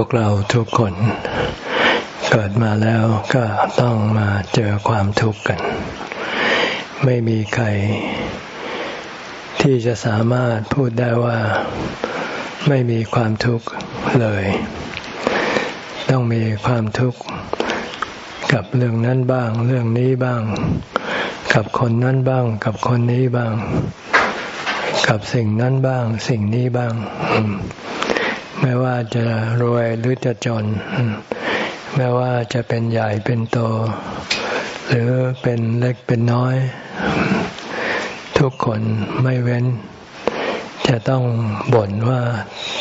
วกเราทุกคน เกิดมาแล้วก็ต้องมาเจอความทุกข์กัน ไม่มีใคร ที่จะสามารถพูดได้ว่าไม่มีความทุกข์เลย ต้องมีความทุกข์กับเรื่องนั้นบ้าง เรื่องนี้บ้าง กับคนนั้นบ้าง กับคนนี้บ้าง กับสิ่งนั้นบ้าง สิ่งนี้บ้าง ไม่ว่าจะรวยหรือจะจน ไม่ว่าจะเป็นใหญ่เป็นโต หรือเป็นเล็กเป็นน้อย ทุกคนไม่เว้น จะต้องบ่นว่า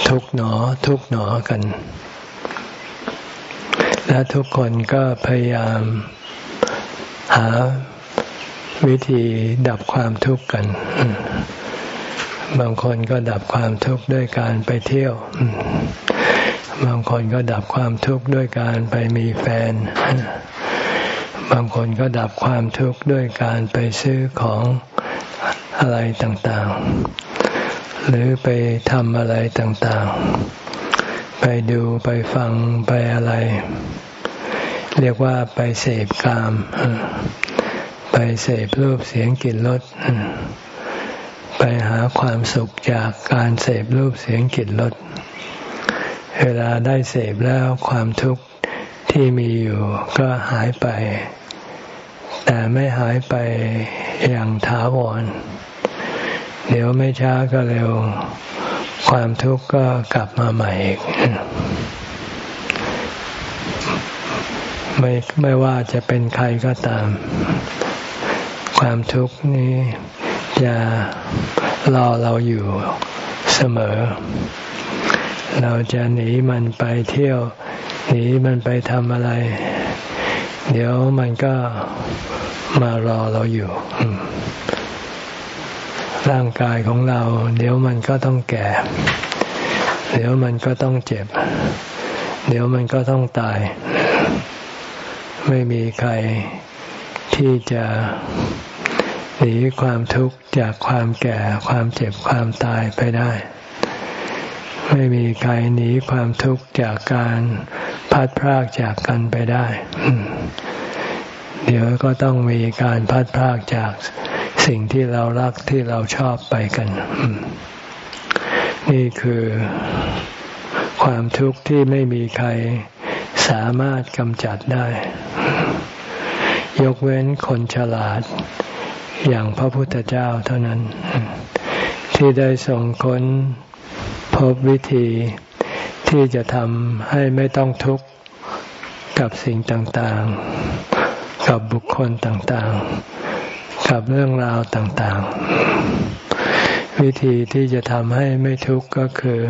ทุกหนอทุกหนอกัน และทุกคนก็พยายามหาวิธีดับความทุกข์กัน บางคนก็ดับความทุกข์ด้วยการไปเที่ยว บางคนก็ดับความทุกข์ด้วยการไปมีแฟน บางคนก็ดับความทุกข์ด้วยการไปซื้อของอะไรต่างๆ หรือไปทำอะไรต่างๆ ไปดูไปฟังไปอะไร เรียกว่าไปเสพกาม ไปเสพรูปเสียงกลิ่นรส ไปหาความสุขจากการเสพรูปเสียงกลิ่นรสเวลาได้เสพแล้วความทุกข์ที่มีอยู่ก็หายไป แต่ไม่หายไปอย่างถาวร เดี๋ยวไม่ช้าก็เร็ว ความทุกข์ก็กลับมาใหม่อีกไม่ไม่ว่าจะเป็นใครก็ตาม ความทุกข์นี้ จะรอเราอยู่เสมอ เราจะหนีมันไปเที่ยว หนีมันไปทำอะไร เดี๋ยวมันก็มารอเราอยู่ ร่างกายของเรา เดี๋ยวมันก็ต้องแก่ เดี๋ยวมันก็ต้องเจ็บ เดี๋ยวมันก็ต้องตาย ไม่มีใครที่จะ หนีความทุกข์จากความแก่ความเจ็บความตายไปได้ ไม่มีใครหนีความทุกข์จากการพัดพรากจากกันไปได้ เดี๋ยวก็ต้องมีการพัดพรากจากสิ่งที่เรารักที่เราชอบไปกัน นี่คือความทุกข์ที่ไม่มีใครสามารถกำจัดได้ ยกเว้นคนฉลาด อย่างพระพุทธเจ้าเท่านั้น ที่ได้ส่งค้นพบวิธีที่จะทำให้ไม่ต้องทุกข์กับสิ่งต่างๆ กับบุคคลต่างๆ กับเรื่องราวต่างๆ วิธีที่จะทำให้ไม่ทุกข์ก็คือ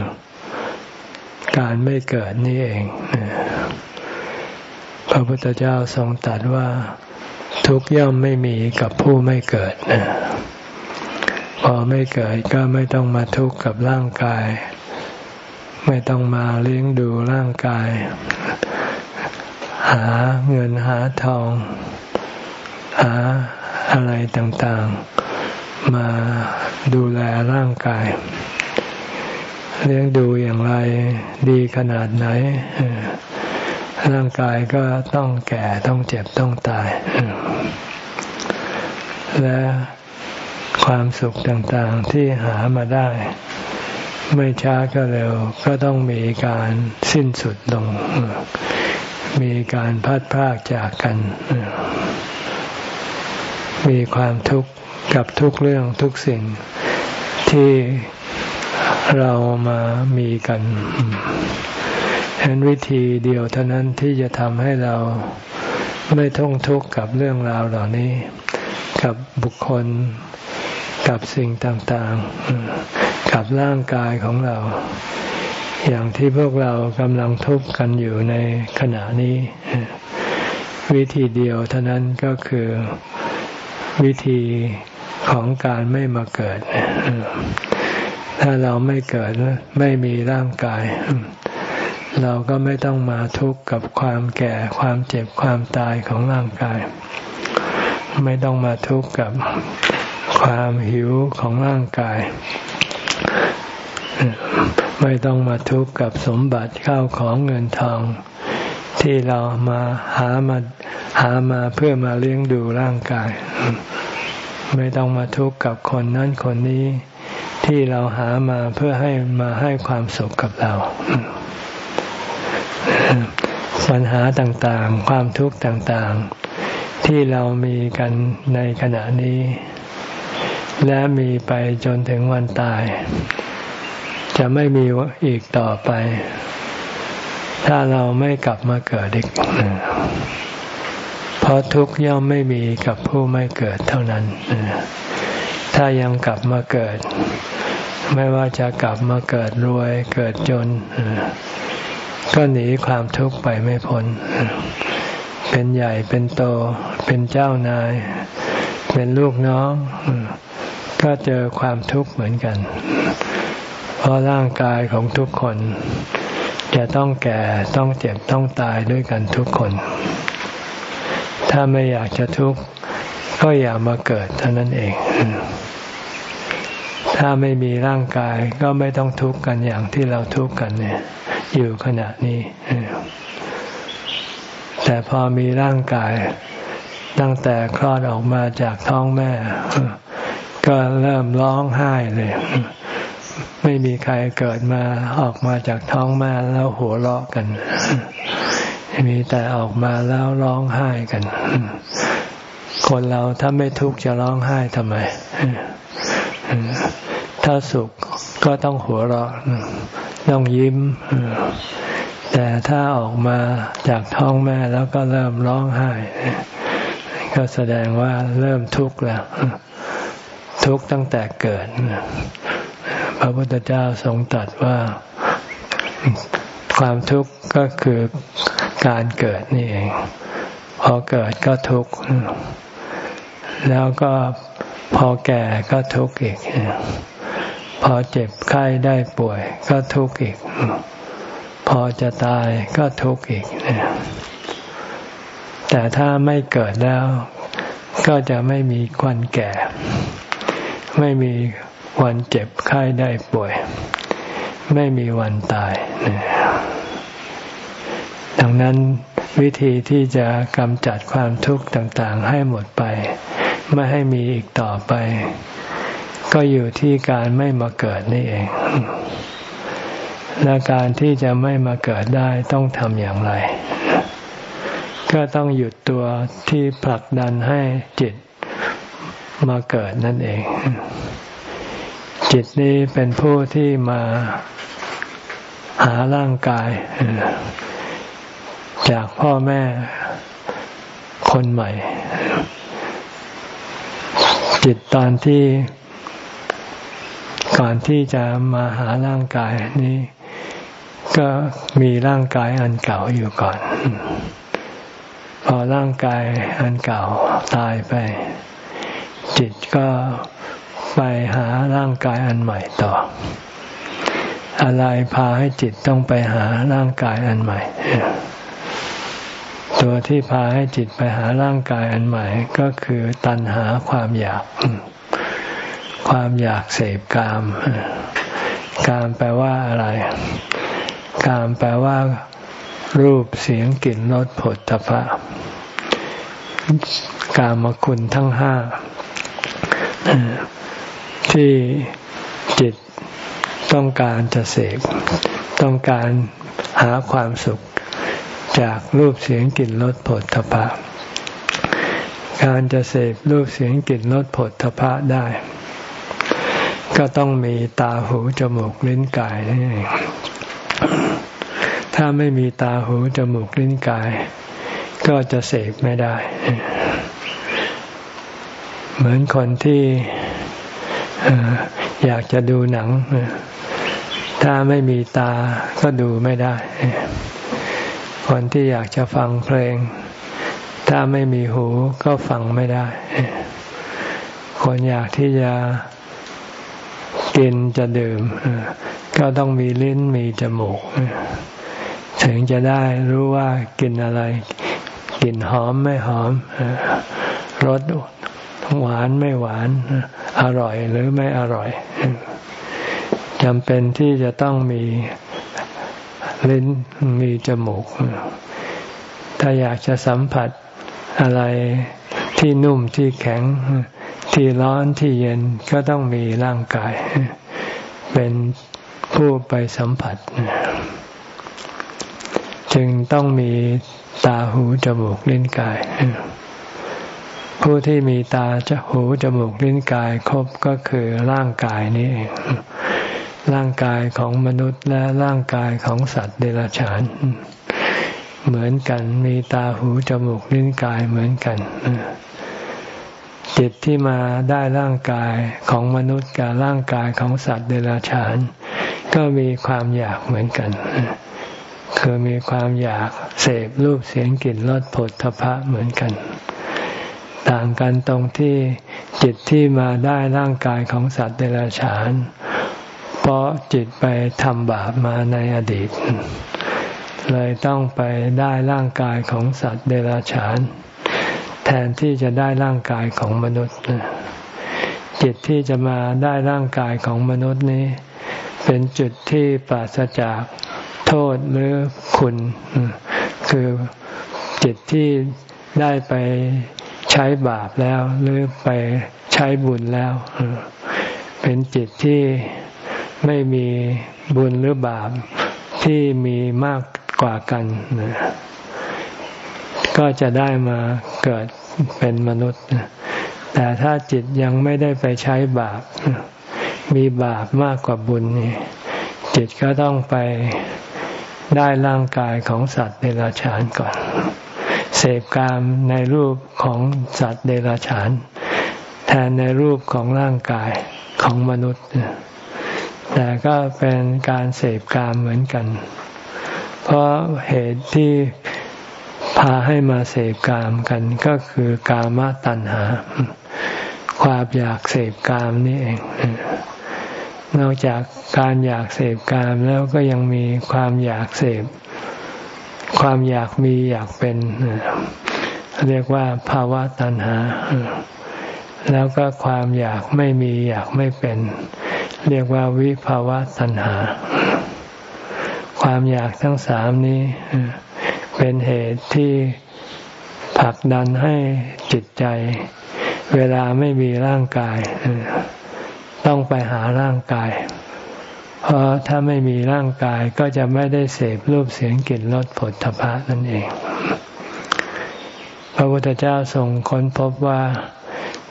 การไม่เกิดนี่เอง พระพุทธเจ้าทรงตรัสว่า ทุกย่อมไม่มีกับผู้ไม่เกิด พอไม่เกิดก็ไม่ต้องมาทุกข์กับร่างกาย ไม่ต้องมาเลี้ยงดูร่างกาย หาเงินหาทอง หาอะไรต่างๆ มาดูแลร่างกาย เลี้ยงดูอย่างไรดีขนาดไหน ร่างกายก็ต้องแก่ต้องเจ็บต้องตาย และความสุขต่างๆที่หามาได้ ไม่ช้าก็เร็ว ก็ต้องมีการสิ้นสุดลง มีการพัดพากจากกัน มีความทุกข์กับทุกเรื่องทุกสิ่งที่เรามามีกัน เห็นวิธีเดียวเท่านั้นที่จะทำให้เราไม่ท่องทุกข์กับเรื่องราวเหล่านี้ กับบุคคลกับสิ่งต่างๆ กับร่างกายของเรา อย่างที่พวกเรากำลังทุกข์กันอยู่ในขณะนี้ วิธีเดียวเท่านั้นก็คือวิธีของการไม่มาเกิด ถ้าเราไม่เกิดไม่มีร่างกาย เราก็ไม่ต้องมาทุกข์กับความแก่ความเจ็บความตายของร่างกาย ไม่ต้องมาทุกข์กับความหิวของร่างกาย ไม่ต้องมาทุกข์กับสมบัติเข้าของเงินทอง ที่เรามาหามาหามาเพื่อมาเลี้ยงดูร่างกาย ไม่ต้องมาทุกข์กับคนนั้นคนนี้ที่เราหามาเพื่อให้มาให้ความสุขกับเรา ปัญหาต่างๆ ความทุกข์ต่างๆ ที่เรามีกันในขณะนี้ และมีไปจนถึงวันตาย จะไม่มีอีกต่อไป ถ้าเราไม่กลับมาเกิดอีกเพราะทุกย่อมไม่มีกับผู้ไม่เกิดเท่านั้น ถ้ายังกลับมาเกิด ไม่ว่าจะกลับมาเกิดรวยเกิดจน ก็หนีความทุกข์ไปไม่พ้น เป็นใหญ่เป็นโต เป็นเจ้านาย เป็นลูกน้อง ก็เจอความทุกข์เหมือนกัน เพราะร่างกายของทุกคนจะต้องแก่ต้องเจ็บต้องตายด้วยกันทุกคน ถ้าไม่อยากจะทุกข์ก็อย่ามาเกิดเท่านั้นเอง ถ้าไม่มีร่างกายก็ไม่ต้องทุกข์กันอย่างที่เราทุกข์กันเนี่ย อยู่ขณะนี้ แต่พอมีร่างกาย ตั้งแต่คลอดออกมาจากท้องแม่ ก็เริ่มร้องไห้เลย ไม่มีใครเกิดมาออกมาจากท้องแม่แล้วหัวเราะกัน มีแต่ออกมาแล้วร้องไห้กัน คนเราถ้าไม่ทุกข์จะร้องไห้ทำไมถ้าสุขก็ต้องหัวเราะ ต้องยิ้ม แต่ถ้าออกมาจากท้องแม่แล้วก็เริ่มร้องไห้ ก็แสดงว่าเริ่มทุกข์แล้ว ทุกข์ตั้งแต่เกิด พระพุทธเจ้าทรงตรัสว่าความทุกข์ก็คือการเกิดนี่เอง พอเกิดก็ทุกข์ แล้วก็พอแก่ก็ทุกข์อีก พอเจ็บไข้ได้ป่วย ก็ทุกข์อีก พอจะตายก็ทุกข์อีกแต่ถ้าไม่เกิดแล้ว ก็จะไม่มีวันแก่ ไม่มีวันเจ็บไข้ได้ป่วย ไม่มีวันตาย ดังนั้นวิธีที่จะกำจัดความทุกข์ต่างๆ ให้หมดไป ไม่ให้มีอีกต่อไป ก็อยู่ที่การไม่มาเกิดนี่เอง และการที่จะไม่มาเกิดได้ต้องทำอย่างไร ก็ต้องหยุดตัวที่ผลักดันให้จิตมาเกิดนั่นเอง จิตนี้เป็นผู้ที่มาหาร่างกาย จากพ่อแม่คนใหม่ จิตตอนที่ ก่อนที่จะมาหาร่างกายนี้ ก็มีร่างกายอันเก่าอยู่ก่อน พอร่างกายอันเก่าตายไป จิตก็ไปหาร่างกายอันใหม่ต่อ อะไรพาให้จิตต้องไปหาร่างกายอันใหม่ ตัวที่พาให้จิตไปหาร่างกายอันใหม่ ก็คือตัณหาความอยาก ความอยากเสพกาม กามแปลว่าอะไร กามแปลว่า รูปเสียงกลิ่นรสผลตภะกามคุณทั้งห้า ที่จิตต้องการจะเสพต้องการหาความสุขจากรูปเสียงกลิ่นรสผลตภะการจะเสพรูปเสียงกลิ่นรสผลตภะได้ ก็ต้องมีตาหูจมูกลิ้นกายนี่เองถ้าไม่มีตาหูจมูกลิ้นกาย ก็จะเสพไม่ได้ เหมือนคนที่อยากจะดูหนัง ถ้าไม่มีตาก็ดูไม่ได้ คนที่อยากจะฟังเพลง ถ้าไม่มีหูก็ฟังไม่ได้ คนอยากที่จะ กินจะดื่ม ก็ต้องมีลิ้นมีจมูก ถึงจะได้รู้ว่ากินอะไรกลิ่นหอมไม่หอมรสหวานไม่หวาน อร่อยหรือไม่อร่อยจำเป็นที่จะต้องมีลิ้นมีจมูก ถ้าอยากจะสัมผัสอะไรที่นุ่มที่แข็ง ที่ร้อนที่เย็นก็ต้องมีร่างกาย เป็นผู้ไปสัมผัส จึงต้องมีตาหูจมูกลิ้นกาย ผู้ที่มีตาจะหูจมูกลิ้นกายครบก็คือร่างกายนี้เองร่างกายของมนุษย์และร่างกายของสัตว์เดรัจฉาน เหมือนกันมีตาหูจมูกลิ้นกายเหมือนกัน จิตที่มาได้ร่างกายของมนุษย์กับร่างกายของสัตว์เดรัจฉาน ก็มีความอยากเหมือนกัน คือมีความอยากเสพรูปเสียงกลิ่นรสผลทพะเหมือนกัน ต่างกันตรงที่จิตที่มาได้ร่างกายของสัตว์เดรัจฉาน เพราะจิตไปทำบาปมาในอดีต เลยต้องไปได้ร่างกายของสัตว์เดรัจฉาน แทนที่จะได้ร่างกายของมนุษย์จิตที่จะมาได้ร่างกายของมนุษย์นี้ เป็นจุดที่ปราศจากโทษหรือคุณ คือจิตที่ได้ไปใช้บาปแล้ว หรือไปใช้บุญแล้ว เป็นจิตที่ไม่มีบุญหรือบาปที่มีมากกว่ากัน ก็จะได้มาเกิดเป็นมนุษย์ แต่ถ้าจิตยังไม่ได้ไปใช้บาป มีบาปมากกว่าบุญนี่จิตก็ต้องไปได้ร่างกายของสัตว์เดรัจฉานก่อน เสพกามในรูปของสัตว์เดรัจฉาน แทนในรูปของร่างกายของมนุษย์ แต่ก็เป็นการเสพกามเหมือนกัน เพราะเหตุที่ พาให้มาเสพกามกันก็คือกามตัณหา ความอยากเสพกามนี่เอง นอกจากการอยากเสพกามแล้วก็ยังมีความอยากเสพ ความอยากมีอยากเป็น เรียกว่าภาวะตัณหา แล้วก็ความอยากไม่มีอยากไม่เป็น เรียกว่าวิภาวะตัณหา ความอยากทั้งสามนี้ เป็นเหตุที่ผลักดันให้จิตใจ เวลาไม่มีร่างกาย ต้องไปหาร่างกาย เพราะถ้าไม่มีร่างกายก็จะไม่ได้เสพรูปเสียงกลิ่นรสผลทพะนั่นเอง พระพุทธเจ้าทรงค้นพบว่า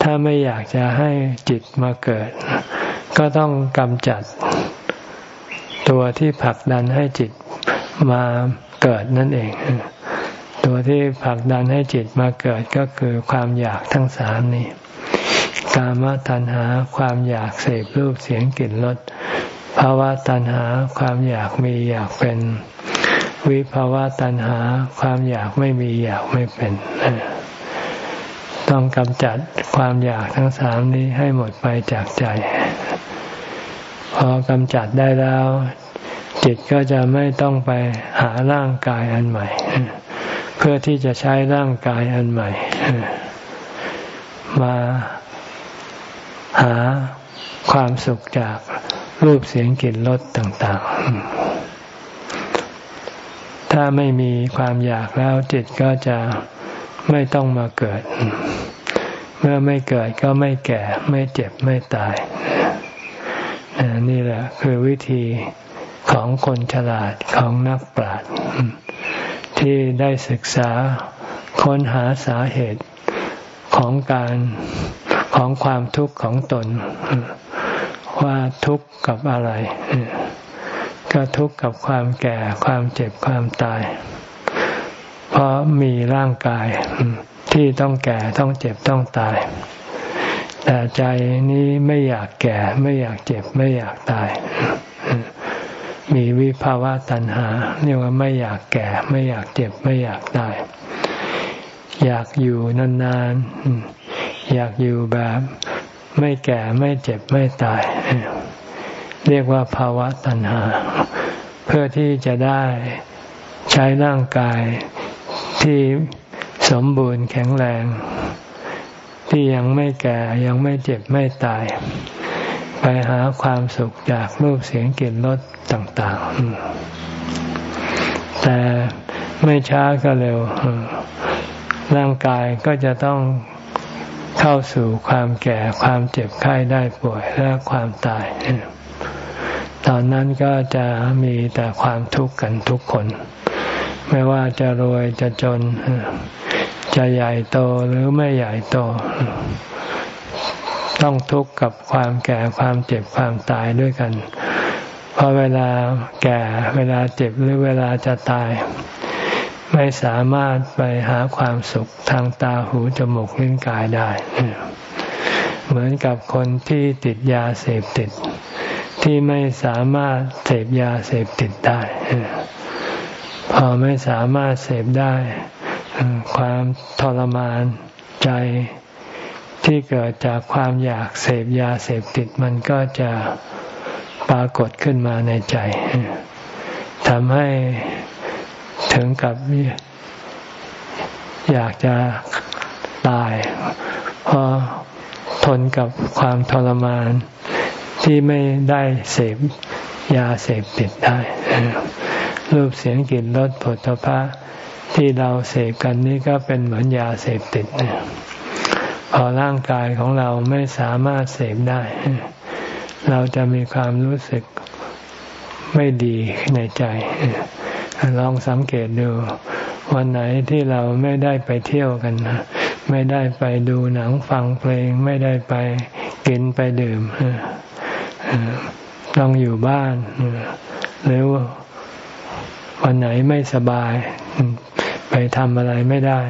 ถ้าไม่อยากจะให้จิตมาเกิด ก็ต้องกำจัดตัวที่ผลักดันให้จิตมา เกิดนั่นเอง ตัวที่ผลักดันให้จิตมาเกิดก็คือความอยากทั้งสามนี้กามตัณหาความอยากเสพรูปเสียงกลิ่นรสภาวะตัณหาความอยากมีอยากเป็น วิภาวะตัณหาความอยากไม่มีอยากไม่เป็น ต้องกำจัดความอยากทั้งสามนี้ให้หมดไปจากใจ พอกำจัดได้แล้ว จิตก็จะไม่ต้องไปหาร่างกายอันใหม่ เพื่อที่จะใช้ร่างกายอันใหม่ มาหาความสุขจากรูปเสียงกลิ่นรสต่าง ๆ ถ้าไม่มีความอยากแล้วจิตก็จะไม่ต้องมาเกิด เมื่อไม่เกิดก็ไม่แก่ ไม่เจ็บไม่ตายนี่แหละคือวิธี ของคนฉลาดของนักปราชญ์ที่ได้ศึกษาค้นหาสาเหตุของการของความทุกข์ของตน ว่าทุกข์กับอะไร ก็ทุกข์กับความแก่ความเจ็บความตาย เพราะมีร่างกายที่ต้องแก่ต้องเจ็บต้องตาย แต่ใจนี้ไม่อยากแก่ไม่อยากเจ็บไม่อยากตาย มีวิภาวะตัณหาเรียกว่าไม่อยากแก่ ไม่อยากเจ็บไม่อยากตาย อยากอยู่นานๆ อยากอยู่แบบไม่แก่ไม่เจ็บไม่ตาย เรียกว่าภาวะตัณหา เพื่อที่จะได้ใช้ร่างกายที่สมบูรณ์แข็งแรง ที่ยังไม่แก่ยังไม่เจ็บไม่ตาย ไปหาความสุขจากรูปเสียงกลิ่นรสต่าง ๆ แต่ไม่ช้าก็เร็ว ร่างกายก็จะต้องเข้าสู่ความแก่ความเจ็บไข้ได้ป่วยและความตาย ตอนนั้นก็จะมีแต่ความทุกข์กันทุกคน ไม่ว่าจะรวยจะจน จะใหญ่โตหรือไม่ใหญ่โต ต้องทุกข์กับความแก่ความเจ็บความตายด้วยกัน เพราะเวลาแก่เวลาเจ็บหรือเวลาจะตาย ไม่สามารถไปหาความสุขทางตาหูจมูกลิ้นกายได้ เหมือนกับคนที่ติดยาเสพติด ที่ไม่สามารถเสพยาเสพติดได้ พอไม่สามารถเสพได้ ความทรมานใจ ที่เกิดจากความอยากเสพยาเสพติดมันก็จะปรากฏขึ้นมาในใจทำให้ถึงกับอยากจะตายเพราะทนกับความทรมานที่ไม่ได้เสพยาเสพติดได้ รูปเสียงกลิ่นรสผลพระที่เราเสพกันนี่ก็เป็นเหมือนยาเสพติดเนี่ย พอร่างกายของเราไม่สามารถเสพได้ เราจะมีความรู้สึกไม่ดีในใจลองสังเกตดู วันไหนที่เราไม่ได้ไปเที่ยวกัน ไม่ได้ไปดูหนังฟังเพลง ไม่ได้ไปกินไปดื่มต้องอยู่บ้านหรือวันไหนไม่สบาย ไปทำอะไรไม่ได้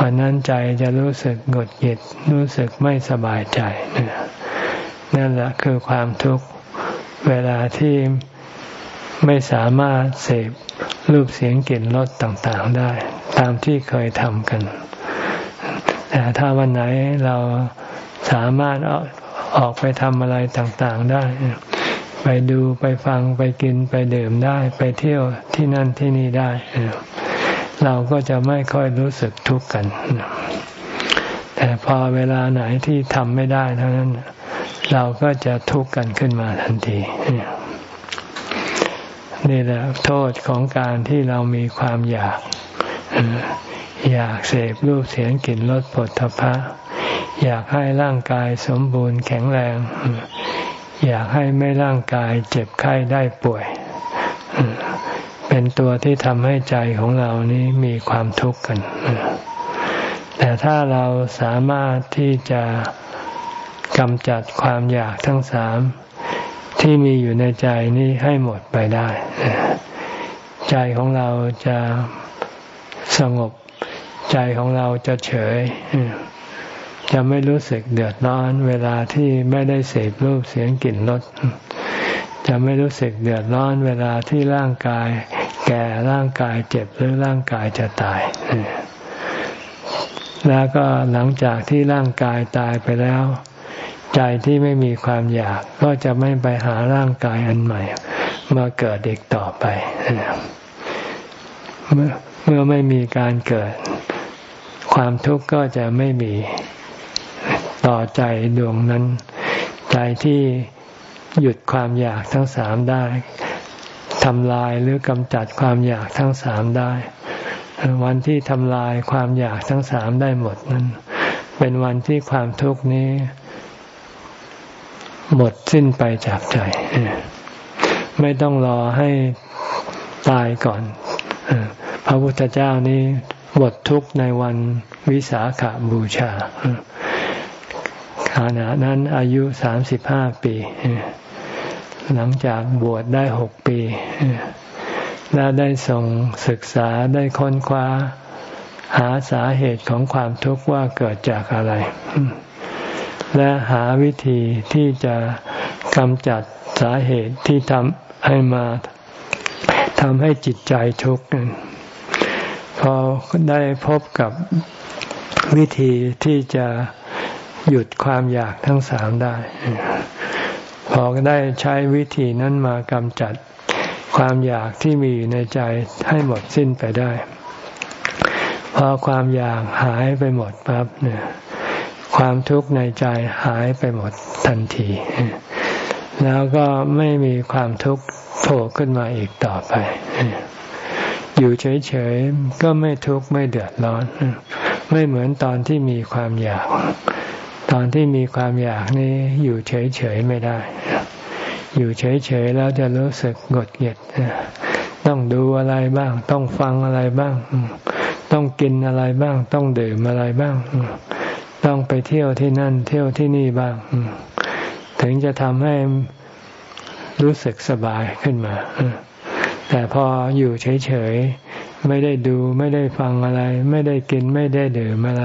วันนั้นใจจะรู้สึกหงุดหงิดรู้สึกไม่สบายใจนั่นแหละคือความทุกข์เวลาที่ไม่สามารถเสพรูปเสียงกลิ่นรสต่างๆได้ ตามที่เคยทำกัน แต่ถ้าวันไหนเราสามารถออกไปทำอะไรต่างๆได้ ไปดูไปฟังไปกินไปดื่มได้ ไปเที่ยวที่นั่นที่นี่ได้ เราก็จะไม่ค่อยรู้สึกทุกข์กัน แต่พอเวลาไหนที่ทำไม่ได้เท่านั้น เราก็จะทุกข์กันขึ้นมาทันที นี่แหละโทษของการที่เรามีความอยาก อยากเสพรูปเสียงกลิ่นรสผลทพะ อยากให้ร่างกายสมบูรณ์แข็งแรง อยากให้ไม่ร่างกายเจ็บไข้ได้ป่วย เป็นตัวที่ทำให้ใจของเรานี้มีความทุกข์กัน แต่ถ้าเราสามารถที่จะกำจัดความอยากทั้งสามที่มีอยู่ในใจนี้ให้หมดไปได้ ใจของเราจะสงบ ใจของเราจะเฉย จะไม่รู้สึกเดือดร้อนเวลาที่ไม่ได้เสพรูปเสียงกลิ่นรสจะไม่รู้สึกเดือดร้อนเวลาที่ร่างกาย แก่ร่างกายเจ็บหรือร่างกายจะตาย แล้วก็หลังจากที่ร่างกายตายไปแล้ว ใจที่ไม่มีความอยาก ก็จะไม่ไปหาร่างกายอันใหม่ มาเกิดเด็กต่อไป เมื่อเมื่อไม่มีการเกิด ความทุกข์ก็จะไม่มีต่อใจดวงนั้น ใจที่หยุดความอยากทั้งสามได้ ทำลายหรือกำจัดความอยากทั้งสามได้ วันที่ทำลายความอยากทั้งสามได้หมดนั้น เป็นวันที่ความทุกข์นี้ หมดสิ้นไปจากใจ ไม่ต้องรอให้ตายก่อน พระพุทธเจ้านี้หมดทุกข์ในวันวิสาขาบูชาขณะนั้นอายุสามสิบห้าปี หลังจากบวชได้หกปี และได้ส่งศึกษาได้ค้นคว้า หาสาเหตุของความทุกข์ว่าเกิดจากอะไร และหาวิธีที่จะกำจัดสาเหตุที่ทำให้มาทำให้จิตใจทุกข์พอได้พบกับวิธีที่จะหยุดความอยากทั้งสามได้ พอได้ใช้วิธีนั้นมากำจัดความอยากที่มีอยู่ในใจให้หมดสิ้นไปได้ พอความอยากหายไปหมดปั๊บเนี่ยความทุกข์ในใจหายไปหมดทันที แล้วก็ไม่มีความทุกข์โผล่ขึ้นมาอีกต่อไป อยู่เฉยๆก็ไม่ทุกข์ไม่เดือดร้อน ไม่เหมือนตอนที่มีความอยาก ตอนที่มีความอยากนี่อยู่เฉยๆไม่ได้ อยู่เฉยๆแล้วจะรู้สึกหงดเหยียดต้องดูอะไรบ้าง ต้องฟังอะไรบ้าง ต้องกินอะไรบ้าง ต้องดื่มอะไรบ้าง ต้องไปเที่ยวที่นั่น เที่ยวที่นี่บ้าง ถึงจะทำให้รู้สึกสบายขึ้นมา แต่พออยู่เฉยๆ ไม่ได้ดูไม่ได้ฟังอะไร ไม่ได้กินไม่ได้ดื่มอะไร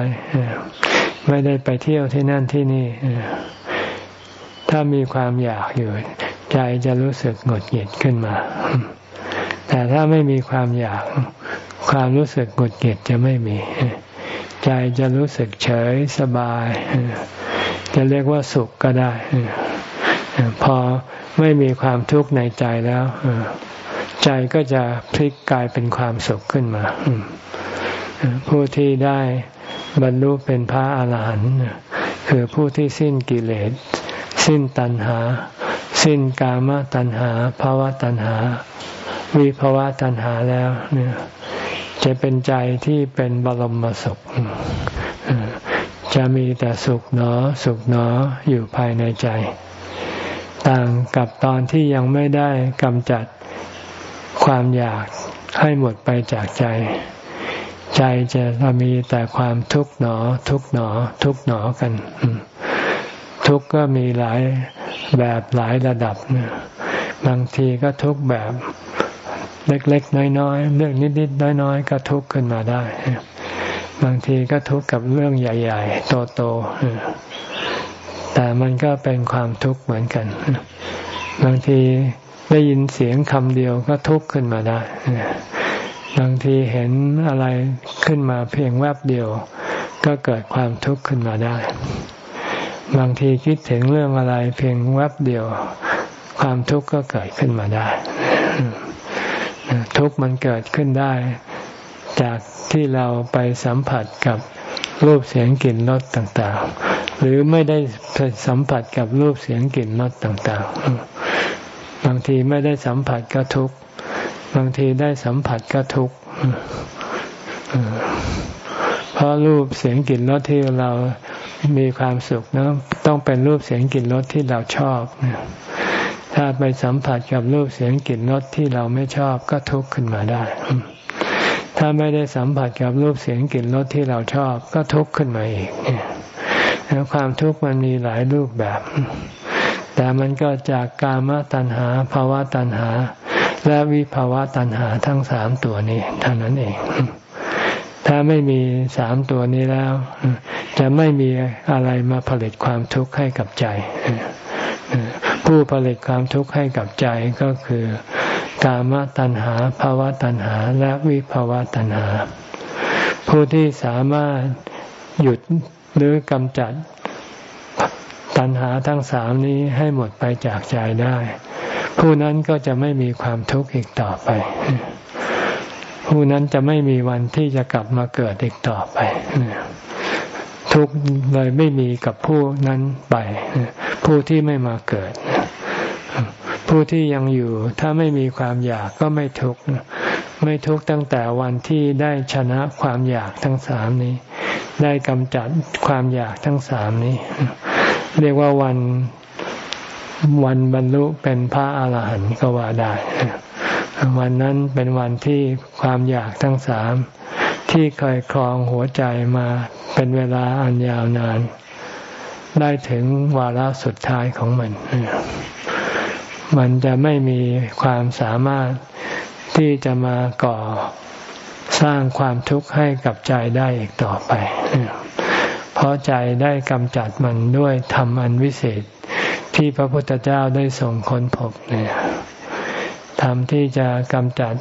ไม่ได้ไปเที่ยวที่นั่นที่นี่ ถ้ามีความอยากอยู่ ใจจะรู้สึกหงุดหงิดขึ้นมา แต่ถ้าไม่มีความอยาก ความรู้สึกหงุดหงิดจะไม่มี ใจจะรู้สึกเฉยสบาย จะเรียกว่าสุขก็ได้ พอไม่มีความทุกข์ในใจแล้วใจก็จะพลิกกลายเป็นความสุขขึ้นมา ผู้ที่ได้ บรรลุเป็นพระอาหารหันต์คือผู้ที่สิ้นกิเลส สิ้นตัณหา สิ้นกามตัณหาภาวะตัณหา วิภาวะตัณหาแล้วเนี่ยจะเป็นใจที่เป็นบรมสุข จะมีแต่สุขหนอสุขหนออยู่ภายในใจ ต่างกับตอนที่ยังไม่ได้กำจัดความอยากให้หมดไปจากใจ ใจจะมีแต่ความทุกข์หนอ ทุกข์หนอ ทุกข์หนอกัน ทุกข์ก็มีหลายแบบหลายระดับบางทีก็ทุกข์แบบเล็กๆ น้อยๆ เรื่องนิดๆ น้อยๆ ก็ทุกข์ขึ้นมาได้ บางทีก็ทุกข์กับเรื่องใหญ่ ๆ โตๆ แต่มันก็เป็นความทุกข์เหมือนกัน บางทีได้ยินเสียงคำเดียวก็ทุกข์ขึ้นมาได้ บางทีเห็นอะไรขึ้นมาเพียงแวบเดียว ก็เกิดความทุกข์ขึ้นมาได้ บางทีคิดถึงเรื่องอะไรเพียงแวบเดียว ความทุกข์ก็เกิดขึ้นมาได้ ทุกข์มันเกิดขึ้นได้ จากที่เราไปสัมผัสกับรูปเสียงกลิ่นรสต่างๆ หรือไม่ได้สัมผัสกับรูปเสียงกลิ่นรสต่างๆ บางทีไม่ได้สัมผัสก็ทุกข์ บางทีได้สัมผัสก็ทุกข์เพราะรูปเสียงกลิ่นรสที่เรามีความสุขนะต้องเป็นรูปเสียงกลิ่นรสที่เราชอบถ้าไปสัมผัสกับรูปเสียงกลิ่นรสที่เราไม่ชอบก็ทุกข์ขึ้นมาได้ ถ้าไม่ได้สัมผัสกับรูปเสียงกลิ่นรสที่เราชอบก็ทุกข์ขึ้นมาอีกแล้วความทุกข์มันมีหลายรูปแบบ แต่มันก็จากกามตัณหาภาวะตัณหา และวิภาวะตัณหาทั้งสามตัวนี้เท่านั้นเอง ถ้าไม่มีสามตัวนี้แล้ว จะไม่มีอะไรมาผลิตความทุกข์ให้กับใจ ผู้ผลิตความทุกข์ให้กับใจก็คือกามตัณหาภาวะตัณหา และวิภาวะตัณหา ผู้ที่สามารถหยุดหรือกำจัดตัณหาทั้งสามนี้ให้หมดไปจากใจได้ ผู้นั้นก็จะไม่มีความทุกข์อีกต่อไป ผู้นั้นจะไม่มีวันที่จะกลับมาเกิดอีกต่อไป ทุกข์เลยไม่มีกับผู้นั้นไป ผู้ที่ไม่มาเกิด ผู้ที่ยังอยู่ ถ้าไม่มีความอยากก็ไม่ทุกข์ไม่ทุกข์ตั้งแต่วันที่ได้ชนะความอยากทั้งสามนี้ ได้กำจัดความอยากทั้งสามนี้ เรียกว่าวัน วันบรรลุเป็นพระอาหารหันต์ก็ว่าได้ วันนั้นเป็นวันที่ความอยากทั้งสามที่เคยครองหัวใจมาเป็นเวลาอันยาวนาน ได้ถึงวาระสุดท้ายของมัน มันจะไม่มีความสามารถที่จะมาก่อสร้างความทุกข์ให้กับใจได้อีกต่อไป เพราะใจได้กำจัดมันด้วยธรรมอันวิเศษ ที่พระพุทธเจ้าได้ส่งค้นพบเนี่ยธรรมที่จะกำจัด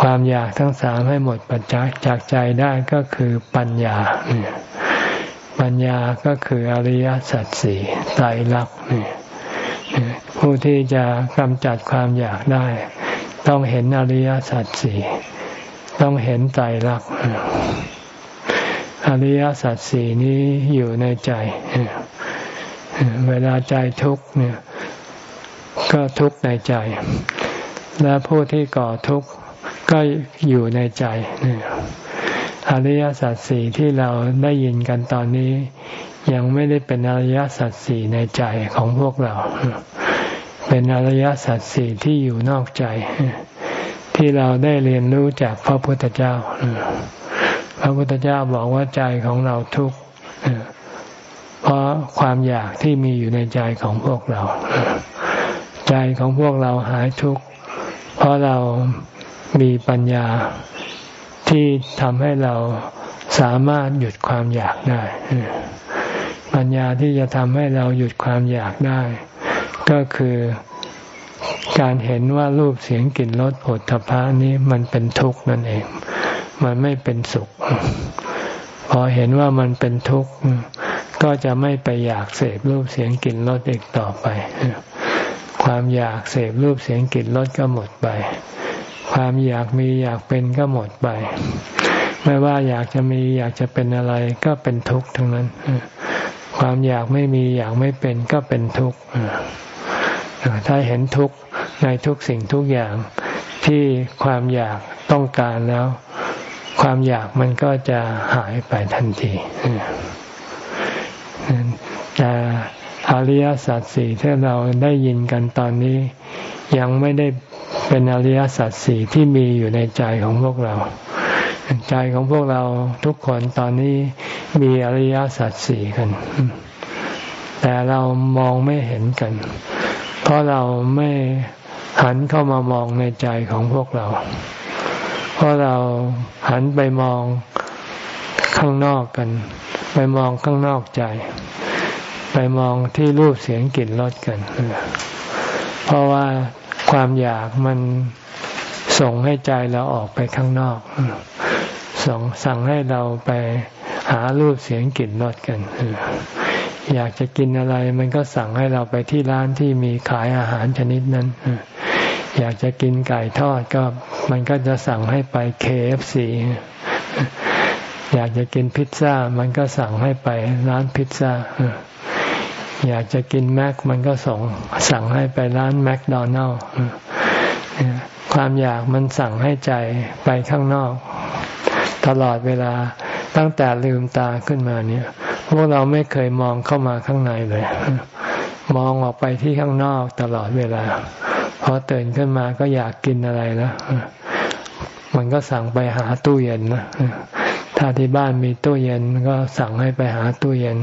ความอยากทั้งสามให้หมดปัจจัยจากใจได้ก็คือปัญญาปัญญาก็คืออริยสัจสี่ไตรลักษณ์ผู้ที่จะกำจัดความอยากได้ ต้องเห็นอริยสัจสี่ต้องเห็นไตรลักษณ์อริยสัจสี่นี้อยู่ในใจ เวลาใจทุกข์เนี่ยก็ทุกข์ในใจ และผู้ที่ก่อทุกข์ก็อยู่ในใจอริยสัจสี่ที่เราได้ยินกันตอนนี้ ยังไม่ได้เป็นอริยสัจสี่ในใจของพวกเรา เป็นอริยสัจสี่ที่อยู่นอกใจ ที่เราได้เรียนรู้จากพระพุทธเจ้า พระพุทธเจ้าบอกว่าใจของเราทุกข์ ความอยากที่มีอยู่ในใจของพวกเรา ใจของพวกเราหายทุกข์เพราะเรามีปัญญาที่ทำให้เราสามารถหยุดความอยากได้ ปัญญาที่จะทำให้เราหยุดความอยากได้ ก็คือการเห็นว่ารูปเสียงกลิ่นรสผลทพะนี้มันเป็นทุกข์นั่นเอง มันไม่เป็นสุข พอเห็นว่ามันเป็นทุกข์ ก็จะไม่ไปอยากเสพรูปเสียงกลิ่นรสอีกต่อไป ความอยากเสพรูปเสียงกลิ่นรสก็หมดไป ความอยากมีอยากเป็นก็หมดไป ไม่ว่าอยากจะมีอยากจะเป็นอะไรก็เป็นทุกข์ทั้งนั้น ความอยากไม่มีอยากไม่เป็นก็เป็นทุกข์ถ้าเห็นทุกข์ในทุกสิ่งทุกอย่างที่ความอยากต้องการแล้ว ความอยากมันก็จะหายไปทันที แต่อริยสัจสี่ที่เราได้ยินกันตอนนี้ ยังไม่ได้เป็นอริยสัจสี่ที่มีอยู่ในใจของพวกเรา ใจของพวกเราทุกคนตอนนี้มีอริยสัจสี่กัน แต่เรามองไม่เห็นกัน เพราะเราไม่หันเข้ามามองในใจของพวกเรา เพราะเราหันไปมองข้างนอกกัน ไปมองข้างนอกใจ ไปมองที่รูปเสียงกลิ่นรสกัน เพราะว่าความอยากมันส่งให้ใจเราออกไปข้างนอก ส่งสั่งให้เราไปหารูปเสียงกลิ่นรสกัน อยากจะกินอะไรมันก็สั่งให้เราไปที่ร้านที่มีขายอาหารชนิดนั้น อยากจะกินไก่ทอดก็มันก็จะสั่งให้ไป KFC อยากจะกินพิซซ่ามันก็สั่งให้ไปร้านพิซซ่า อยากจะกินแม็กมันก็ส่งสั่งให้ไปร้านแมคโดนัลล์ความอยากมันสั่งให้ใจไปข้างนอก ตลอดเวลาตั้งแต่ลืมตาขึ้นมาเนี่ย พวกเราไม่เคยมองเข้ามาข้างในเลย มองออกไปที่ข้างนอกตลอดเวลาพอตื่นขึ้นมาก็อยากกินอะไรแล้วมันก็สั่งไปหาตู้เย็นนะ ถ้าที่บ้านมีตู้เย็นก็สั่งให้ไปหาตู้เย็น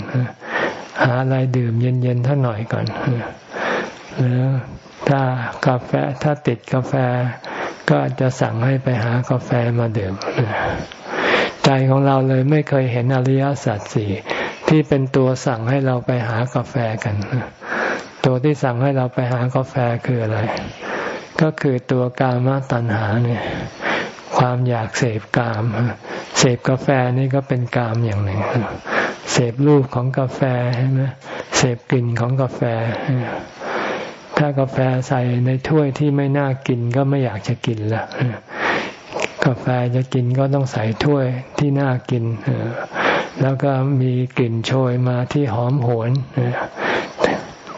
หาอะไรดื่มเย็นๆท่าหน่อยก่อนหรือถ้ากาแฟถ้าติดกาแฟ ก็จะสั่งให้ไปหากาแฟมาดื่มใจของเราเลยไม่เคยเห็นอริยสัจสี่ที่เป็นตัวสั่งให้เราไปหากาแฟกันตัวที่สั่งให้เราไปหากาแฟคืออะไร ก็คือตัวกามตัณหาเนี่ย ความอยากเสพกาม เสพกาแฟนี่ก็เป็นกามอย่างหนึ่ง เสพรูปของกาแฟใช่ไหมเสพกลิ่นของกาแฟ ถ้ากาแฟใส่ในถ้วยที่ไม่น่ากินก็ไม่อยากจะกินละกาแฟจะกินก็ต้องใส่ถ้วยที่น่ากิน แล้วก็มีกลิ่นโชยมาที่หอมหวน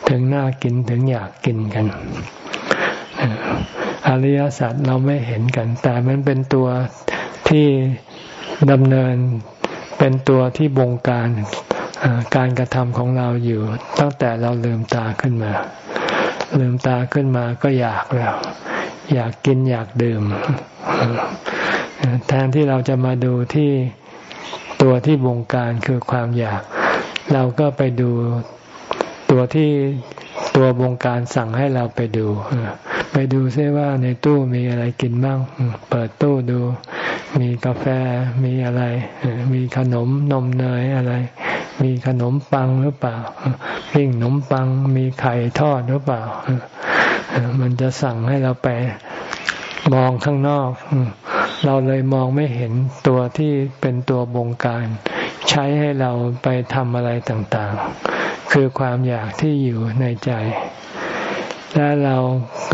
ถึงน่ากินถึงอยากกินกันอริยสัจเราไม่เห็นกัน แต่มันเป็นตัว ที่ดำเนินเป็นตัวที่บงการการกระทำของเราอยู่ ตั้งแต่เราลืมตาขึ้นมา ลืมตาขึ้นมาก็อยากแล้ว อยากกินอยากดื่ม แทนที่เราจะมาดูที่ตัวที่บงการคือความอยาก เราก็ไปดูตัวที่ตัวบงการสั่งให้เราไปดู ไปดูซิว่าในตู้มีอะไรกินบ้าง เปิดตู้ดู มีกาแฟ มีอะไร มีขนมนมเนยอะไร มีขนมปังหรือเปล่าปิ้งขนมปัง มีไข่ทอดหรือเปล่า มันจะสั่งให้เราไปมองข้างนอก เราเลยมองไม่เห็นตัวที่เป็นตัวบงการ ใช้ให้เราไปทำอะไรต่างๆ คือความอยากที่อยู่ในใจ และเรา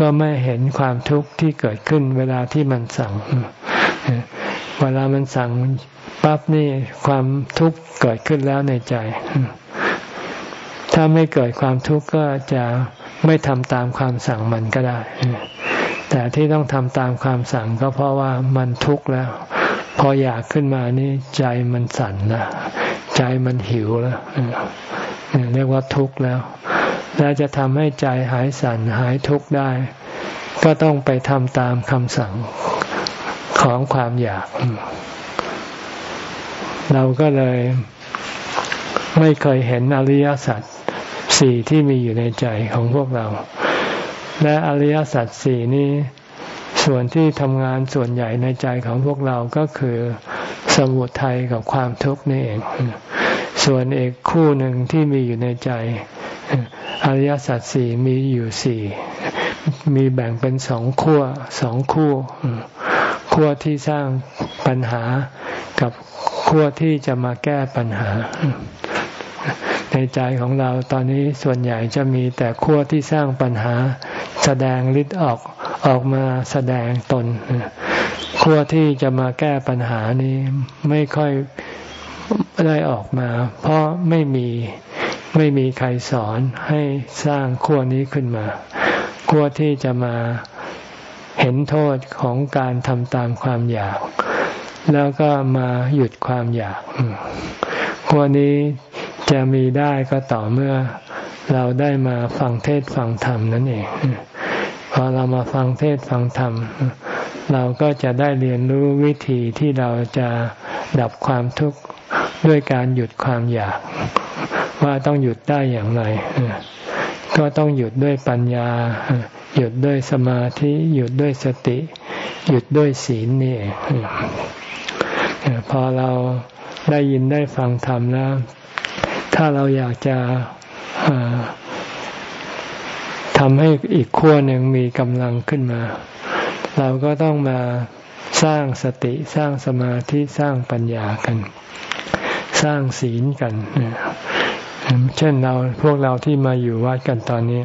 ก็ไม่เห็นความทุกข์ที่เกิดขึ้นเวลาที่มันสั่ง เวลามันสั่งปั๊บนี่ความทุกข์เกิดขึ้นแล้วในใจ ถ้าไม่เกิดความทุกข์ก็จะไม่ทำตามความสั่งมันก็ได้ แต่ที่ต้องทำตามความสั่งก็เพราะว่ามันทุกข์แล้ว พออยากขึ้นมานี่ใจมันสั่นนะใจมันหิวแล้วเรียกว่าทุกข์แล้ว แล้วจะทำให้ใจหายสั่นหายทุกข์ได้ ก็ต้องไปทำตามคำสั่งของความอยาก เราก็เลยไม่เคยเห็นอริยสัจสี่ที่มีอยู่ในใจของพวกเรา และอริยสัจสี่นี้ส่วนที่ทำงานส่วนใหญ่ในใจของพวกเราก็คือสมุทัยกับความทุกข์นี่เอง ส่วนเอกคู่หนึ่งที่มีอยู่ในใจ อริยสัจสี่มีอยู่สี่มีแบ่งเป็นสองขั้วสองคู่ขั้วที่สร้างปัญหากับขั้วที่จะมาแก้ปัญหา ในใจของเราตอนนี้ส่วนใหญ่จะมีแต่ขั้วที่สร้างปัญหา แสดงฤทธิ์ออกออกมาแสดงตนขั้วที่จะมาแก้ปัญหานี้ไม่ค่อยได้ออกมา เพราะไม่มี ไม่มีใครสอนให้สร้างขั้วนี้ขึ้นมาขั้วที่จะมาเห็นโทษของการทำตามความอยาก แล้วก็มาหยุดความอยากขั้วนี้จะมีได้ก็ต่อเมื่อเราได้มาฟังเทศฟังธรรมนั่นเองพอเรามาฟังเทศฟังธรรม เราก็จะได้เรียนรู้วิธีที่เราจะดับความทุกข์ด้วยการหยุดความอยาก ว่าต้องหยุดได้อย่างไร ก็ต้องหยุดด้วยปัญญา หยุดด้วยสมาธิ หยุดด้วยสติ หยุดด้วยศีลนี่พอเราได้ยินได้ฟังธรรมแล้ว ถ้าเราอยากจะทำให้อีกขั้วหนึ่งมีกำลังขึ้นมา เราก็ต้องมาสร้างสติสร้างสมาธิสร้างปัญญากัน สร้างศีลกัน เช่นเราพวกเราที่มาอยู่วัดกันตอนนี้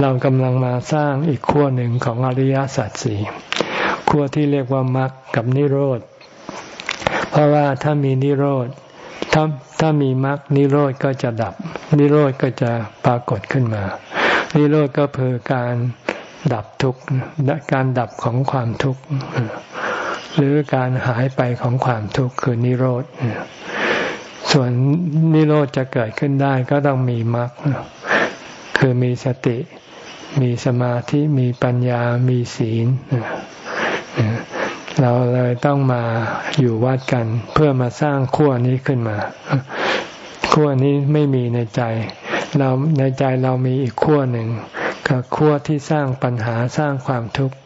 เรากำลังมาสร้างอีกขั้วหนึ่งของอริยสัจสี่ขั้วที่เรียกว่ามรรคกับนิโรธ เพราะว่าถ้ามีนิโรธถ้าถ้ามีมรรคนิโรธก็จะดับ นิโรธก็จะปรากฏขึ้นมา นิโรธก็คือการดับทุกข์การดับของความทุกข์หรือการหายไปของความทุกข์คือนิโรธ ส่วนนิโรธจะเกิดขึ้นได้ก็ต้องมีมรรคคือมีสติ มีสมาธิ มีปัญญา มีศีล เราเลยต้องมาอยู่วัดกันเพื่อมาสร้างขั้วนี้ขึ้นมา ขั้วนี้ไม่มีในใจ เราในใจเรามีอีกขั้วหนึ่งกับขั้วที่สร้างปัญหาสร้างความทุกข์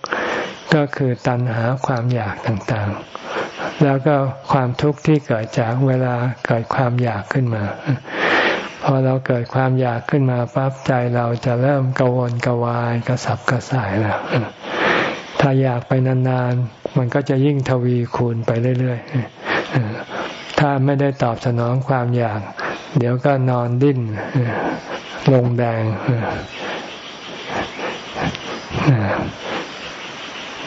ก็คือตัณหาความอยากต่างๆ แล้วก็ความทุกข์ที่เกิดจากเวลาเกิดความอยากขึ้นมา พอเราเกิดความอยากขึ้นมาปั๊บใจเราจะเริ่มกังวลกวายกระสับกระส่ายแล้วถ้าอยากไปนานๆ มันก็จะยิ่งทวีคูณไปเรื่อยๆ ถ้าไม่ได้ตอบสนองความอยาก เดี๋ยวก็นอนดิ้นลงแดง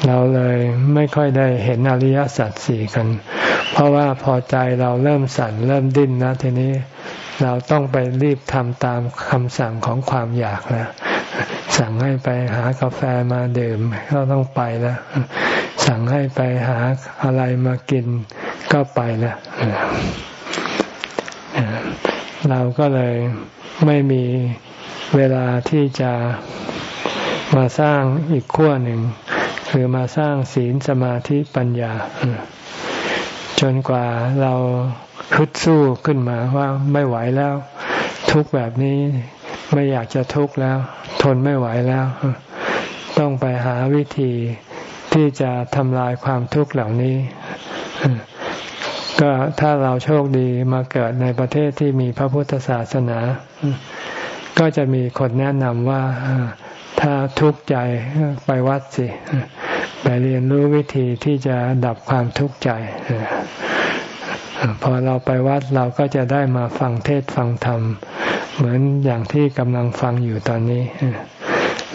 เราเลยไม่ค่อยได้เห็นอริยสัจสี่กัน เพราะว่าพอใจเราเริ่มสั่นเริ่มดิ้นนะทีนี้เราต้องไปรีบทำตามคำสั่งของความอยากแล้วสั่งให้ไปหากาแฟมาดื่มก็ต้องไปแล้ว สั่งให้ไปหาอะไรมากินก็ไปแล้วเราก็เลยไม่มีเวลาที่จะมาสร้างอีกขั้วหนึ่ง คือมาสร้างศีลสมาธิปัญญา จนกว่าเราฮึดสู้ขึ้นมาว่าไม่ไหวแล้ว ทุกแบบนี้ไม่อยากจะทุกข์แล้ว ทนไม่ไหวแล้ว ต้องไปหาวิธีที่จะทำลายความทุกข์เหล่านี้ ก็ถ้าเราโชคดีมาเกิดในประเทศที่มีพระพุทธศาสนา ก็จะมีคนแนะนำว่า ถ้าทุกข์ใจไปวัดสิไปเรียนรู้วิธีที่จะดับความทุกข์ใจพอเราไปวัดเราก็จะได้มาฟังเทศฟังธรรม เหมือนอย่างที่กำลังฟังอยู่ตอนนี้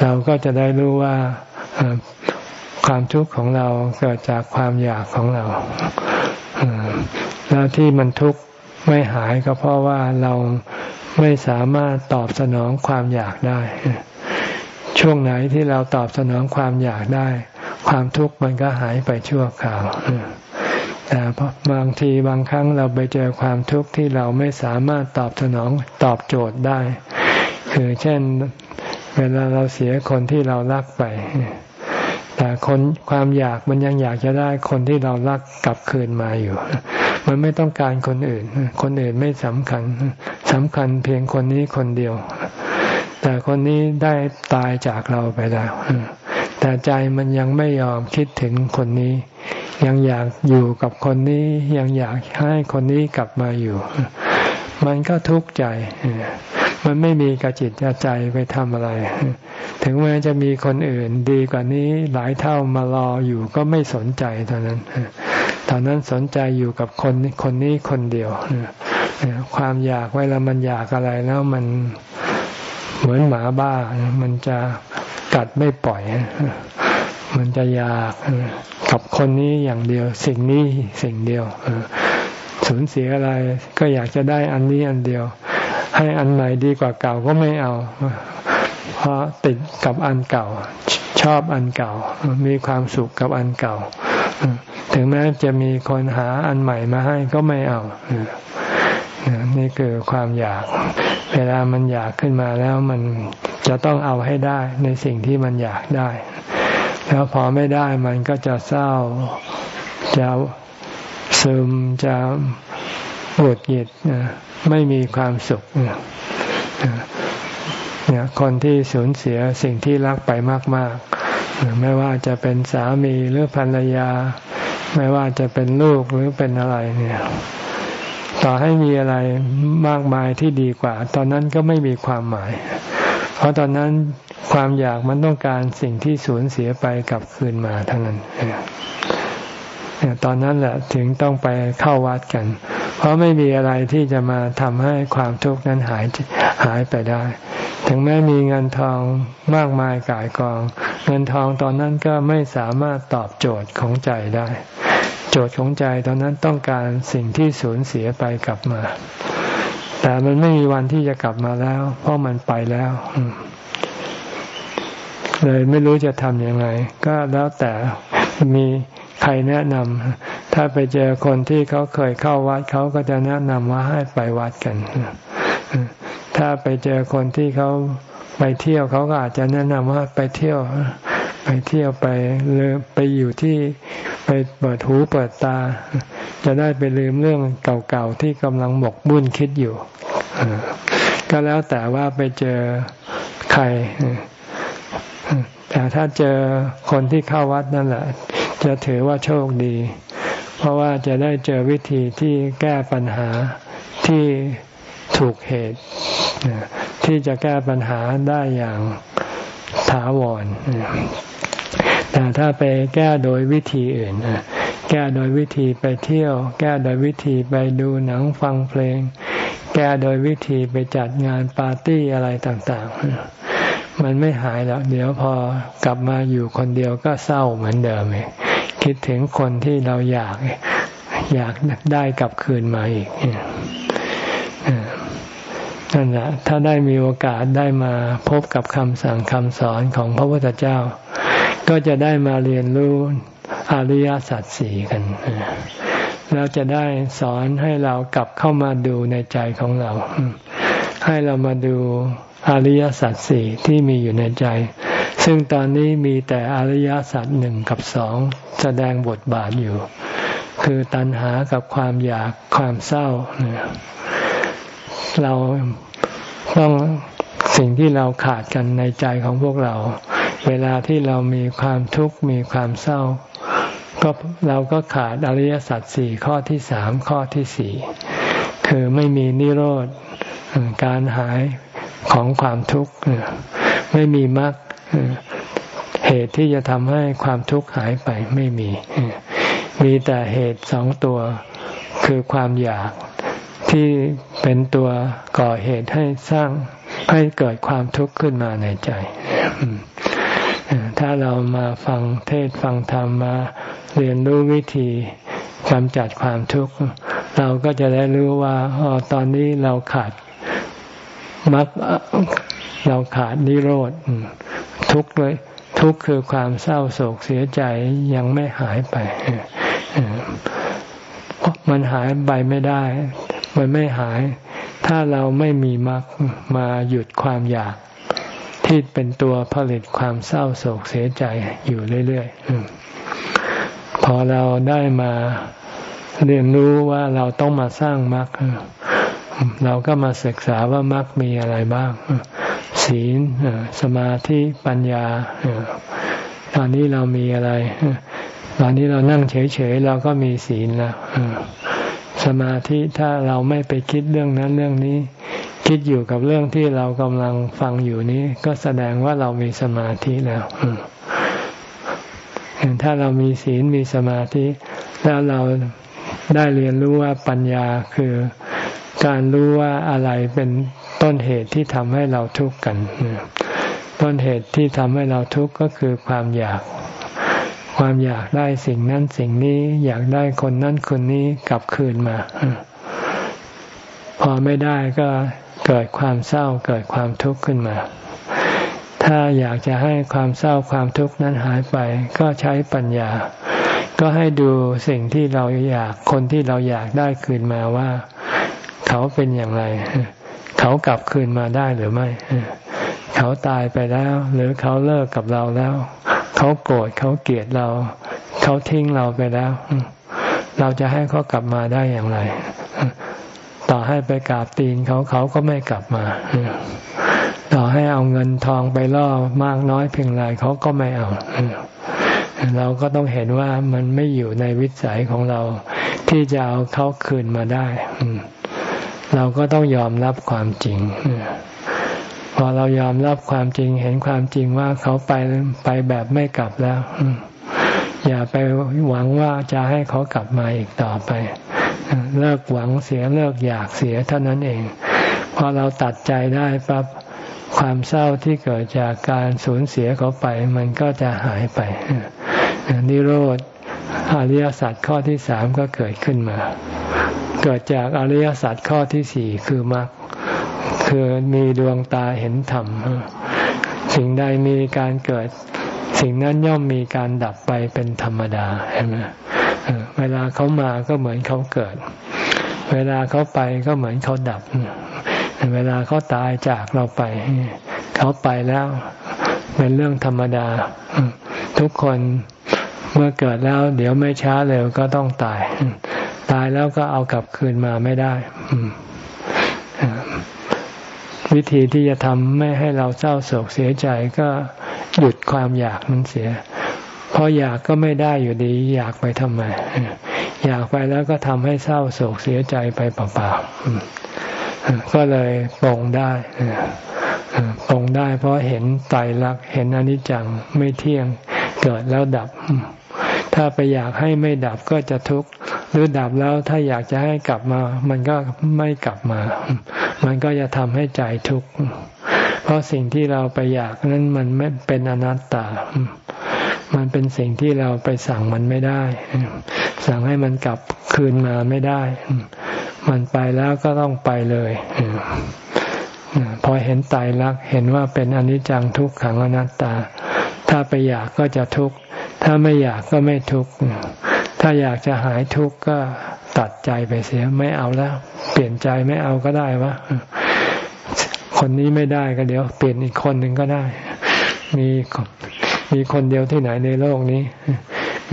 เราก็จะได้รู้ว่าความทุกข์ของเราเกิดจากความอยากของเราแล้วที่มันทุกข์ไม่หายก็เพราะว่าเราไม่สามารถตอบสนองความอยากได้ ช่วงไหนที่เราตอบสนองความอยากได้ ความทุกข์มันก็หายไปชั่วคราวแต่บางทีบางครั้งเราไปเจอความทุกข์ที่เราไม่สามารถตอบสนองตอบโจทย์ได้ คือเช่นเวลาเราเสียคนที่เรารักไป แต่คนความอยากมันยังอยากจะได้คนที่เรารักกลับคืนมาอยู่ มันไม่ต้องการคนอื่น คนอื่นไม่สำคัญสำคัญเพียงคนนี้คนเดียว แต่คนนี้ได้ตายจากเราไปแล้ว แต่ใจมันยังไม่ยอมคิดถึงคนนี้ ยังอยากอยู่กับคนนี้ ยังอยากให้คนนี้กลับมาอยู่ มันก็ทุกข์ใจ มันไม่มีกระจิตกระใจไปทำอะไร ถึงแม้จะมีคนอื่นดีกว่านี้หลายเท่ามารออยู่ก็ไม่สนใจตอนนั้นตอนนั้นสนใจอยู่กับคนคนนี้คนเดียวความอยากเวลามันอยากอะไรแล้วมัน เหมือนหมาบ้า มันจะกัดไม่ปล่อย มันจะอยากกับคนนี้อย่างเดียว สิ่งนี้สิ่งเดียวสูญเสียอะไรก็อยากจะได้อันนี้อันเดียว ให้อันใหม่ดีกว่าเก่าก็ไม่เอา เพราะติดกับอันเก่า ชอบอันเก่า มีความสุขกับอันเก่า ถึงแม้จะมีคนหาอันใหม่มาให้ก็ไม่เอา นี่คือความอยาก เวลามันอยากขึ้นมาแล้วมันจะต้องเอาให้ได้ในสิ่งที่มันอยากได้ แล้วพอไม่ได้มันก็จะเศร้า จะซึม จะหงุดหงิดไม่มีความสุขเนี่ยคนที่สูญเสียสิ่งที่รักไปมาก ๆ ไม่ว่าจะเป็นสามีหรือภรรยา ไม่ว่าจะเป็นลูกหรือเป็นอะไรเนี่ย ต่อให้มีอะไรมากมายที่ดีกว่า ตอนนั้นก็ไม่มีความหมาย เพราะตอนนั้นความอยากมันต้องการสิ่งที่สูญเสียไปกลับคืนมาเทั้งนั้นตอนนั้นแหละถึงต้องไปเข้าวัดกัน เพราะไม่มีอะไรที่จะมาทำให้ความทุกข์นั้นหายหายไปได้ ถึงแม้มีเงินทองมากมายกายกอง เงินทองตอนนั้นก็ไม่สามารถตอบโจทย์ของใจได้ จทย์ของใจตอนนั้นต้องการสิ่งที่สูญเสียไปกลับมา แต่มันไม่มีวันที่จะกลับมาแล้ว เพราะมันไปแล้ว เลยไม่รู้จะทำยังไงก็แล้วแต่มีใครแนะนำถ้าไปเจอคนที่เขาเคยเข้าวัดเขาก็จะแนะนำว่าให้ไปวัดกัน ถ้าไปเจอคนที่เขาไปเที่ยวเขาก็อาจจะแนะนำว่าไปเที่ยว ไปเที่ยวไปหรือไปอยู่ที่ ไปเปิดหูเปิดตา จะได้ไปลืมเรื่องเก่าๆที่กำลังหมกบุ่นคิดอยู่ ก็แล้วแต่ว่าไปเจอใคร แต่ถ้าเจอคนที่เข้าวัดนั่นแหละ จะถือว่าโชคดี เพราะว่าจะได้เจอวิธีที่แก้ปัญหาที่ถูกเหตุ ที่จะแก้ปัญหาได้อย่างถาวร แต่ถ้าไปแก้โดยวิธีอื่นแก้โดยวิธีไปเที่ยว แก้โดยวิธีไปดูหนังฟังเพลง แก้โดยวิธีไปจัดงานปาร์ตี้อะไรต่างๆ มันไม่หายแล้วเดี๋ยวพอกลับมาอยู่คนเดียวก็เศร้าเหมือนเดิมเองคิดถึงคนที่เราอยากอยากได้กลับคืนมาอีกนั่นแหละถ้าได้มีโอกาสได้มาพบกับคำสั่งคำสอนของพระพุทธเจ้า ก็จะได้มาเรียนรู้อริยสัจสี่กัน แล้วจะได้สอนให้เรากลับเข้ามาดูในใจของเรา ให้เรามาดูอริยสัจสี่ที่มีอยู่ในใจ ซึ่งตอนนี้มีแต่อริยสัจหนึ่งกับสองแสดงบทบาทอยู่ คือตัณหากับความอยากความเศร้า เราต้องสิ่งที่เราขาดกันในใจของพวกเรา เวลาที่เรามีความทุกข์มีความเศร้า ก็เราก็ขาดอริยสัจสี่ข้อที่สามข้อที่สี่คือไม่มีนิโรธการหายของความทุกข์ไม่มีมรรคเหตุที่จะทำให้ความทุกข์หายไปไม่มี มีแต่เหตุสองตัวคือความอยากที่เป็นตัวก่อเหตุให้สร้างให้เกิดความทุกข์ขึ้นมาในใจ ถ้าเรามาฟังเทศฟังธรรมมาเรียนรู้วิธีกำจัดความทุกข์ เราก็จะได้รู้ว่าออตอนนี้เราขาดมักเราขาดนิโรธทุกข์เลยทุกข์คือความเศร้าโศกเสียใจยังไม่หายไปมันหายไปไม่ได้ มันไม่หาย ถ้าเราไม่มีมรรคมาหยุดความอยาก ที่เป็นตัวผลิตความเศร้าโศกเสียใจอยู่เรื่อยๆ พอเราได้มาเรียนรู้ว่าเราต้องมาสร้างมรรคเราก็มาศึกษาว่ามรรคมีอะไรบ้าง ศีลสมาธิปัญญาตอนนี้เรามีอะไร ตอนนี้เรานั่งเฉยๆเราก็มีศีลแล้วสมาธิถ้าเราไม่ไปคิดเรื่องนั้นเรื่องนี้ คิดอยู่กับเรื่องที่เรากำลังฟังอยู่นี้ ก็แสดงว่าเรามีสมาธิแล้วถ้าเรามีศีลมีสมาธิ แล้วเราได้เรียนรู้ว่าปัญญาคือการรู้ว่าอะไรเป็นต้นเหตุที่ทำให้เราทุกข์กัน ต้นเหตุที่ทำให้เราทุกข์ก็คือความอยาก ความอยากได้สิ่งนั้นสิ่งนี้ อยากได้คนนั้นคนนี้กลับคืนมา พอไม่ได้ก็เกิดความเศร้าเกิดความทุกข์ขึ้นมา ถ้าอยากจะให้ความเศร้าความทุกข์นั้นหายไป ก็ใช้ปัญญา ก็ให้ดูสิ่งที่เราอยากคนที่เราอยากได้คืนมาว่า เขาเป็นอย่างไร เขากลับคืนมาได้หรือไม่ เขาตายไปแล้ว หรือเขาเลิกกับเราแล้ว เขาโกรธเขาเกลียดเรา เขาทิ้งเราไปแล้ว เราจะให้เขากลับมาได้อย่างไร ต่อให้ไปกราบตีนเขาเขาก็ไม่กลับมา ต่อให้เอาเงินทองไปล่อมากน้อยเพียงไรเขาก็ไม่เอา เราก็ต้องเห็นว่ามันไม่อยู่ในวิสัยของเรา ที่จะเอาเขาคืนมาได้เราก็ต้องยอมรับความจริงพอเรายอมรับความจริงเห็นความจริงว่าเขาไปไปแบบไม่กลับแล้วอย่าไปหวังว่าจะให้เขากลับมาอีกต่อไป เลิกหวังเสียเลิกอยากเสียเท่านั้นเอง พอเราตัดใจได้ปั๊บความเศร้าที่เกิดจากการสูญเสียเขาไป มันก็จะหายไปนิโรธอริยสัจข้อที่สามก็เกิดขึ้นมา เกิดจากอริยสัจข้อที่สี่คือมรรคคือมีดวงตาเห็นธรรม สิ่งใดมีการเกิด สิ่งนั้นย่อมมีการดับไปเป็นธรรมดาใช่ไหม เวลาเขามาก็เหมือนเขาเกิด เวลาเขาไปก็เหมือนเขาดับ เวลาเขาตายจากเราไป เขาไปแล้ว เป็นเรื่องธรรมดา ทุกคนเมื่อเกิดแล้ว เดี๋ยวไม่ช้าเร็วก็ต้องตาย ตายแล้วก็เอากลับคืนมาไม่ได้วิธีที่จะทำไม่ให้เราเศร้าโศกเสียใจก็หยุดความอยากนั้นเสีย เพราะอยากก็ไม่ได้อยู่ดี อยากไปทำไม อยากไปแล้วก็ทำให้เศร้าโศกเสียใจไปเปล่าๆก็เลยปรงได้ปรงได้ เพราะเห็นไตรลักษณ์เห็นอนิจจังไม่เที่ยงเกิดแล้วดับ ถ้าไปอยากให้ไม่ดับก็จะทุกข์หรือดับแล้วถ้าอยากจะให้กลับมา มันก็ไม่กลับมา มันก็จะทำให้ใจทุกข์เพราะสิ่งที่เราไปอยากนั้นมันไม่เป็นอนัตตา มันเป็นสิ่งที่เราไปสั่งมันไม่ได้ สั่งให้มันกลับคืนมาไม่ได้ มันไปแล้วก็ต้องไปเลยพอเห็นตายรักเห็นว่าเป็นอนิจจังทุกขังอนัตตา ถ้าไปอยากก็จะทุกข์ถ้าไม่อยากก็ไม่ทุกข์ถ้าอยากจะหายทุกข์ก็ตัดใจไปเสียไม่เอาแล้ว เปลี่ยนใจไม่เอาก็ได้วะคนนี้ไม่ได้ก็เดี๋ยว เปลี่ยนอีกคนหนึ่งก็ได้ มี มีคนเดียวที่ไหนในโลกนี้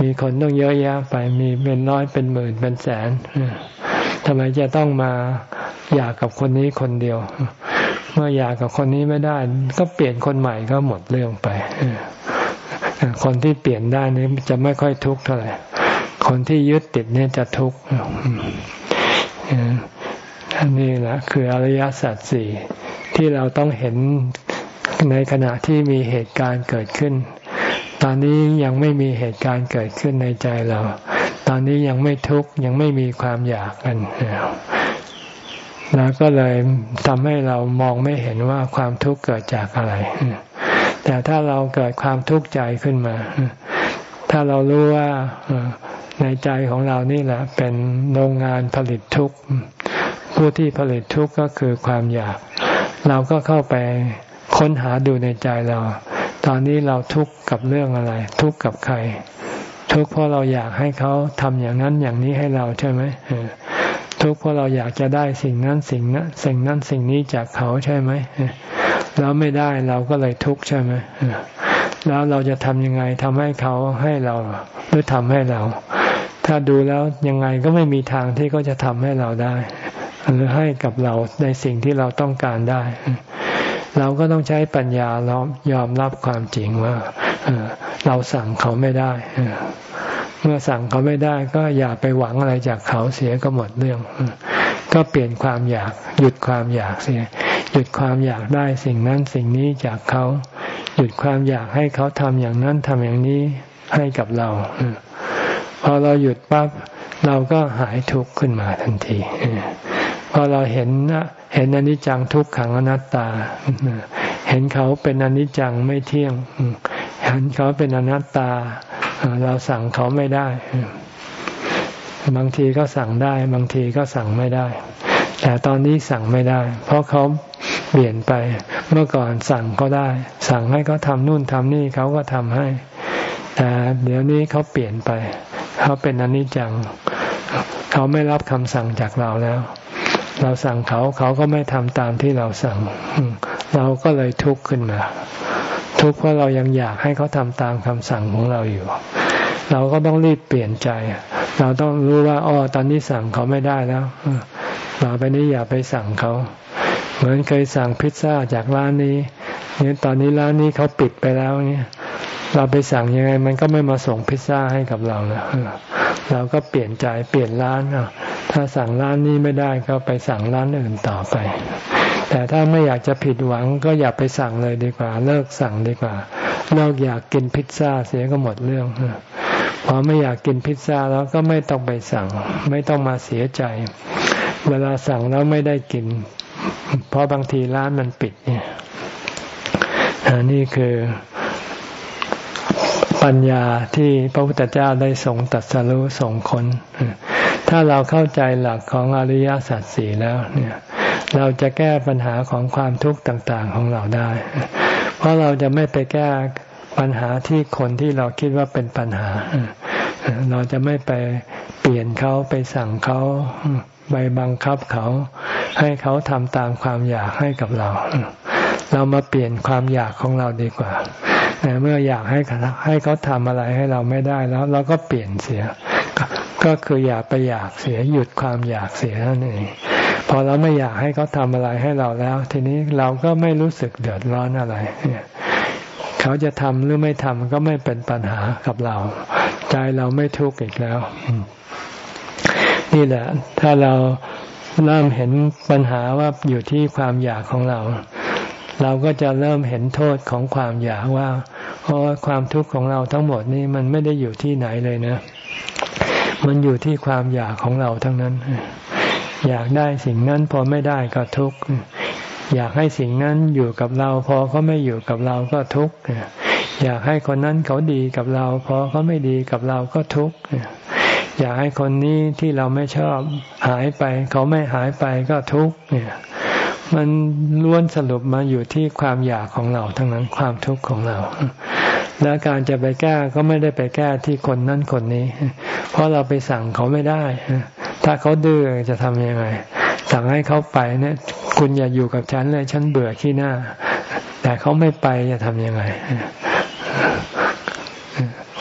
มีคนต้องเยอะแยะไปมีเป็นร้อยเป็นหมื่นเป็นแสนทำไมจะต้องมาอยากกับคนนี้คนเดียว เมื่ออยากกับคนนี้ไม่ได้ ก็เปลี่ยนคนใหม่ก็หมดเรื่องไปคนที่เปลี่ยนได้นี้จะไม่ค่อยทุกข์เท่าไหร่คนที่ยึดติดเนี่ยจะทุกข์อันนี้แหละคืออริยสัจสี่ที่เราต้องเห็นในขณะที่มีเหตุการณ์เกิดขึ้น ตอนนี้ยังไม่มีเหตุการณ์เกิดขึ้นในใจเรา ตอนนี้ยังไม่ทุกข์ยังไม่มีความอยากกันแล้วก็เลยทำให้เรามองไม่เห็นว่าความทุกข์เกิดจากอะไร แต่ถ้าเราเกิดความทุกข์ใจขึ้นมา ถ้าเรารู้ว่าในใจของเรานี่แหละ เป็นโรงงานผลิตทุกข์ ผู้ที่ผลิตทุกข์ก็คือความอยาก เราก็เข้าไปค้นหาดูในใจเรา ตอนนี้เราทุกข์กับเรื่องอะไร ทุกข์กับใคร ทุกข์เพราะเราอยากให้เขาทำอย่างนั้นอย่างนี้ให้เราใช่ไหมทุกข์เพราะเราอยากจะได้สิ่งนั้นสิ่งนั้นสิ่งนั้นสิ่งนี้จากเขาใช่ไหมแล้วไม่ได้เราก็เลยทุกข์ใช่ไหมแล้วเราจะทำยังไงทำให้เขาให้เราหรือทำให้เรา ถ้าดูแล้วยังไงก็ไม่มีทางที่เขาจะทำให้เราได้ หรือให้กับเราในสิ่งที่เราต้องการได้ เราก็ต้องใช้ปัญญาเรายอมรับความจริงว่าเราสั่งเขาไม่ได้ เมื่อสั่งเขาไม่ได้ก็อย่าไปหวังอะไรจากเขาเสียก็หมดเรื่อง ก็เปลี่ยนความอยาก หยุดความอยากเสีย หยุดความอยากได้สิ่งนั้นสิ่งนี้จากเขา หยุดความอยากให้เขาทำอย่างนั้นทำอย่างนี้ให้กับเราพอเราหยุดปั๊บเราก็หายทุกข์ขึ้นมาทันที พอเราเห็นเห็นอนิจจังทุกขังอนัตตา เห็นเขาเป็นอนิจจังไม่เที่ยง เห็นเขาเป็นอนัตตา เราสั่งเขาไม่ได้ บางทีก็สั่งได้ บางทีก็สั่งไม่ได้ แต่ตอนนี้สั่งไม่ได้ เพราะเขาเปลี่ยนไป เมื่อก่อนสั่งก็ได้ สั่งให้เขาทำนู่นทำนี่เขาก็ทำให้ แต่เดี๋ยวนี้เขาเปลี่ยนไป เขาเป็นอนิจจัง เขาไม่รับคำสั่งจากเราแล้ว เราสั่งเขาเขาก็ไม่ทำตามที่เราสั่ง เราก็เลยทุกข์ขึ้นมา ทุกข์เพราะเรายังอยากให้เขาทำตามคำสั่งของเราอยู่ เราก็ต้องรีบเปลี่ยนใจ เราต้องรู้ว่าอ๋อตอนนี้สั่งเขาไม่ได้แล้วต่อไปนี้อย่าไปสั่งเขา เหมือนเคยสั่งพิซซ่าจากร้านนี้เนี่ยตอนนี้ร้านนี้เขาปิดไปแล้วเนี่ย เราไปสั่งยังไง มันก็ไม่มาส่งพิซซ่าให้กับเราแล้ว เราก็เปลี่ยนใจเปลี่ยนร้านถ้าสั่งร้านนี้ไม่ได้ก็ไปสั่งร้านอื่นต่อไป แต่ถ้าไม่อยากจะผิดหวังก็อย่าไปสั่งเลยดีกว่า เลิกสั่งดีกว่าเลิกอยากกินพิซซ่าเสียก็หมดเรื่องพอไม่อยากกินพิซซ่าแล้วก็ไม่ต้องไปสั่ง ไม่ต้องมาเสียใจ เวลาสั่งแล้วไม่ได้กิน เพราะบางทีร้านมันปิดเนี่ยนี่คือ ปัญญาที่พระพุทธเจ้าได้ทรงตัดสรู้ส่งคนถ้าเราเข้าใจหลักของอริยสัจสี่แล้วเนี่ย เราจะแก้ปัญหาของความทุกข์ต่างๆของเราได้ เพราะเราจะไม่ไปแก้ปัญหาที่คนที่เราคิดว่าเป็นปัญหา เราจะไม่ไปเปลี่ยนเขาไปสั่งเขาไปบังคับเขา ให้เขาทำตามความอยากให้กับเรา เรามาเปลี่ยนความอยากของเราดีกว่า เมื่ออยากให้ให้เขาทำอะไรให้เราไม่ได้แล้ว เราก็เปลี่ยนเสีย ก็คืออยากไปอยากเสียหยุดความอยากเสียนั่นเองพอเราไม่อยากให้เขาทำอะไรให้เราแล้ว ทีนี้เราก็ไม่รู้สึกเดือดร้อนอะไรเขาจะทำหรือไม่ทำก็ไม่เป็นปัญหากับเรา ใจเราไม่ทุกข์อีกแล้ว นี่แหละ ถ้าเราเริ่มเห็นปัญหาว่าอยู่ที่ความอยากของเรา เราก็จะเริ่มเห็นโทษของความอยากว่าเพราะความทุกข์ของเราทั้งหมดนี่มันไม่ได้อยู่ที่ไหนเลยนะ มันอยู่ที่ความอยากของเราทั้งนั้น อยากได้สิ่งนั้นพอไม่ได้ก็ทุกข์อยากให้สิ่งนั้นอยู่กับเรา พอเขาไม่อยู่กับเราก็ทุกข์อยากให้คนนั้นเขาดีกับเรา พอเขาไม่ดีกับเราก็ทุกข์อยากให้คนนี้ที่เราไม่ชอบหายไป เขาไม่หายไปก็ทุกข์เนี่ย มันล้วนสรุปมาอยู่ที่ความอยากของเราทั้งนั้นความทุกข์ของเรา และการจะไปแก้ก็ไม่ได้ไปแก้ที่คนนั้นคนนี้ เพราะเราไปสั่งเขาไม่ได้ ถ้าเขาดื้อจะทำยังไง สั่งให้เขาไปเนี่ย คุณอย่าอยู่กับฉันเลยฉันเบื่อขี้หน้า แต่เขาไม่ไปจะทำยังไง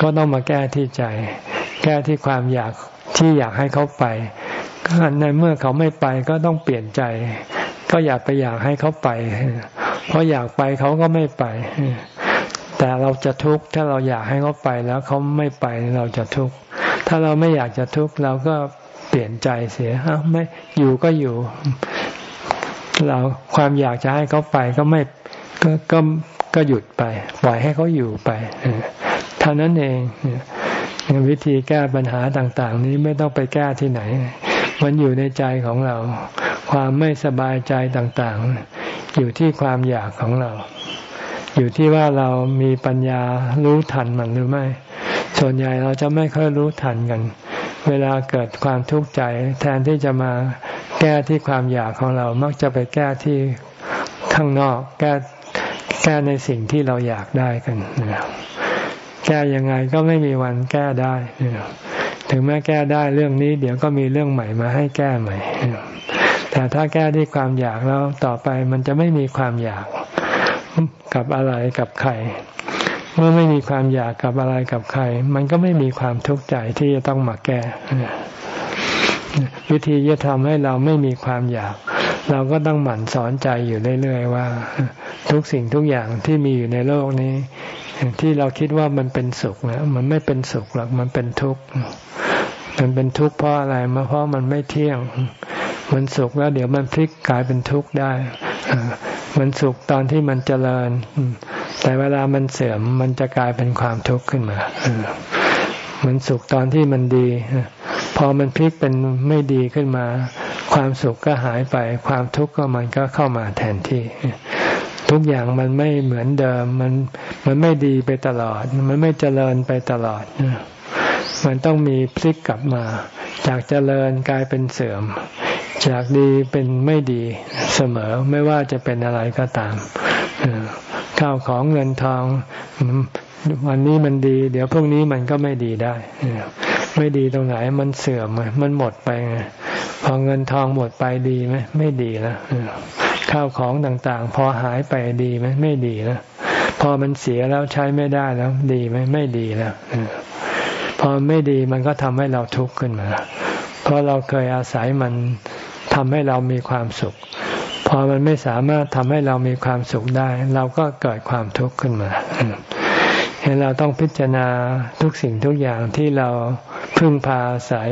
ก็ต้องมาแก้ที่ใจ แก้ที่ความอยากที่อยากให้เขาไปก็ในเมื่อเขาไม่ไปก็ต้องเปลี่ยนใจ ก็อยากไปอยากให้เขาไป เพราะอยากไปเขาก็ไม่ไป แต่เราจะทุกข์ถ้าเราอยากให้เขาไปแล้วเขาไม่ไปเราจะทุกข์ถ้าเราไม่อยากจะทุกข์เราก็เปลี่ยนใจเสียไม่อยู่ก็อยู่ เราความอยากจะให้เขาไปก็ไม่ก็ก็ก็หยุดไปปล่อยให้เขาอยู่ไปเท่านั้นเองวิธีแก้ปัญหาต่าง ๆ นี้ไม่ต้องไปแก้ที่ไหน มันอยู่ในใจของเรา ความไม่สบายใจต่างๆ อยู่ที่ความอยากของเรา อยู่ที่ว่าเรามีปัญญารู้ทันมันหรือไม่ ส่วนใหญ่เราจะไม่ค่อยรู้ทันกัน เวลาเกิดความทุกข์ใจ แทนที่จะมาแก้ที่ความอยากของเรา มักจะไปแก้ที่ข้างนอก แก้แก้ในสิ่งที่เราอยากได้กันแก้ยังไงก็ไม่มีวันแก้ได้ ถึงแม้แก้ได้เรื่องนี้ เดี๋ยวก็มีเรื่องใหม่มาให้แก้ใหม่ แต่ถ้าแก้ที่ความอยากแล้วต่อไปมันจะไม่มีความอยากกับอะไรกับใคร เมื่อไม่มีความอยากกับอะไรกับใคร มันก็ไม่มีความทุกข์ใจที่จะต้องมาแก้วิธีจะทำให้เราไม่มีความอยาก เราก็ต้องหมั่นสอนใจอยู่เรื่อยๆว่า ทุกสิ่งทุกอย่างที่มีอยู่ในโลกนี้ ที่เราคิดว่ามันเป็นสุขนะมันไม่เป็นสุขหรอกมันเป็นทุกข์มันเป็นทุกข์เพราะอะไรมาเพราะมันไม่เที่ยง มันสุขแล้วเดี๋ยวมันพลิกกลายเป็นทุกข์ได้มันสุขตอนที่มันเจริญ แต่เวลามันเสื่อมมันจะกลายเป็นความทุกข์ขึ้นมามันสุขตอนที่มันดี พอมันพลิกเป็นไม่ดีขึ้นมา ความสุขก็หายไป ความทุกข์ก็มันก็เข้ามาแทนที่ ทุกอย่างมันไม่เหมือนเดิม มันมันไม่ดีไปตลอด มันไม่เจริญไปตลอด มันต้องมีพลิกกลับมา จากเจริญกลายเป็นเสื่อม จากดีเป็นไม่ดีเสมอไม่ว่าจะเป็นอะไรก็ตามข้าวของเงินทองวันนี้มันดี เดี๋ยวพรุ่งนี้มันก็ไม่ดีได้ไม่ดีตรงไหนมันเสื่อมมันหมดไปไงพอเงินทองหมดไปดีไหมไม่ดีแล้วข้าวของต่างๆ พอหายไปดีไหมไม่ดีแล้วพอมันเสียแล้วใช้ไม่ได้แล้ว ดีไหมไม่ดีแล้วพอไม่ดีมันก็ทำให้เราทุกข์ขึ้นมา เพราะเราเคยอาศัยมัน ทำให้เรามีความสุข พอมันไม่สามารถทำให้เรามีความสุขได้ เราก็เกิดความทุกข์ขึ้นมาเห็นเราต้องพิจารณาทุกสิ่งทุกอย่างที่เราพึ่งพาอาศัย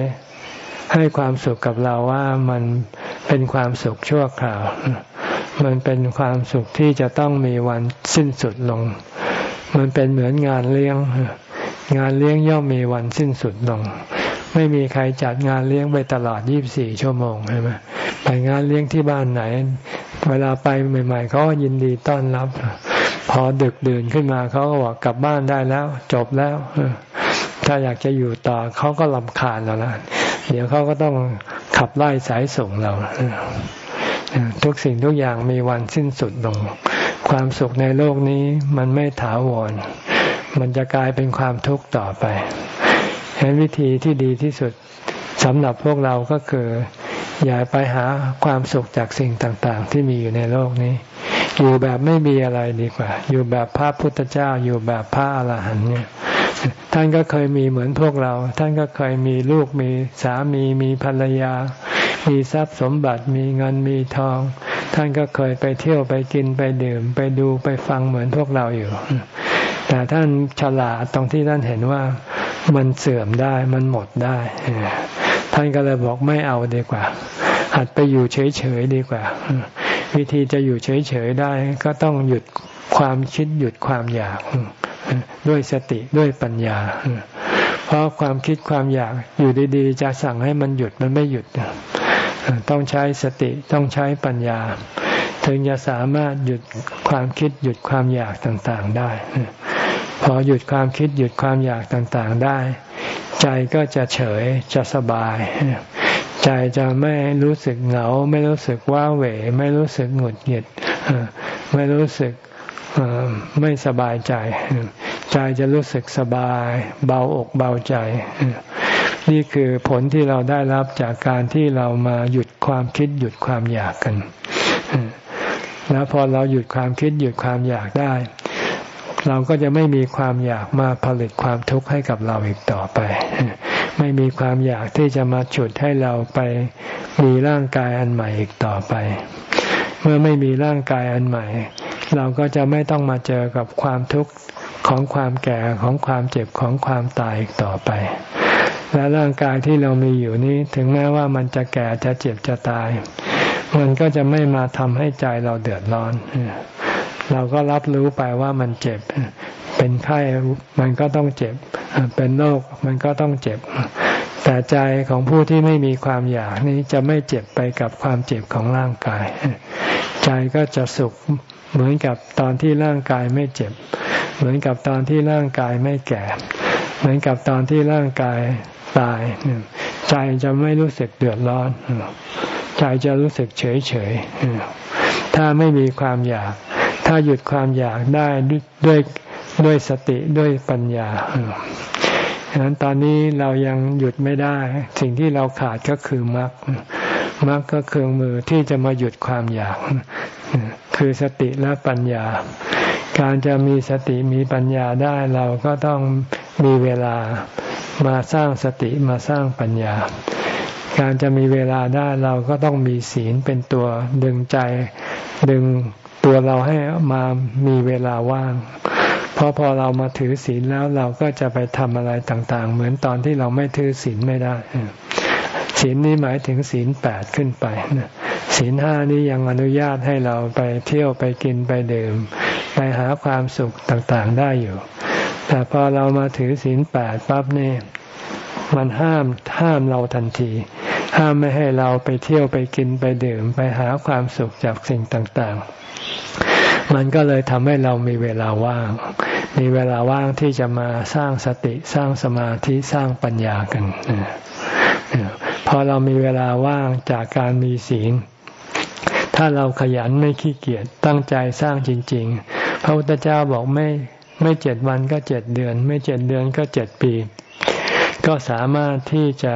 ให้ความสุขกับเราว่ามันเป็นความสุขชั่วคราว มันเป็นความสุขที่จะต้องมีวันสิ้นสุดลง มันเป็นเหมือนงานเลี้ยง งานเลี้ยงย่อมมีวันสิ้นสุดลง ไม่มีใครจัดงานเลี้ยงไปตลอด 24 ชั่วโมงใช่ไหมไปงานเลี้ยงที่บ้านไหน เวลาไปใหม่ ๆ เขาก็ยินดีต้อนรับ พอดึกดื่นขึ้นมาเขาก็บอกกลับบ้านได้แล้ว จบแล้ว ถ้าอยากจะอยู่ต่อเขาก็ลำคาญเราละเดี๋ยวเขาก็ต้องขับไล่สายส่งเราทุกสิ่งทุกอย่างมีวันสิ้นสุดลง ความสุขในโลกนี้มันไม่ถาวร มันจะกลายเป็นความทุกข์ต่อไป ฉะนั้นวิธีที่ดีที่สุดสำหรับพวกเราก็คือ อย่าไปหาความสุขจากสิ่งต่างๆ ที่มีอยู่ในโลกนี้ อยู่แบบไม่มีอะไรดีกว่า อยู่แบบพระพุทธเจ้า อยู่แบบพระอรหันต์เนี่ยท่านก็เคยมีเหมือนพวกเรา ท่านก็เคยมีลูกมีสามีมีภรรยา มีทรัพย์สมบัติมีเงินมีทอง ท่านก็เคยไปเที่ยวไปกินไปดื่ม ไปดูไปฟังเหมือนพวกเราอยู่ แต่ท่านฉลาดตรงที่ท่านเห็นว่ามันเสื่อมได้มันหมดได้ท่านก็เลยบอกไม่เอาดีกว่า หัดไปอยู่เฉยๆดีกว่า วิธีจะอยู่เฉยๆได้ ก็ต้องหยุดความคิดหยุดความอยาก ด้วยสติด้วยปัญญา เพราะความคิดความอยากอยู่ดีๆ จะสั่งให้มันหยุดมันไม่หยุด ต้องใช้สติต้องใช้ปัญญา ถึงจะสามารถหยุดความคิดหยุดความอยากต่างๆได้ พอหยุดความคิดหยุดความอยากต่างๆได้ ใจก็จะเฉยจะสบาย ใจจะไม่รู้สึกเหงา ไม่รู้สึกว้าเหวไม่รู้สึกหงุดหงิดไม่รู้สึกไม่สบายใจ ใจจะรู้สึกสบาย เบาอกเบาใจ นี่คือผลที่เราได้รับจากการที่เรามาหยุดความคิดหยุดความอยากกันแล้วพอเราหยุดความคิดหยุดความอยากได้ เราก็จะไม่มีความอยากมาผลิตความทุกข์ให้กับเราอีกต่อไป ไม่มีความอยากที่จะมาฉุดให้เราไปมีร่างกายอันใหม่อีกต่อไป เมื่อไม่มีร่างกายอันใหม่ เราก็จะไม่ต้องมาเจอกับความทุกข์ของความแก่ของความเจ็บของความตายอีกต่อไป และร่างกายที่เรามีอยู่นี้ถึงแม้ว่ามันจะแก่จะเจ็บจะตาย มันก็จะไม่มาทำให้ใจเราเดือดร้อน เราก็รับรู้ไปว่ามันเจ็บ เป็นไข้มันก็ต้องเจ็บ เป็นโรคมันก็ต้องเจ็บ แต่ใจของผู้ที่ไม่มีความอยากนี้จะไม่เจ็บไปกับความเจ็บของร่างกาย ใจก็จะสุขเหมือนกับตอนที่ร่างกายไม่เจ็บ เหมือนกับตอนที่ร่างกายไม่แก่ เหมือนกับตอนที่ร่างกายตาย ใจจะไม่รู้สึกเดือดร้อน ใจจะรู้สึกเฉยเฉยถ้าไม่มีความอยาก ถ้าหยุดความอยากได้ด้วยด้วยสติด้วยปัญญาฉะนั้นตอนนี้เรายังหยุดไม่ได้ สิ่งที่เราขาดก็คือมรรคมรรคก็เครื่องมือที่จะมาหยุดความอยาก คือสติและปัญญา การจะมีสติมีปัญญาได้เราก็ต้องมีเวลามาสร้างสติมาสร้างปัญญา การจะมีเวลาได้เราก็ต้องมีศีลเป็นตัวดึงใจดึง ตัวเราให้มามีเวลาว่าง เพราะพอเรามาถือศีลแล้วเราก็จะไปทำอะไรต่าง ๆ เหมือนตอนที่เราไม่ถือศีลไม่ได้ศีลนี้หมายถึงศีลแปดขึ้นไปศีลห้านี้ยังอนุญาตให้เราไปเที่ยวไปกินไปดื่ม ไปหาความสุขต่างๆได้อยู่ แต่พอเรามาถือศีลแปดปั๊บนี่มันห้ามห้ามเราทันที ห้ามไม่ให้เราไปเที่ยวไปกินไปดื่ม ไปหาความสุขจากสิ่งต่างๆ มันก็เลยทำให้เรามีเวลาว่าง มีเวลาว่างที่จะมาสร้างสติสร้างสมาธิสร้างปัญญากันพอเรามีเวลาว่างจากการมีศีล ถ้าเราขยันไม่ขี้เกียจตั้งใจสร้างจริง ๆ พระพุทธเจ้าบอกไม่ไม่เจ็ดวันก็เจ็ดเดือน ไม่เจ็ดเดือนก็เจ็ดปี ก็สามารถที่จะ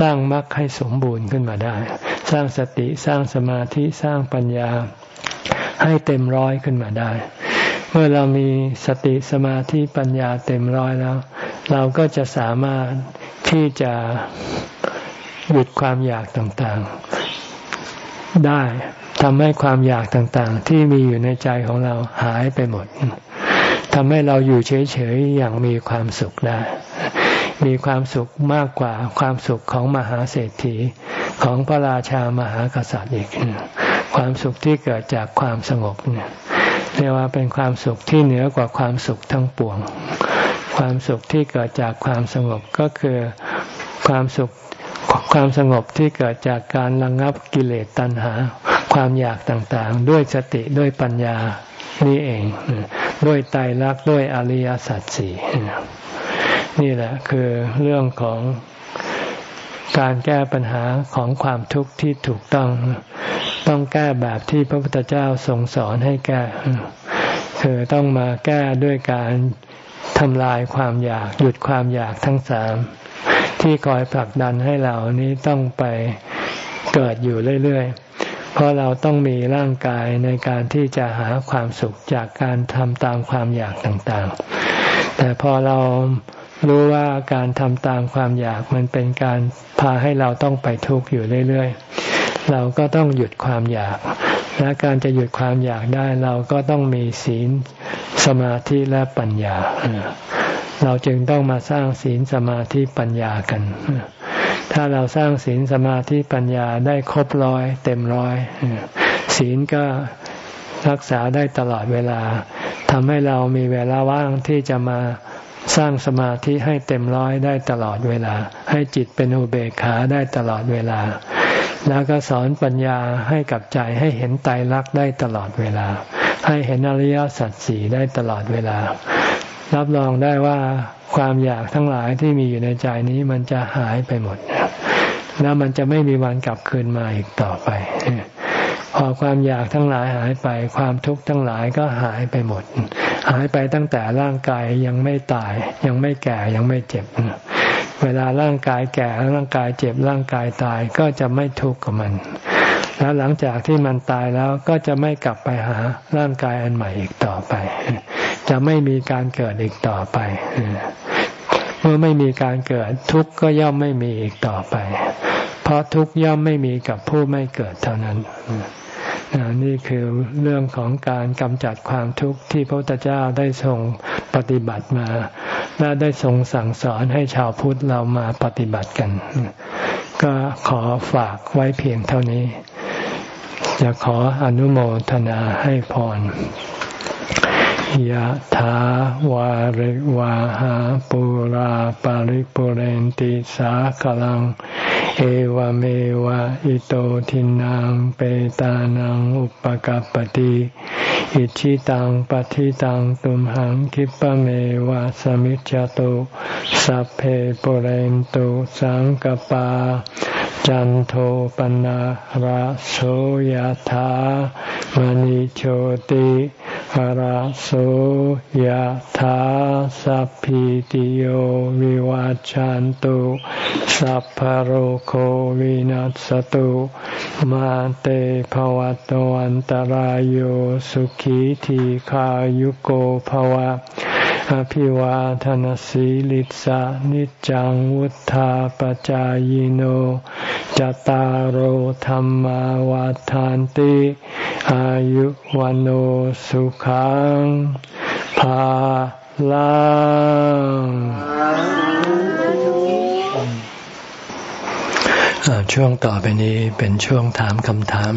สร้างมรรคให้สมบูรณ์ขึ้นมาได้ สร้างสติสร้างสมาธิสร้างปัญญา ให้เต็มร้อยขึ้นมาได้ เมื่อเรามีสติสมาธิปัญญาเต็มร้อยแล้ว เราก็จะสามารถที่จะหยุดความอยากต่างๆ ได้ทำให้ความอยากต่างๆ ที่มีอยู่ในใจของเราหายไปหมดทำให้เราอยู่เฉยๆอย่างมีความสุขได้ มีความสุขมากกว่าความสุขของมหาเศรษฐีของพระราชามหากษัตริย์อีก ความสุขที่เกิดจากความสงบเนี่ยเรียกว่าเป็นความสุขที่เหนือกว่าความสุขทั้งปวง ความสุขที่เกิดจากความสงบก็คือความสุขความสงบที่เกิดจากการระงงับกิเลสตัณหา ความอยากต่างๆ ด้วยสติด้วยปัญญานี่เอง ด้วยไตรลักษณ์ด้วยอริยสัจสี่นี่แหละคือเรื่องของการแก้ปัญหาของความทุกข์ที่ถูกต้อง ต้องแก้แบบที่พระพุทธเจ้าทรงสอนให้แก้คือต้องมาแก้ด้วยการทำลายความอยากหยุดความอยากทั้งสามที่คอยผลักดันให้เรานี้ต้องไปเกิดอยู่เรื่อยๆ เพราะเราต้องมีร่างกายในการที่จะหาความสุขจากการทำตามความอยากต่างๆ แต่พอเรารู้ว่าการทำตามความอยากมันเป็นการพาให้เราต้องไปทุกข์อยู่เรื่อยๆ เราก็ต้องหยุดความอยาก และการจะหยุดความอยากได้เราก็ต้องมีศีลสมาธิและปัญญา เราจึงต้องมาสร้างศีลสมาธิปัญญากัน ถ้าเราสร้างศีลสมาธิปัญญาได้ครบร้อยเต็มร้อยศีลก็รักษาได้ตลอดเวลาทำให้เรามีเวลาว่างที่จะมาสร้างสมาธิให้เต็มร้อยได้ตลอดเวลา ให้จิตเป็นอุเบกขาได้ตลอดเวลา แล้วก็สอนปัญญาให้กับใจให้เห็นไตรลักษณ์ได้ตลอดเวลา ให้เห็นอริยสัจสี่ได้ตลอดเวลา รับรองได้ว่าความอยากทั้งหลายที่มีอยู่ในใจนี้มันจะหายไปหมด แล้วมันจะไม่มีวันกลับคืนมาอีกต่อไป พอความอยากทั้งหลายหายไป ความทุกข์ทั้งหลายก็หายไปหมด หายไปตั้งแต่ร่างกายยังไม่ตาย ยังไม่แก่ยังไม่เจ็บ เวลาร่างกายแก่ร่างกายเจ็บร่างกายตายก็จะไม่ทุกข์กับมัน แล้วหลังจากที่มันตายแล้วก็จะไม่กลับไปหาร่างกายอันใหม่อีกต่อไป จะไม่มีการเกิดอีกต่อไป เมื่อไม่มีการเกิดทุกข์ก็ย่อมไม่มีอีกต่อไป เพราะทุกข์ย่อมไม่มีกับผู้ไม่เกิดเท่านั้น นี่คือเรื่องของการกำจัดความทุกข์ที่พระพุทธเจ้าได้ทรงปฏิบัติมา และได้ทรงสั่งสอนให้ชาวพุทธเรามาปฏิบัติกัน ก็ขอฝากไว้เพียงเท่านี้ จะขออนุโมทนาให้พรยะถาวาริวาหาปุราปาริปุเรนติสากลัง เอวเมวะอิโตทินังเปตานังอุปกัรปติอิชิตังปฏิตังตุมหังคิปะเมวะสมิจจตุสัพเพปเรนตุสังกปา จันโทปนะระโสยธามณิโชติ ระโสยธาสัพพิติโยวิวาจันตุสัพพโรโควินัสตุมาเตภวัตวันตารโยสุขีทีขายุโกภวะ อภิวาทนสีลิสานิจังวุธาปจายโนจตารโหธรรมวาทานติอายุวันโอสุขังภาลังช่วงต่อไปนี้เป็นช่วงถามคำถาม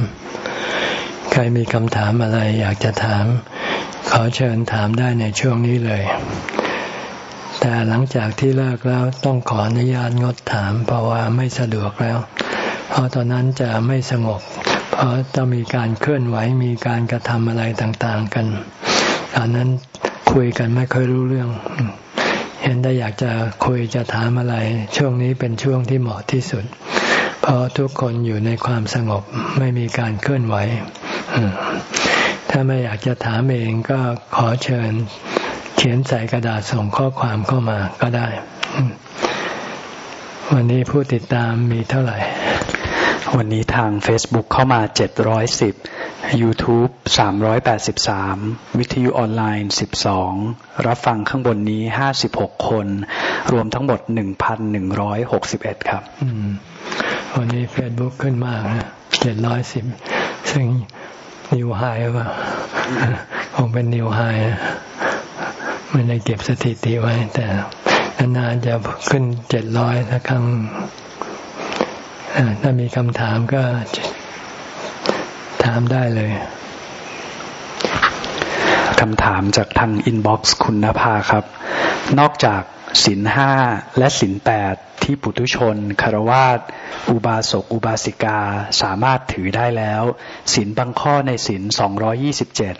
ใครมีคำถามอะไรอยากจะถาม ขอเชิญถามได้ในช่วงนี้เลย แต่หลังจากที่เลิกแล้วต้องขออนุญาตงดถาม เพราะว่าไม่สะดวกแล้ว เพราะตอนนั้นจะไม่สงบ เพราะต้องมีการเคลื่อนไหวมีการกระทำอะไรต่างๆกันตอนนั้นคุยกันไม่ค่อยรู้เรื่อง เห็นได้อยากจะคุยจะถามอะไร ช่วงนี้เป็นช่วงที่เหมาะที่สุด เพราะทุกคนอยู่ในความสงบไม่มีการเคลื่อนไหว ถ้าไม่อยากจะถามเองก็ขอเชิญ เขียนใส่กระดาษส่งข้อความเข้ามาก็ได้ วันนี้ผู้ติดตามมีเท่าไหร่ วันนี้ทาง Facebook เข้ามา 710 YouTube 383 วิทยุออนไลน์ 12 รับฟังข้างบนนี้ 56 คน รวมทั้งหมด 1,161 ครับวันนี้ Facebook ขึ้นมากนะ710 ซึ่ง new high ว่าคงเป็น new high ไม่ได้เก็บสถิติไว้ แต่นานๆจะขึ้นเจ็ดร้อยสักครั้งถ้ามีคำถามก็ถามได้เลยคำถามจากทาง inbox คุณนภาครับ นอกจาก ศินห้าและศินแปดที่ปุถุชนคารวาสอุบาสกอุบาสิกาสามารถถือได้แล้วศินบางข้อในศินสองรอยี่สิบเจ็ด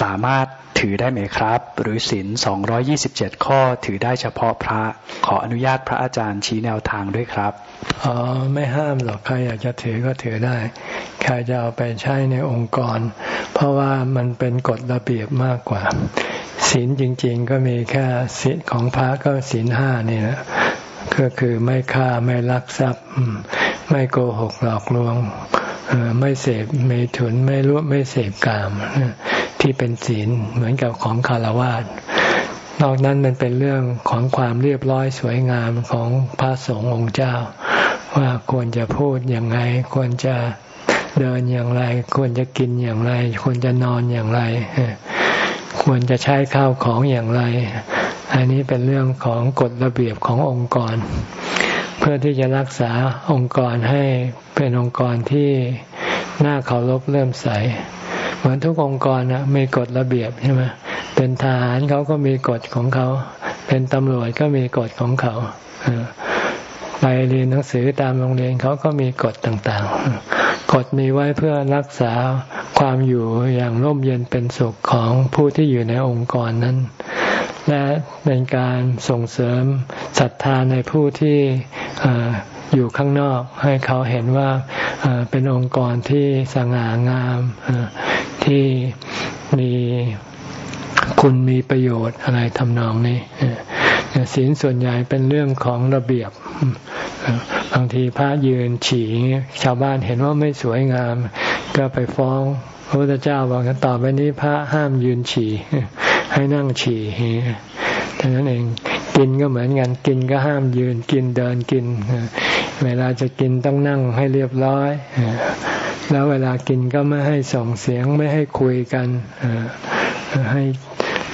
สามารถ ถือได้ไหมครับ หรือศินสองยี่สิบเจ็ดข้อถือได้เฉพาะพระขออนุญาตพระอาจารย์ชี้แนวทางด้วยครับอ๋อไม่ห้ามหรอกใครอยากจะถือก็ถือได้ ใครจะเอาไปใช้ในองค์กร เพราะว่ามันเป็นกฎระเบียบมากกว่าศีลจริง ๆ ก็มีแค่ศีลของพระก็ศีลห้านี่นะก็คือไม่ฆ่าไม่ลักทรัพย์ ไม่โกหกหลอกลวงไม่เสพไม่ถุนไม่รู้ไม่เสพกาม ที่เป็นศีลเหมือนกับของคารวะนอกนั้นมันเป็นเรื่องของความเรียบร้อยสวยงามของพระสงฆ์องค์เจ้า ว่าควรจะพูดอย่างไรควรจะเดินอย่างไร ควรจะกินอย่างไร ควรจะนอนอย่างไร ควรจะใช้ข้าวของอย่างไร อันนี้เป็นเรื่องของกฎระเบียบขององค์กร เพื่อที่จะรักษาองค์กรให้เป็นองค์กรที่น่าเคารพเริ่มใส มือนทุกองค์กรนะมีกฎระเบียบใช่ไหมเป็นทหารเขาก็มีกฎของเขา เป็นตำรวจก็มีกฎของเขาไปเรียนหนังสือตามโรงเรียนเขาก็มีกฎต่างๆ กฎมีไว้เพื่อรักษาความอยู่อย่างร่มเย็นเป็นสุขของผู้ที่อยู่ในองค์กรนั้น และเป็นการส่งเสริมศรัทธาในผู้ที่ อยู่ข้างนอก ให้เขาเห็นว่าเป็นองค์กรที่สง่างามที่มีคุณมีประโยชน์อะไรทำนองนี้ศีลส่วนใหญ่เป็นเรื่องของระเบียบบางทีพระยืนฉี่ชาวบ้านเห็นว่าไม่สวยงาม ก็ไปฟ้องพระพุทธเจ้าบอกกันต่อไปนี้พระห้ามยืนฉี่ให้นั่งฉี่เท่านั้นเอง กินก็เหมือนกันกินก็ห้ามยืนกินเดินกิน เวลาจะกินต้องนั่งให้เรียบร้อย แล้วเวลากินก็ไม่ให้ส่งเสียงไม่ให้คุยกันให้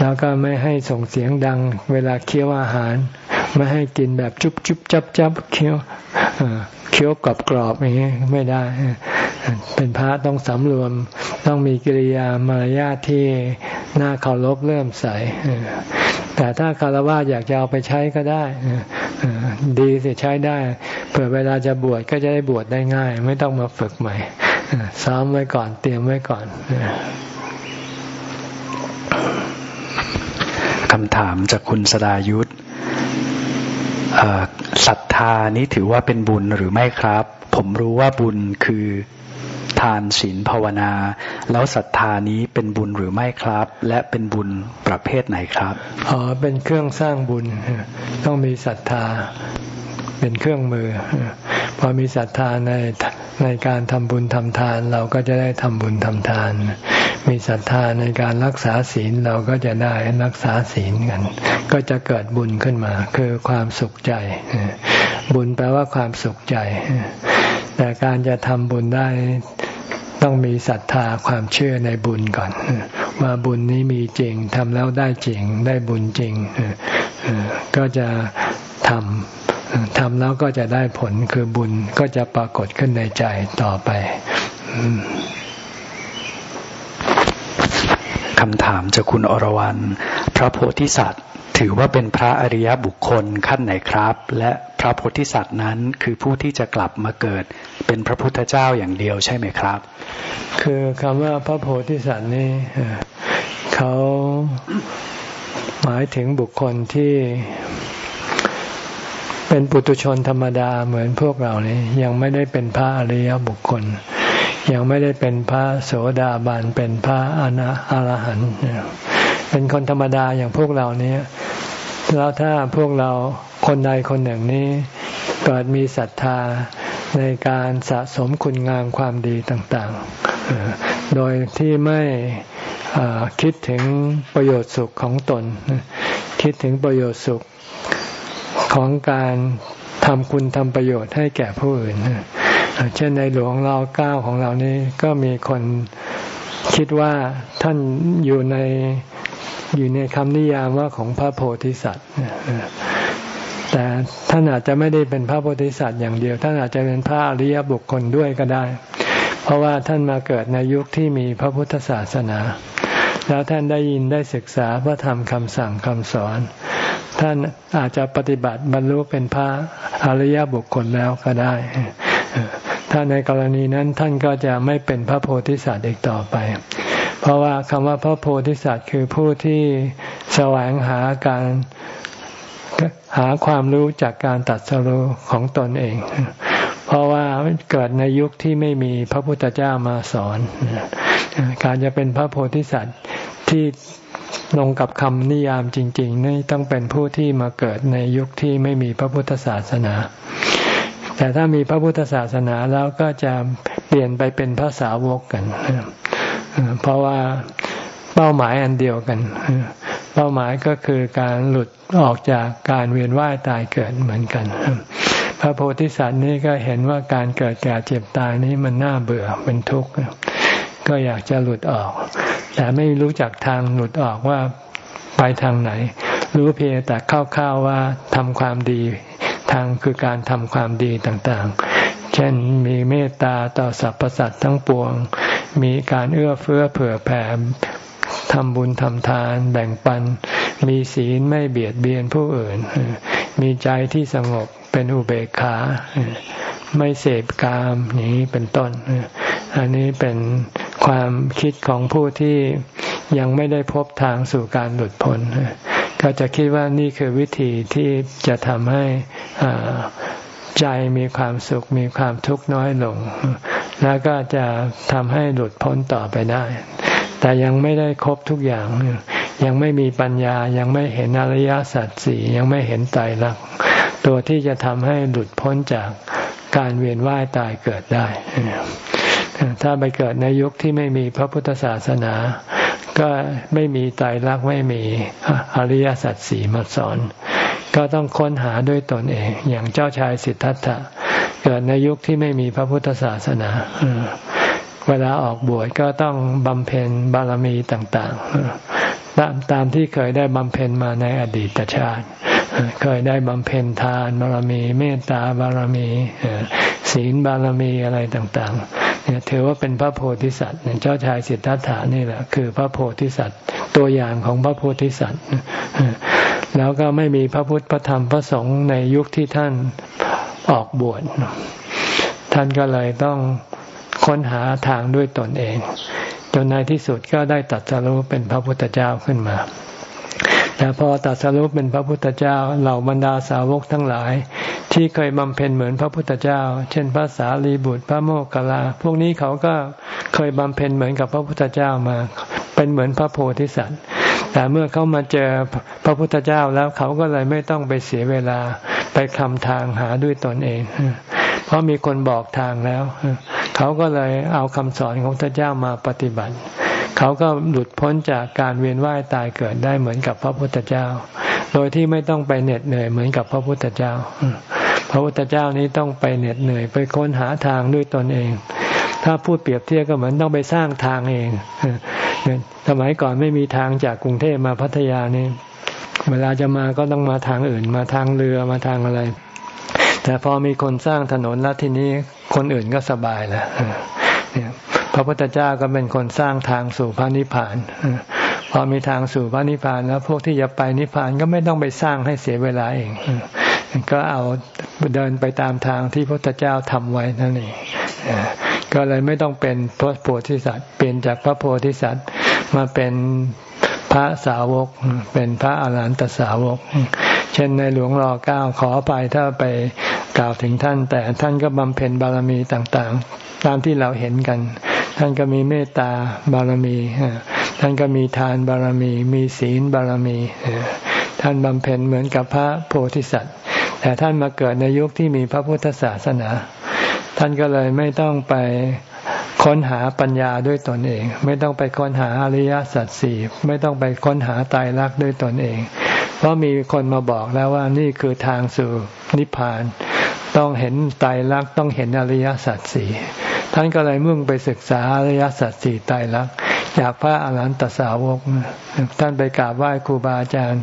แล้วก็ไม่ให้ส่งเสียงดัง เวลาเคี้ยวอาหาร ไม่ให้กินแบบจุบจุบจับจับเคี้ยวเคี้ยวกรอบกรอบอย่างนี้ไม่ได้ เป็นพระต้องสำรวม ต้องมีกิริยามารยาทที่น้าเคารพเริ่มใส แต่ถ้าคารวะอยากจะเอาไปใช้ก็ได้ดีสิใช้ได้เผื่อเวลาจะบวชก็จะได้บวชได้ง่าย ไม่ต้องมาฝึกใหม่ซ้อมไว้ก่อนเตรียมไว้ก่อนคำถามจากคุณสดายุทธศรัทธานี้ถือว่าเป็นบุญหรือไม่ครับ ผมรู้ว่าบุญคือ ทานศีลภาวนา แล้วศรัทธานี้เป็นบุญหรือไม่ครับ และเป็นบุญประเภทไหนครับอ๋อเป็นเครื่องสร้างบุญ ต้องมีศรัทธาเป็นเครื่องมือ พอมีศรัทธาในในการทำบุญทำทาน เราก็จะได้ทำบุญทำทาน มีศรัทธาในการรักษาศีลเราก็จะได้รักษาศีลกัน ก็จะเกิดบุญขึ้นมา คือความสุขใจ บุญแปลว่าความสุขใจ แต่การจะทำบุญได้ ต้องมีศรัทธาความเชื่อในบุญก่อน ว่าบุญนี้มีจริงทำแล้วได้จริง ได้บุญจริง ก็จะทำทำแล้วก็จะได้ผลคือบุญก็จะปรากฏขึ้นในใจต่อไปคำถามจากคุณอรวรันพระโพธิสัตว์ ถือว่าเป็นพระอริยบุคคลขั้นไหนครับ และพระโพธิสัตว์นั้นคือผู้ที่จะกลับมาเกิด เป็นพระพุทธเจ้าอย่างเดียวใช่ไหมครับ คือคำว่าพระโพธิสัตว์นี่เขาหมายถึงบุคคลที่เป็นปุตุชนธรรมดาเหมือนพวกเรานี่ยังไม่ได้เป็นพระอริยบุคคล ยังไม่ได้เป็นพระโสดาบันเป็นพระอนาอรหันต์เป็นคนธรรมดาอย่างพวกเรานี้แล้วถ้าพวกเราคนใดคนหนึ่งนี้เกิดมีศรัทธา ในการสะสมคุณงามความดีต่างๆ โดยที่ไม่คิดถึงประโยชน์สุขของตน คิดถึงประโยชน์สุขของการทำคุณทำประโยชน์ให้แก่ผู้อื่น เช่นในหลวงเราเก้าของเรานี้ก็มีคนคิดว่าท่านอยู่ในอยู่ในคำนิยามว่าของพระโพธิสัตว์ แต่ท่านอาจจะไม่ได้เป็นพระโพธิสัตว์อย่างเดียว ท่านอาจจะเป็นพระอริยบุคคลด้วยก็ได้ เพราะว่าท่านมาเกิดในยุคที่มีพระพุทธศาสนา แล้วท่านได้ยินได้ศึกษาพระธรรมคำสั่งคำสอน ท่านอาจจะปฏิบัติบรรลุเป็นพระอริยบุคคลแล้วก็ได้ ถ้าในกรณีนั้นท่านก็จะไม่เป็นพระโพธิสัตว์อีกต่อไปเพราะว่าคำว่าพระโพธิสัตว์คือผู้ที่แสวงหาการ หาความรู้จากการตัดสรุของตนเอง เพราะว่าเกิดในยุคที่ไม่มีพระพุทธเจ้ามาสอน การจะเป็นพระโพธิสัตว์ที่ลงกับคำนิยามจริง ๆ นี่ต้องเป็นผู้ที่มาเกิดในยุคที่ไม่มีพระพุทธศาสนา แต่ถ้ามีพระพุทธศาสนาแล้วก็จะเปลี่ยนไปเป็นพระสาวกกัน เพราะว่าเป้าหมายอันเดียวกัน เป้าหมายก็คือการหลุดออกจากการเวียนว่ายตายเกิดเหมือนกัน พระโพธิสัตว์นี่ก็เห็นว่าการเกิดแก่เจ็บตายนี้มันน่าเบื่อเป็นทุกข์ก็อยากจะหลุดออก แต่ไม่รู้จักทางหลุดออกว่าไปทางไหน รู้เพียงแต่คร่าวๆว่าทำความดีทางคือการทำความดีต่างๆ เช่นมีเมตตาต่อสรรพสัตว์ทั้งปวง มีการเอื้อเฟื้อเผื่อแผ่ ทำบุญทำทาน แบ่งปัน มีศีลไม่เบียดเบียนผู้อื่น มีใจที่สงบเป็นอุเบกขา ไม่เสพกามนี้เป็นต้น อันนี้เป็นความคิดของผู้ที่ยังไม่ได้พบทางสู่การหลุดพ้นก็จะคิดว่านี่คือวิธีที่จะทำให้ใจมีความสุขมีความทุกข์น้อยลง แล้วก็จะทำให้หลุดพ้นต่อไปได้ แต่ยังไม่ได้ครบทุกอย่าง ยังไม่มีปัญญายังไม่เห็นอริยสัจสี่ยังไม่เห็นไตรลักษณ์ตัวที่จะทำให้หลุดพ้นจากการเวียนว่ายตายเกิดได้ ถ้าไปเกิดในยุคที่ไม่มีพระพุทธศาสนา ก็ไม่มีไตรลักษณ์ไม่มีอริยสัจสี่มาสอน ก็ต้องค้นหาด้วยตนเอง อย่างเจ้าชายสิทธัตถะเกิดในยุคที่ไม่มีพระพุทธศาสนา เวลาออกบวชก็ต้องบำเพ็ญบารมีต่างๆ ตามตามที่เคยได้บำเพ็ญมาในอดีตชาติ เคยได้บำเพ็ญทานบารมี เมตตาบารมีศีลบารมีอะไรต่างๆ เนี่ยถือว่าเป็นพระโพธิสัตว์เจ้าชายสิทธัตถานี่แหละคือพระโพธิสัตว์ตัวอย่างของพระโพธิสัตว์แล้วก็ไม่มีพระพุทธพระธรรมพระสงฆ์ในยุคที่ท่านออกบวชท่านก็เลยต้อง ค้นหาทางด้วยตนเอง จนในที่สุดก็ได้ตัดสรุปเป็นพระพุทธเจ้าขึ้นมา แต่พอตัดสรุปเป็นพระพุทธเจ้าเหล่าบรรดาสาวกทั้งหลาย ที่เคยบำเพ็ญเหมือนพระพุทธเจ้า เช่นพระสารีบุตรพระโมคคัลลา พวกนี้เขาก็เคยบำเพ็ญเหมือนกับพระพุทธเจ้ามา เป็นเหมือนพระโพธิสัตว์แต่เมื่อเขามาเจอพระพุทธเจ้าแล้วเขาก็เลยไม่ต้องไปเสียเวลาไปคำทางหาด้วยตนเอง เพราะมีคนบอกทางแล้ว เขาก็เลยเอาคำสอนของพระเจ้ามาปฏิบัติ เขาก็หลุดพ้นจากการเวียนว่ายตายเกิดได้เหมือนกับพระพุทธเจ้า โดยที่ไม่ต้องไปเหน็ดเหนื่อยเหมือนกับพระพุทธเจ้า พระพุทธเจ้านี้ต้องไปเหน็ดเหนื่อยไปค้นหาทางด้วยตนเอง ถ้าพูดเปรียบเทียบก็เหมือนต้องไปสร้างทางเอง สมัยก่อนไม่มีทางจากกรุงเทพมาพัทยานี่เวลาจะมาก็ต้องมาทางอื่น มาทางเรือมาทางอะไร แต่พอมีคนสร้างถนนแล้วทีนี้ คนอื่นก็สบายแล้วพระพุทธเจ้าก็เป็นคนสร้างทางสู่พระนิพพานพอมีทางสู่พระนิพพานแล้วพวกที่จะไปนิพพานก็ไม่ต้องไปสร้างให้เสียเวลาเองก็เอาเดินไปตามทางที่พระพุทธเจ้าทำไว้นั่นเองก็เลยไม่ต้องเป็นพระโพธิสัตว์เปลี่ยนจากพระโพธิสัตว์มาเป็นพระสาวก เป็นพระอรหันตสาวก เช่นในหลวงรอเก้าขอไปถ้าไปกล่าวถึงท่าน แต่ท่านก็บำเพ็ญบารมีต่างๆ ตามที่เราเห็นกัน ท่านก็มีเมตตาบารมี ท่านก็มีทานบารมี มีศีลบารมี ท่านบำเพ็ญเหมือนกับพระโพธิสัตว์ แต่ท่านมาเกิดในยุคที่มีพระพุทธศาสนา ท่านก็เลยไม่ต้องไปค้นหาปัญญาด้วยตนเอง ไม่ต้องไปค้นหาอริยสัจสี่ไม่ต้องไปค้นหาตายรักด้วยตนเอง เพราะมีคนมาบอกแล้วว่านี่คือทางสู่นิพพาน ต้องเห็นตายรักต้องเห็นอริยสัจสี่ท่านก็เลยมุ่งไปศึกษาอริยสัจสี่ตายรักจากพระอรหันตสาวก ท่านไปกราบไหว้ครูบาอาจารย์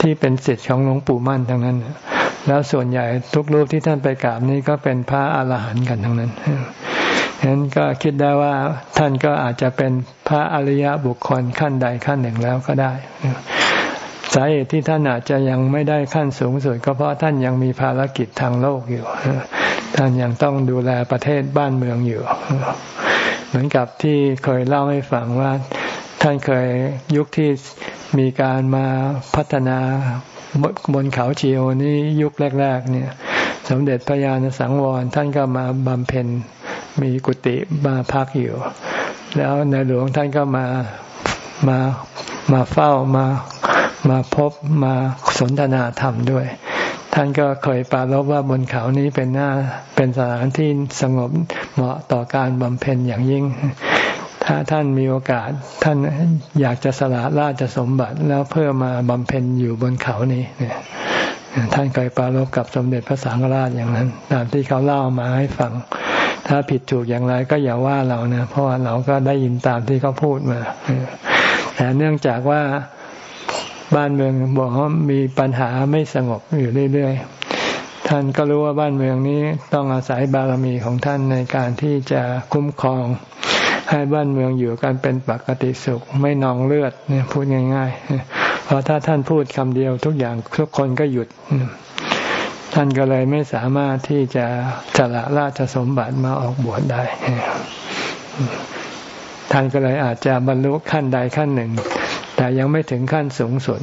ที่เป็นศิษย์ของหลวงปู่มั่นทั้งนั้น แล้วส่วนใหญ่ทุกรูปที่ท่านไปกราบนี้ก็เป็นพระอรหันต์กันทั้งนั้นฉะนั้นก็คิดได้ว่าท่านก็อาจจะเป็นพระอริยบุคคลขั้นใดขั้นหนึ่งแล้วก็ได้ สาเหตุที่ท่านอาจจะยังไม่ได้ขั้นสูงสุดก็เพราะท่านยังมีภารกิจทางโลกอยู่ ท่านยังต้องดูแลประเทศบ้านเมืองอยู่ เหมือนกับที่เคยเล่าให้ฟังว่า ท่านเคยยุคที่มีการมาพัฒนาบนเขาชีโอนี้ยุคแรก ๆ เนี่ย สมเด็จพระญาณสังวรท่านก็มาบำเพ็ญมีกุฏิมาพักอยู่ แล้วในหลวงท่านก็มามามาเฝ้ามา มาพบมาสนทนาธรรมด้วย ท่านก็เคยปรารบว่าบนเขานี้เป็นหน้าเป็นสถานที่สงบเหมาะต่อการบำเพ็ญอย่างยิ่ง ถ้าท่านมีโอกาสท่านอยากจะสละราชสมบัติแล้วเพื่อมาบำเพ็ญอยู่บนเขานี้เนี่ยท่านเคยปรารบกับสมเด็จพระสังฆราชอย่างนั้น ตามที่เขาเล่ามาให้ฟัง ถ้าผิดถูกอย่างไรก็อย่าว่าเรานะเพราะว่าเราก็ได้ยินตามที่เขาพูดมาแต่เนื่องจากว่า บ้านเมืองบอกว่ามีปัญหาไม่สงบอยู่เรื่อยๆ ท่านก็รู้ว่าบ้านเมืองนี้ต้องอาศัยบารมีของท่านในการที่จะคุ้มครอง ให้บ้านเมืองอยู่กันเป็นปกติสุข ไม่นองเลือดเนี่ยพูดง่ายๆ เพราะถ้าท่านพูดคำเดียวทุกอย่างทุกคนก็หยุด ท่านก็เลยไม่สามารถที่จะจละราชสมบัติมาออกบวชได้ท่านก็เลยอาจจะบรรลุขั้นใดขั้นหนึ่ง แต่ยังไม่ถึงขั้นสูงสุด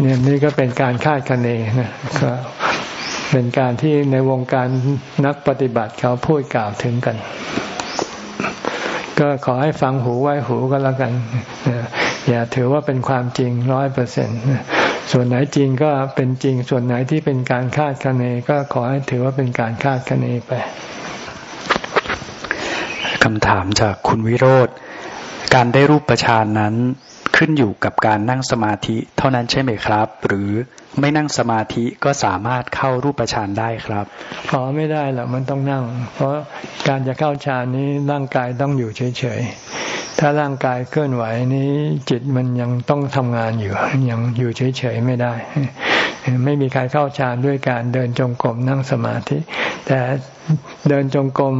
เนี่ยนี่ก็เป็นการคาดคะเนนะก็เป็นการที่ในวงการนักปฏิบัติเขาพูดกล่าวถึงกัน ก็ขอให้ฟังหูไว้หูก็แล้วกัน อย่าถือว่าเป็นความจริงร้อยเปอร์เซ็นต์ส่วนไหนจริงก็เป็นจริง ส่วนไหนที่เป็นการคาดคะเนก็ขอให้ถือว่าเป็นการคาดคะเนไปคำถามจากคุณวิโรธ การได้รูปประชานนั้น ขึ้นอยู่กับการนั่งสมาธิเท่านั้นใช่ไหมครับ หรือไม่นั่งสมาธิก็สามารถเข้ารูปฌานได้ครับอ๋อไม่ได้หรอกมันต้องนั่ง เพราะการจะเข้าฌานนี้ร่างกายต้องอยู่เฉยๆ ถ้าร่างกายเคลื่อนไหวนี้จิตมันยังต้องทำงานอยู่ ยังอยู่เฉยๆไม่ได้ ไม่มีใครเข้าฌานด้วยการเดินจงกรมนั่งสมาธิ แต่เดินจงกรม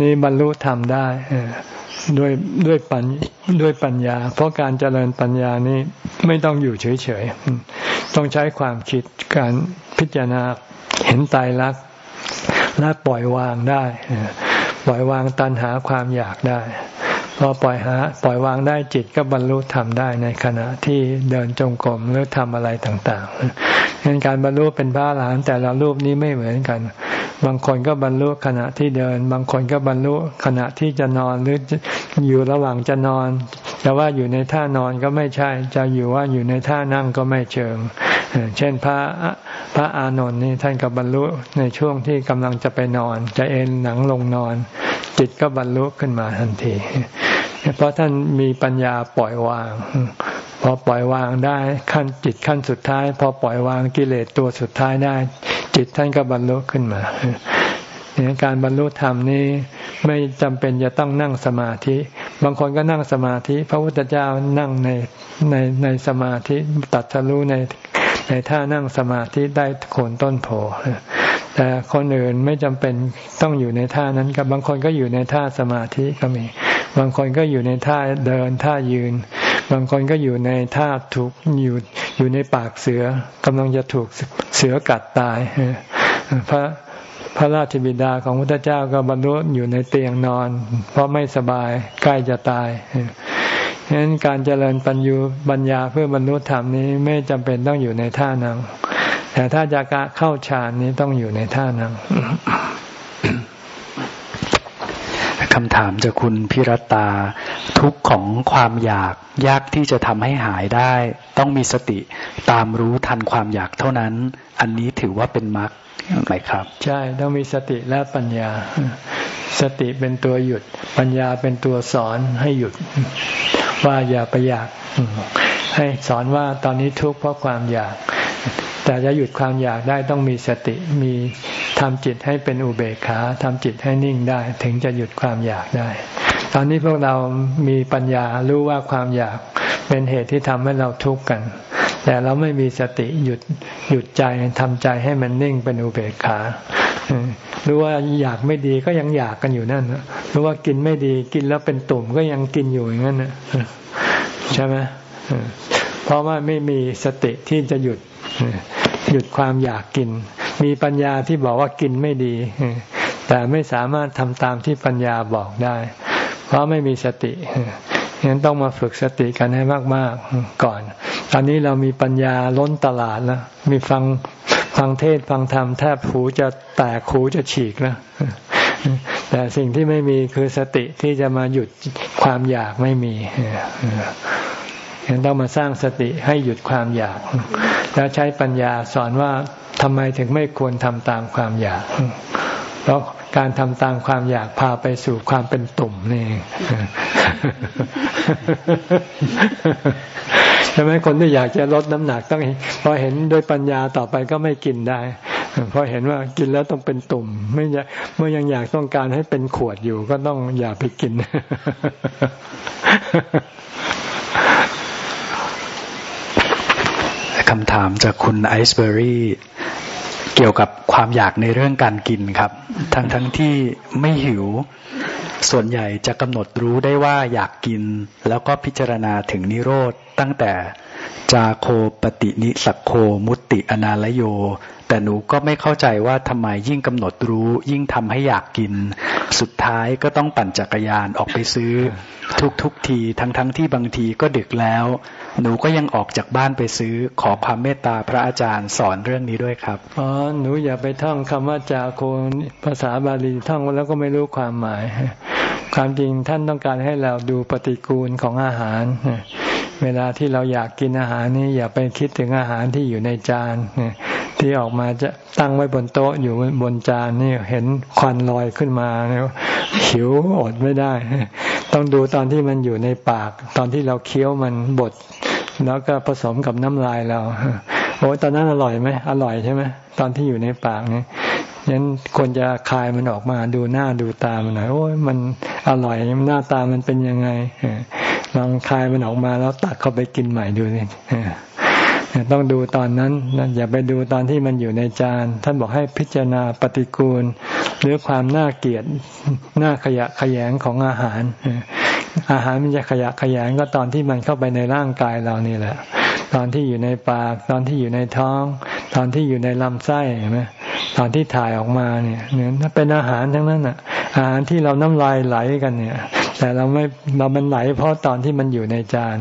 นี้บรรลุธรรมได้ ด้วยด้วยปัญด้วยปัญญา เพราะการเจริญปัญญานี้ไม่ต้องอยู่เฉยๆ ต้องใช้ความคิดการพิจารณาเห็นตายรักและปล่อยวางได้ ปล่อยวางตัณหาความอยากได้ พอปล่อยหาปล่อยวางได้จิตก็บรรลุธรรมได้ในขณะที่เดินจงกรมหรือทำอะไรต่างๆงั้นการบรรลุเป็นพระอรหันแต่ละรูปนี้ไม่เหมือนกัน บางคนก็บรรลุขณะที่เดิน บางคนก็บรรลุขณะที่จะนอนหรืออยู่ระหว่างจะนอนจะว่าอยู่ในท่านอนก็ไม่ใช่ จะอยู่ว่าอยู่ในท่านั่งก็ไม่เชิง เช่นพระพระอานนท์นี่ท่านก็บรรลุในช่วงที่กำลังจะไปนอน จะเอนหนังลงนอน จิตก็บรรลุขึ้นมาทันที เพราะท่านมีปัญญาปล่อยวาง พอปล่อยวางได้ขั้นจิตขั้นสุดท้าย พอปล่อยวางกิเลสตัวสุดท้ายได้ จิตท่านก็บรรลุขึ้นมาการบรรลุธรรมนี้ไม่จำเป็นจะต้องนั่งสมาธิ บางคนก็นั่งสมาธิ พระพุทธเจ้านั่งในในในสมาธิตัดทะลุในในท่านั่งสมาธิได้โคนต้นโพ แต่คนอื่นไม่จำเป็นต้องอยู่ในท่านั้นกับบางคนก็อยู่ในท่าสมาธิก็มี บางคนก็อยู่ในท่าเดินท่ายืน บางคนก็อยู่ในท่าถูกอยู่อยู่ในปากเสือกำลังจะถูกเสือกัดตายพระพระราชบิดาของพระพุทธเจ้าก็บรรลุอยู่ในเตียงนอน เพราะไม่สบายใกล้จะตายฉะนั้นการเจริญปัญญูปัญญาเพื่อบรรลุธรรมนี้ไม่จำเป็นต้องอยู่ในท่านั่ง แต่ถ้าจะกะเข้าฌานนี้ต้องอยู่ในท่านั่งคำถามจากคุณพิรตา ทุกของความอยากยากที่จะทำให้หายได้ ต้องมีสติตามรู้ทันความอยากเท่านั้น อันนี้ถือว่าเป็นมรรคไหมครับ ใช่ต้องมีสติและปัญญา สติเป็นตัวหยุด ปัญญาเป็นตัวสอนให้หยุด ว่าอย่าไปอยาก ให้สอนว่าตอนนี้ทุกข์เพราะความอยาก แต่จะหยุดความอยากได้ต้องมีสติมีทำจิตให้เป็นอุเบกขาทำจิตให้นิ่งได้ ถึงจะหยุดความอยากได้ ตอนนี้พวกเรามีปัญญารู้ว่าความอยากเป็นเหตุที่ทำให้เราทุกข์กัน แต่เราไม่มีสติหยุดหยุดใจทำใจให้มันนิ่งเป็นอุเบกขารู้ว่าอยากไม่ดีก็ยังอยากกันอยู่นั่นรู้ว่ากินไม่ดีกินแล้วเป็นตุ่มก็ยังกินอยู่อย่างนั้นใช่ไหมเพราะว่าไม่มีสติที่จะหยุด หยุดความอยากกิน มีปัญญาที่บอกว่ากินไม่ดี แต่ไม่สามารถทำตามที่ปัญญาบอกได้ เพราะไม่มีสติฉะนั้นต้องมาฝึกสติกันให้มาก ๆ ก่อน ตอนนี้เรามีปัญญาล้นตลาดแล้ว มีฟังฟังเทศฟังธรรมแทบหูจะแตกหูจะฉีกแล้วแต่สิ่งที่ไม่มีคือสติที่จะมาหยุดความอยากไม่มี ยังต้องมาสร้างสติให้หยุดความอยาก แล้วใช้ปัญญาสอนว่าทำไมถึงไม่ควรทำตามความอยาก เพราะการทำตามความอยากพาไปสู่ความเป็นตุ่มนี่ใช่ไหมคนที่อยากจะลดน้ำหนักต้องพอเห็นด้วยปัญญาต่อไปก็ไม่กินได้พอเห็นว่ากินแล้วต้องเป็นตุ่ม ไม่เมื่อยังอยากต้องการให้เป็นขวดอยู่ ก็ต้องอย่าไปกิน คำถามจากคุณไอซ์เบอรี่เกี่ยวกับความอยากในเรื่องการกินครับ ทั้งทั้งที่ไม่หิว ส่วนใหญ่จะกำหนดรู้ได้ว่าอยากกิน แล้วก็พิจารณาถึงนิโรธตั้งแต่จาโคปตินิสักโคมุตติอนาลโย แต่หนูก็ไม่เข้าใจว่าทำไมยิ่งกำหนดรู้ ยิ่งทำให้อยากกิน สุดท้ายก็ต้องปั่นจักรยานออกไปซื้อ ทุกทุกทีทั้งทั้งที่บางทีก็ดึกแล้ว หนูก็ยังออกจากบ้านไปซื้อขอความเมตตาพระอาจารย์สอนเรื่องนี้ด้วยครับอ๋อหนูอย่าไปท่องคำว่าจาโคภาษาบาลีท่องแล้วก็ไม่รู้ความหมาย ความจริงท่านต้องการให้เราดูปฏิกูลของอาหารเวลาที่เราอยากกินอาหารนี้อย่าไปคิดถึงอาหารที่อยู่ในจานที่ออกมาจะตั้งไว้บนโต๊ะอยู่บนจานนี่เห็นควันลอยขึ้นมาเนี่ยหิวอดไม่ได้ ต้องดูตอนที่มันอยู่ในปาก ตอนที่เราเคี้ยวมันบดแล้วก็ผสมกับน้ำลายเราโอ้ตอนนั้นอร่อยไหมอร่อยใช่ไหมตอนที่อยู่ในปากเนี่ยยันควรจะคายมันออกมาดูหน้าดูตามันหน่อยโอ้ยมันอร่อยหน้าตามันเป็นยังไงลองคายมันออกมาแล้วตักเข้าไปกินใหม่ดูสิ ต้องดูตอนนั้นอย่าไปดูตอนที่มันอยู่ในจาน ท่านบอกให้พิจารณาปฏิกูล หรือความน่าเกลียดน่าขยะขยงของอาหาร อาหารมันจะขยะขยงก็ตอนที่มันเข้าไปในร่างกายเรานี่แหละ ตอนที่อยู่ในปาก ตอนที่อยู่ในท้อง ตอนที่อยู่ในลำไส้เห็นไหมตอนที่ถ่ายออกมาเนี่ยเนี่ยเป็นอาหารทั้งนั้นอะ อาหารที่เราน้ำลายไหลกันเนี่ย แต่เราไม่เรามันไหล เพราะตอนที่มันอยู่ในจาน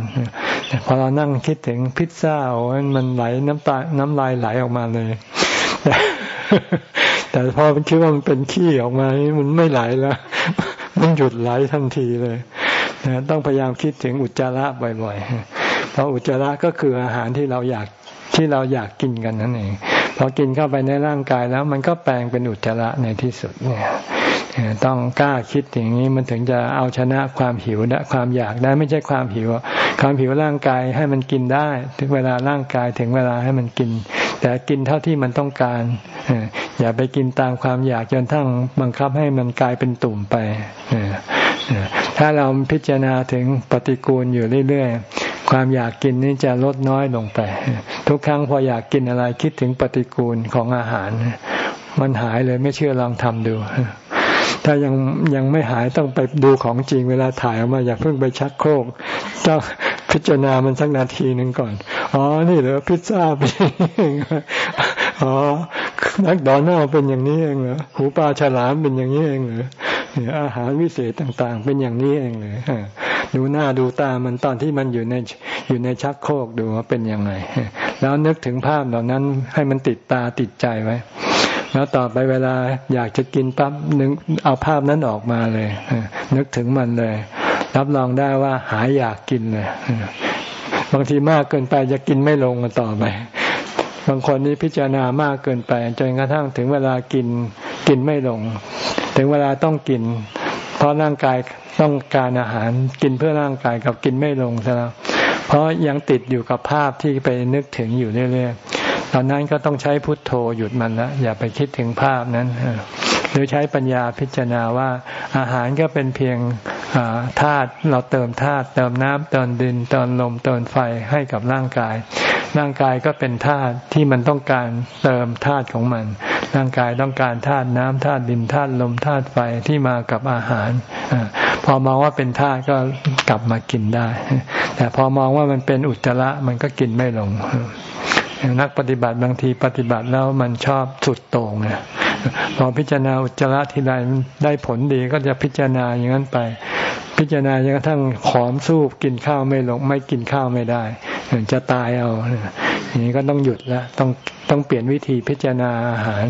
พอเรานั่งคิดถึงพิซซ่าโอ้มันไหลน้ำตาน้ำลายไหลออกมาเลยแต่พอมันคิดว่ามันเป็นขี้ออกมา มันไม่ไหลแล้ว มันหยุดไหลทันทีเลยนะต้องพยายามคิดถึงอุจจาระบ่อย ๆ เพราะอุจจาระก็คืออาหารที่เราอยากที่เราอยากกินกันนั่นเองพอกินเข้าไปในร่างกายแล้วมันก็แปลงเป็นอุจจาระในที่สุดเนี่ยต้องกล้าคิดอย่างนี้มันถึงจะเอาชนะความหิวได้ความอยากได้ไม่ใช่ความหิว ความหิวร่างกายให้มันกินได้ ถึงเวลาร่างกายถึงเวลาให้มันกิน แต่กินเท่าที่มันต้องการอย่าไปกินตามความอยากจนทั้งบังคับให้มันกลายเป็นตุ่มไปถ้าเราพิจารณาถึงปฏิกูลอยู่เรื่อย ความอยากกินนี่จะลดน้อยลงไป ทุกครั้งพออยากกินอะไรคิดถึงปฏิกูลของอาหาร มันหายเลยไม่เชื่อลองทำดู ถ้ายังยังไม่หายต้องไปดูของจริงเวลาถ่ายออกมา อย่าเพิ่งไปชักโครกต้องพิจารณามันสักนาทีหนึ่งก่อน อ๋อ นี่เหรอพิซซ่าเป็นอ๋อนักดอนเนลเป็นอย่างนี้เองเหรอหูปลาฉลามเป็นอย่างนี้เองเหรอ อาหารวิเศษต่างๆ เป็นอย่างนี้เองเลยดูหน้าดูตามันตอนที่มันอยู่ในอยู่ในชักโครกดูว่าเป็นยังไง แล้วนึกถึงภาพเหล่านั้นให้มันติดตาติดใจไว้ แล้วต่อไปเวลาอยากจะกินปั๊บนึกเอาภาพนั้นออกมาเลยนึกถึงมันเลย รับรองได้ว่าหายอยากกินเลยบางทีมากเกินไปจะกินไม่ลงต่อไปบางคนนี่พิจารณามากเกินไปจนกระทั่งถึงเวลากินกินไม่ลง ถึงเวลาต้องกิน เพราะร่างกายต้องการอาหารกินเพื่อร่างกายกับกินไม่ลงซะแล้วเพราะยังติดอยู่กับภาพที่ไปนึกถึงอยู่เรื่อยๆตอนนั้นก็ต้องใช้พุทโธหยุดมันล้วอย่าไปคิดถึงภาพนั้นหรือใช้ปัญญาพิจารณาว่าอาหารก็เป็นเพียงธาตุเราเติมธาตุเติมน้ำเติมดินเติมลมเติมไฟให้กับร่างกาย ร่างกายก็เป็นธาตุที่มันต้องการเติมธาตุของมัน ร่างกายต้องการธาตุน้ำธาตุดินธาตุลมธาตุไฟที่มากับอาหารอพอมองว่าเป็นธาตุก็กลับมากินได้ แต่พอมองว่ามันเป็นอุจจาระมันก็กินไม่ลงนักปฏิบัติบางทีปฏิบัติแล้วมันชอบสุดโต่งเนี่ย พอพิจารณาอุจจาระทีไรได้ผลดีก็จะพิจารณาอย่างนั้นไป พิจารณาจนกระทั่งขอมสู้กินข้าวไม่ลงไม่กินข้าวไม่ได้จะตายเอาอย่างนี้ก็ต้องหยุดแล้วต้องต้องเปลี่ยนวิธีพิจารณาอาหาร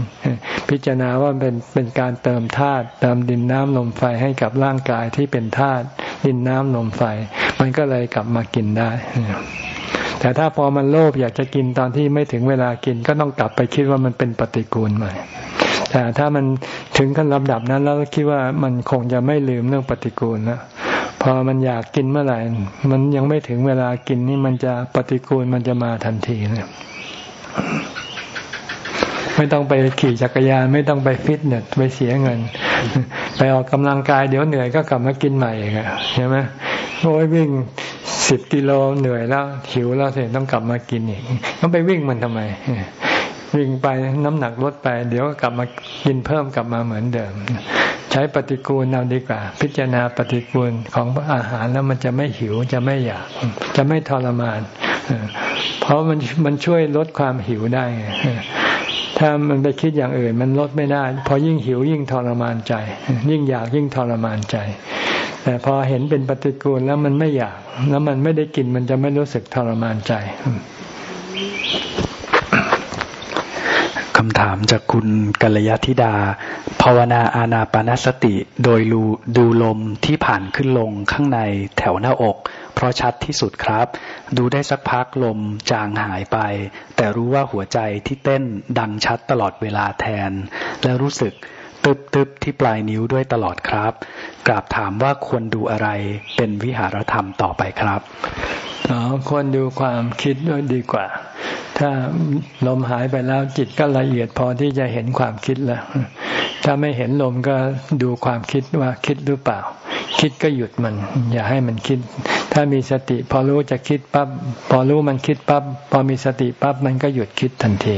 พิจารณาว่าเป็นเป็นการเติมธาตุเติมดินน้ำลมไฟให้กับร่างกายที่เป็นธาตุดินน้ำลมไฟ มันก็เลยกลับมากินได้แต่ถ้าพอมันโลภอยากจะกินตอนที่ไม่ถึงเวลากินก็ต้องกลับไปคิดว่ามันเป็นปฏิกูลใหม่ แต่ถ้ามันถึงขั้นลำดับนั้น แล้วคิดว่ามันคงจะไม่ลืมเรื่องปฏิกูลนะพอมันอยากกินเมื่อไหร่ มันยังไม่ถึงเวลากินนี่มันจะปฏิกูลมันจะมาทันทีเนี่ยไม่ต้องไปขี่จักรยานไม่ต้องไปฟิตเนสไปเสียเงิน ไปออกกำลังกายเดี๋ยวเหนื่อยก็กลับมากินใหม่อีกใช่ไหมโอ้ยวิ่งสิบกิโลเหนื่อยแล้วหิวแล้วเสร็จต้องกลับมากินอีกต้องไปวิ่งมันทำไม วิ่งไปน้ำหนักลดไป เดี๋ยวก็กลับมากินเพิ่มกลับมาเหมือนเดิม ใช้ปฏิกูลเอาดีกว่า พิจารณาปฏิกูลของอาหารแล้วมันจะไม่หิวจะไม่อยาก จะไม่ทรมาน เพราะมันมันช่วยลดความหิวได้ถ้ามันไปคิดอย่างอื่นมันลดไม่ได้ พอยิ่งหิวยิ่งทรมานใจ ยิ่งอยากยิ่งทรมานใจ แต่พอเห็นเป็นปฏิกูลแล้วมันไม่อยาก แล้วมันไม่ได้กินมันจะไม่รู้สึกทรมานใจ คำถามจากคุณกัลยาธิดา ภาวนาอานาปานสติ โดยดูลมที่ผ่านขึ้นลงข้างในแถวหน้าอก เพราะชัดที่สุดครับ ดูได้สักพักลมจางหายไป แต่รู้ว่าหัวใจที่เต้นดังชัดตลอดเวลาแทน และรู้สึกตึบตึบที่ปลายนิ้วด้วยตลอดครับ กราบถามว่าควรดูอะไรเป็นวิหารธรรมต่อไปครับอ๋อควรดูความคิดด้วยดีกว่า ถ้าลมหายไปแล้วจิตก็ละเอียดพอที่จะเห็นความคิดแล้วถ้าไม่เห็นลมก็ดูความคิดว่าคิดหรือเปล่า คิดก็หยุดมัน อย่าให้มันคิด ถ้ามีสติ พอรู้จะคิดปั๊บพอรู้มันคิดปั๊บพอมีสติปั๊บมันก็หยุดคิดทันที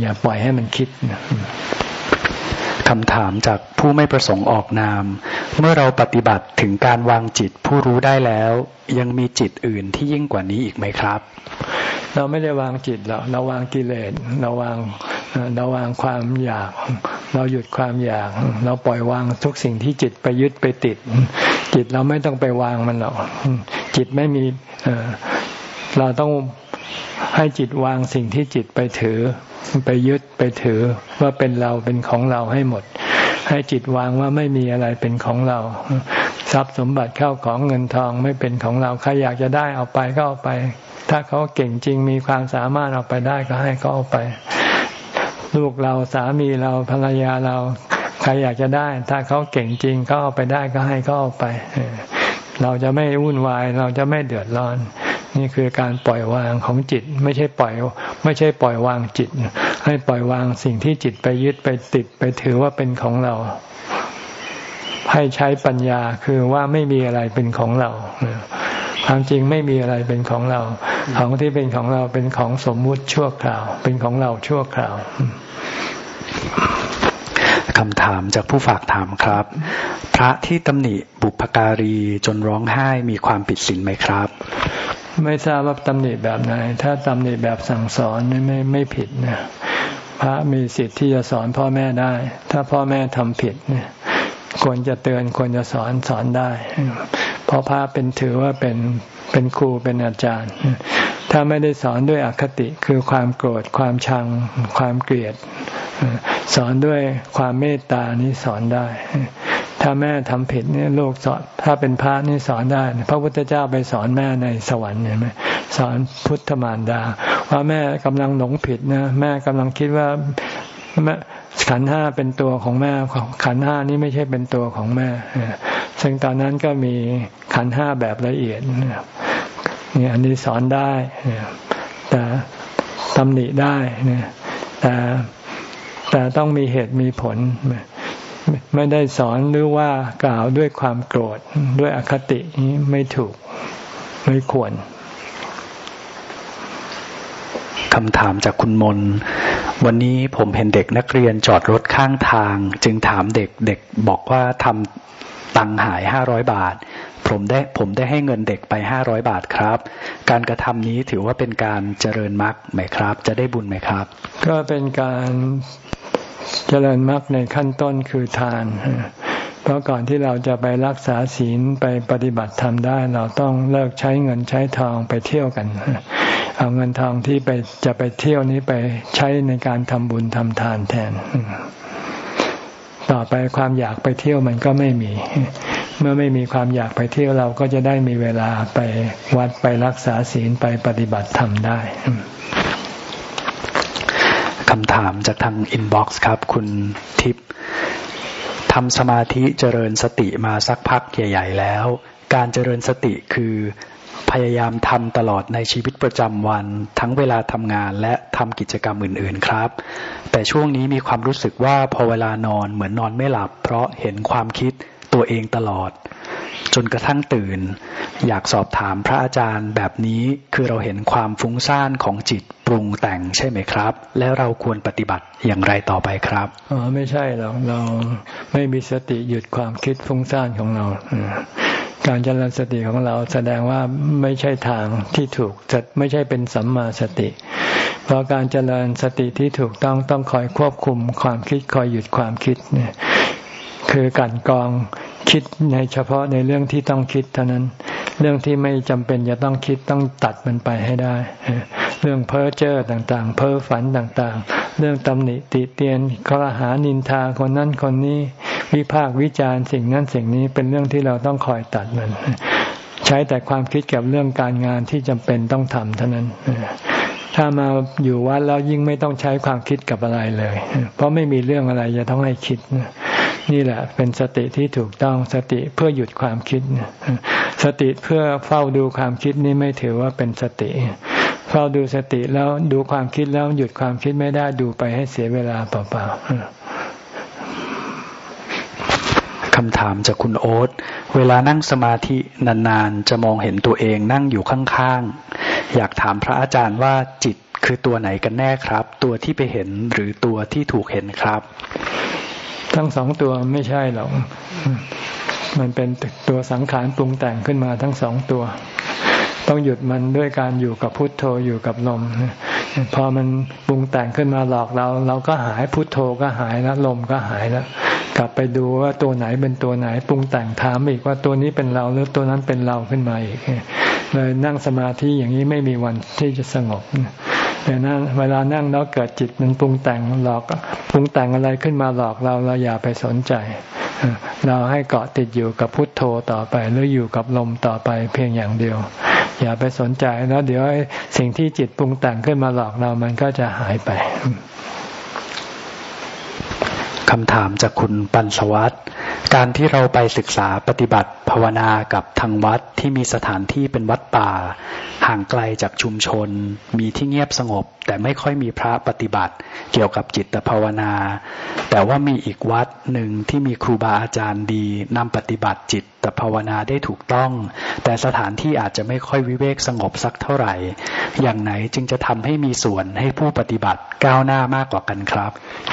อย่าปล่อยให้มันคิด คำถามจากผู้ไม่ประสงค์ออกนาม เมื่อเราปฏิบัติถึงการวางจิตผู้รู้ได้แล้ว ยังมีจิตอื่นที่ยิ่งกว่านี้อีกไหมครับ เราไม่ได้วางจิตเราเราวางกิเลสเราวางเราวางความอยาก เราหยุดความอยาก เราปล่อยวางทุกสิ่งที่จิตไปยึดไปติด จิตเราไม่ต้องไปวางมันหรอกจิตไม่มีเราต้อง ให้จิตวางสิ่งที่จิตไปถือ ไปยึดไปถือว่าเป็นเราเป็นของเราให้หมด ให้จิตวางว่าไม่มีอะไรเป็นของเรา ทรัพย์สมบัติเข้าของเงินทองไม่เป็นของเราใครอยากจะได้เอาไปก็เอาไป ถ้าเขาเก่งจริงมีความสามารถเอาไปได้ก็ให้เขาเอาไป ลูกเราสามีเราภรรยาเราใครอยากจะได้ ถ้าเขาเก่งจริงเขาเอาไปได้ก็ให้เขาเอาไป เราจะไม่วุ่นวายเราจะไม่เดือดร้อน นี่คือการปล่อยวางของจิต ไม่ใช่ปล่อย ไม่ใช่ปล่อยวางจิต ให้ปล่อยวางสิ่งที่จิตไปยึดไปติดไปถือว่าเป็นของเรา ให้ใช้ปัญญาคือว่าไม่มีอะไรเป็นของเราความจริงไม่มีอะไรเป็นของเรา ของที่เป็นของเราเป็นของสมมุติชั่วคราว เป็นของเราชั่วคราวคำถามจากผู้ฝากถามครับ พระที่ตำหนิบุพการีจนร้องไห้มีความผิดศีลไหมครับ ไม่ทราบว่าตำหนิแบบไหน ถ้าตำหนิแบบสั่งสอนไม่ไม่ผิดนะพระมีสิทธิ์ที่จะสอนพ่อแม่ได้ ถ้าพ่อแม่ทำผิดเนี่ยควรจะเตือนควรจะสอนสอนได้ เพราะพระเป็นถือว่าเป็นเป็นครูเป็นอาจารย์ ถ้าไม่ได้สอนด้วยอคติคือความโกรธความชัง ความเกลียด สอนด้วยความเมตตานี้สอนได้ ถ้าแม่ทำผิดเนี่ยลูกสอนถ้าเป็นพระนี่สอนได้ พระพุทธเจ้าไปสอนแม่ในสวรรค์เห็นไหมสอนพุทธมารดา ว่าแม่กำลังหลงผิดนะแม่กำลังคิดว่าแม่ขันห้าเป็นตัวของแม่ขันห้านี่ไม่ใช่เป็นตัวของแม่ ซึ่งตอนนั้นก็มีขันห้าแบบละเอียดเนี่ยอันนี้สอนได้ แต่ตำหนิได้นแต่แต่ต้องมีเหตุมีผล ไม่ได้สอนหรือว่ากล่าวด้วยความโกรธด้วยอคตินี้ไม่ถูกไม่ควรคำถามจากคุณมน วันนี้ผมเห็นเด็กนักเรียนจอดรถข้างทาง จึงถามเด็กเด็กบอกว่าทำตังหายห้าร้อยบาท ผมได้ผมได้ให้เงินเด็กไปห้าร้อยบาทครับ การกระทำนี้ถือว่าเป็นการเจริญมรรคไหมครับ จะได้บุญไหมครับ ก็เป็นการ เจริญมรรคในขั้นต้นคือทาน เพราะก่อนที่เราจะไปรักษาศีลไปปฏิบัติธรรมได้ เราต้องเลิกใช้เงินใช้ทองไปเที่ยวกัน เอาเงินทองที่ไปจะไปเที่ยวนี้ไปใช้ในการทำบุญทำทานแทน ต่อไปความอยากไปเที่ยวมันก็ไม่มี เมื่อไม่มีความอยากไปเที่ยวเราก็จะได้มีเวลาไปวัดไปรักษาศีลไปปฏิบัติธรรมได้ คำถามจากทาง inbox ครับ คุณทิพย์ทำสมาธิเจริญสติมาสักพักใหญ่ๆแล้ว การเจริญสติคือพยายามทำตลอดในชีวิตประจำวัน ทั้งเวลาทำงานและทำกิจกรรมอื่นๆครับ แต่ช่วงนี้มีความรู้สึกว่าพอเวลานอนเหมือนนอนไม่หลับ เพราะเห็นความคิดตัวเองตลอด จนกระทั่งตื่น อยากสอบถามพระอาจารย์แบบนี้คือเราเห็นความฟุ้งซ่านของจิตปรุงแต่งใช่ไหมครับ แล้วเราควรปฏิบัติอย่างไรต่อไปครับอ๋อไม่ใช่หรอกเราไม่มีสติหยุดความคิดฟุ้งซ่านของเราการเจริญสติของเราแสดงว่าไม่ใช่ทางที่ถูกจะไม่ใช่เป็นสัมมาสติ เพราะการเจริญสติที่ถูกต้องต้องคอยควบคุมความคิดคอยหยุดความคิดเนี่ยคือการกอง คิดในเฉพาะในเรื่องที่ต้องคิดเท่านั้น เรื่องที่ไม่จำเป็นจะต้องคิดต้องตัดมันไปให้ได้ เรื่องเพ้อเจ้อต่างๆ เพ้อฝันต่างๆ เรื่องตำหนิติเตียนกระหานินทาคนนั้นคนนี้ วิพากวิจารณ์สิ่งนั้นสิ่งนี้เป็นเรื่องที่เราต้องคอยตัดมัน ใช้แต่ความคิดกับเรื่องการงานที่จำเป็นต้องทำเท่านั้น ถ้ามาอยู่วัดแล้วยิ่งไม่ต้องใช้ความคิดกับอะไรเลย เพราะไม่มีเรื่องอะไรจะต้องให้คิด นี่แหละ เป็นสติที่ถูกต้องสติเพื่อหยุดความคิด สติเพื่อเฝ้าดูความคิดนี่ไม่ถือว่าเป็นสติ เฝ้าดูสติแล้วดูความคิดแล้วหยุดความคิดไม่ได้ดูไปให้เสียเวลาเปล่าๆ คำถามจากคุณโอ๊ตเวลานั่งสมาธินานๆ จะมองเห็นตัวเองนั่งอยู่ข้างๆ อยากถามพระอาจารย์ว่าจิตคือตัวไหนกันแน่ครับ ตัวที่ไปเห็นหรือตัวที่ถูกเห็นครับ ทั้งสองตัวไม่ใช่หรอกมันเป็นตัวสังขารปรุงแต่งขึ้นมาทั้งสองตัว ต้องหยุดมันด้วยการอยู่กับพุทโธอยู่กับลม พอมันปรุงแต่งขึ้นมาหลอกเรา เราก็หายพุทโธก็หายแล้วลมก็หายแล้วกลับไปดูว่าตัวไหนเป็นตัวไหนปรุงแต่งถามอีกว่าตัวนี้เป็นเราหรือตัวนั้นเป็นเราขึ้นมาอีกเลยนั่งสมาธิอย่างนี้ไม่มีวันที่จะสงบแต่นั้นเวลานั่งแล้วเกิดจิตมันปรุงแต่งหลอกปรุงแต่งอะไรขึ้นมาหลอกเราเราอย่าไปสนใจ เราให้เกาะติดอยู่กับพุทโธต่อไปหรืออยู่กับลมต่อไปเพียงอย่างเดียว อย่าไปสนใจแล้วเดี๋ยวสิ่งที่จิตปรุงแต่งขึ้นมาหลอกเรามันก็จะหายไปคำถามจากคุณปัญสวัตรการที่เราไปศึกษาปฏิบัติภาวนากับทางวัดที่มีสถานที่เป็นวัดป่า ห่างไกลจากชุมชน มีที่เงียบสงบ แต่ไม่ค่อยมีพระปฏิบัติ เกี่ยวกับจิตภาวนา แต่ว่ามีอีกวัดหนึ่งที่มีครูบาอาจารย์ดีนำปฏิบัติจิตภาวนาได้ถูกต้อง แต่สถานที่อาจจะไม่ค่อยวิเวกสงบสักเท่าไหร่ อย่างไหนจึงจะทำให้มีส่วนให้ผู้ปฏิบัติก้าวหน้ามากกว่ากันครับ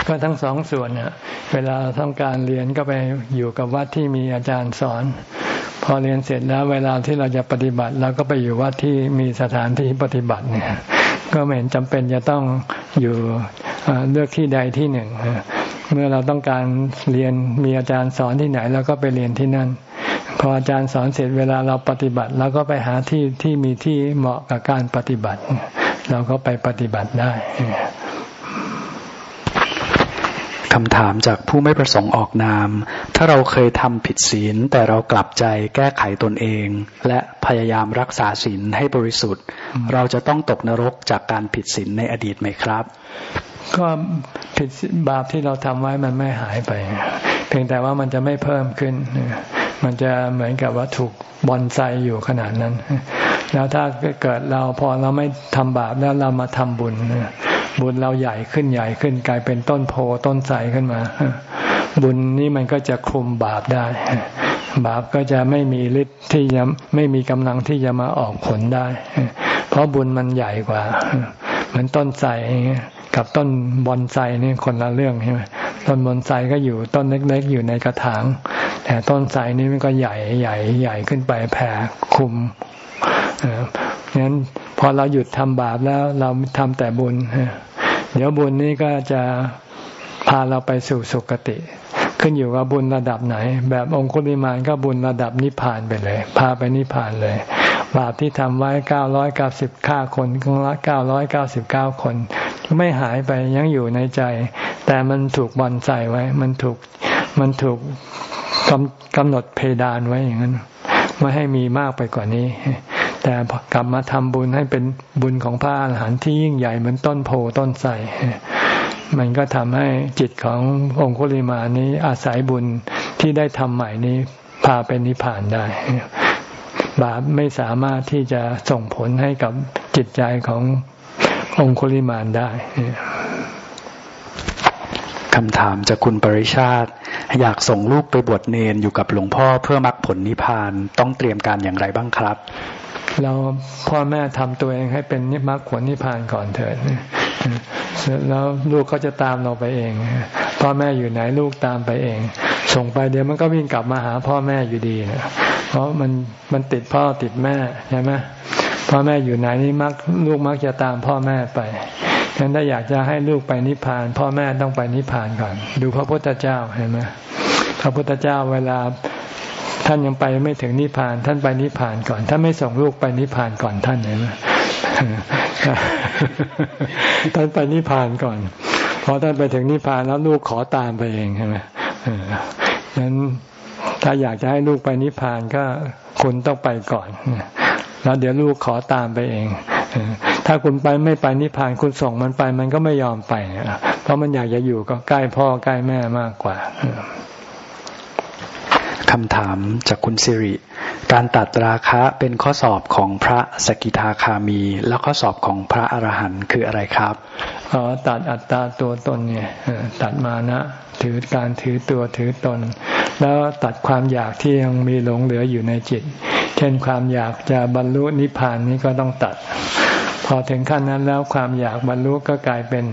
ก็ทั้งสองส่วนเนี่ยเวลาต้องการเรียนก็ไปอยู่กับวัดที่มีอาจารย์สอน พอเรียนเสร็จแล้วเวลาที่เราจะปฏิบัติเราก็ไปอยู่วัดที่มีสถานที่ปฏิบัติเนี่ย ก็ไม่เห็นจำเป็นจะต้องอยู่เลือกที่ใดที่หนึ่ง เมื่อเราต้องการเรียนมีอาจารย์สอนที่ไหนเราก็ไปเรียนที่นั่น พออาจารย์สอนเสร็จเวลาเราปฏิบัติเราก็ไปหาที่ที่มีที่เหมาะกับการปฏิบัติ เราก็ไปปฏิบัติได้ คำถามจากผู้ไม่ประสงค์ออกนาม ถ้าเราเคยทำผิดศีล แต่เรากลับใจแก้ไขตนเอง และพยายามรักษาศีลให้บริสุทธิ์ เราจะต้องตกนรกจากการผิดศีลในอดีตไหมครับ ก็ผิดบาปที่เราทำไว้มันไม่หายไป เพียงแต่ว่ามันจะไม่เพิ่มขึ้น มันจะเหมือนกับว่าถูกบอนไซอยู่ขนาดนั้น แล้วถ้าเกิดเราพอเราไม่ทำบาปแล้วเรามาทำบุญ บุญเราใหญ่ขึ้นใหญ่ขึ้นกลายเป็นต้นโพต้นไทรขึ้นมา บุญนี้มันก็จะคุมบาปได้ บาปก็จะไม่มีฤทธิ์ที่จะไม่มีกำลังที่จะมาออกผลได้ เพราะบุญมันใหญ่กว่าเหมือนต้นไทรกับต้นบอนไซนี่คนละเรื่องใช่ไหมต้นบอนไซก็อยู่ต้นเล็กๆ อยู่ในกระถาง แต่ต้นไทรนี่มันก็ใหญ่ใหญ่ใหญ่ขึ้นไปแผ่คุมงั้น พอเราหยุดทำบาปแล้วเราทำแต่บุญ เดี๋ยวบุญนี้ก็จะพาเราไปสู่สุคติ ขึ้นอยู่กับบุญระดับไหน แบบองคุลิมานก็บุญระดับนิพพานไปเลย พาไปนิพพานเลย บาปที่ทำไว้เก้าร้อยเก้าสิบฆ่าคนกละเก้าร้อยเก้าสิบเก้าคน ไม่หายไปยังอยู่ในใจ แต่มันถูกบอนใส่ไว้ มันถูกมันถูกกำกำหนดเพดานไว้อย่างนั้นไม่ให้มีมากไปกว่านี้ แต่กลับมาทำบุญให้เป็นบุญของพระอาหารหันต์ที่ยิ่งใหญ่เหมือนต้นโพต้นไทรมันก็ทำให้จิตขององคุลิมานี้อาศัยบุญที่ได้ทำใหม่นี้พาเป็นนิพพานได้ บาปไม่สามารถที่จะส่งผลให้กับจิตใจขององคุลิมานได้คำถามจากคุณปริชาติ อยากส่งลูกไปบวชเนนอยู่กับหลวงพ่อเพื่อมรรคผลนิพพานต้องเตรียมการอย่างไรบ้างครับ เราพ่อแม่ทำตัวเองให้เป็นนิมรรคผลนิพพานก่อนเถิดแล้วลูกเขาจะตามเราไปเอง พ่อแม่อยู่ไหนลูกตามไปเอง ส่งไปเดี๋ยวมันก็วิ่งกลับมาหาพ่อแม่อยู่ดีนะเพราะมันมันติดพ่อติดแม่ใช่ไหมพ่อแม่อยู่ไหนนี่มักลูกมักจะตามพ่อแม่ไปฉะนั้นถ้าอยากจะให้ลูกไปนิพพาน พ่อแม่ต้องไปนิพพานก่อน ดูพระพุทธเจ้าเห็นไหมพระพุทธเจ้าเวลา ท่านยังไปไม่ถึงนิพพาน ท่านไปนิพพานก่อน ท่านไม่ส่งลูกไปนิพพานก่อนท่านเห็นไหมท่านไปนิพพานก่อนพอท่านไปถึงนิพพานแล้วลูกขอตามไปเองใช่ไหมฉะนั้นถ้าอยากจะให้ลูกไปนิพพานก็คุณต้องไปก่อนแล้วเดี๋ยวลูกขอตามไปเอง ถ้าคุณไปไม่ไปนิพพานคุณส่งมันไปมันก็ไม่ยอมไป เพราะมันอยากจะอยู่ก็ใกล้พ่อใกล้แม่มากกว่า คำถามจากคุณสิริ การตัดราคะเป็นข้อสอบของพระสกิทาคามี แล้วข้อสอบของพระอรหันต์คืออะไรครับอ๋อตัดอัตตาตัวตนเนี่ยตัดมานะถือการถือตัวถือตน แล้วตัดความอยากที่ยังมีหลงเหลืออยู่ในจิต เช่นความอยากจะบรรลุนิพพานนี้ก็ต้องตัด พอถึงขั้นนั้นแล้วความอยากบรรลุก็กลายเป็น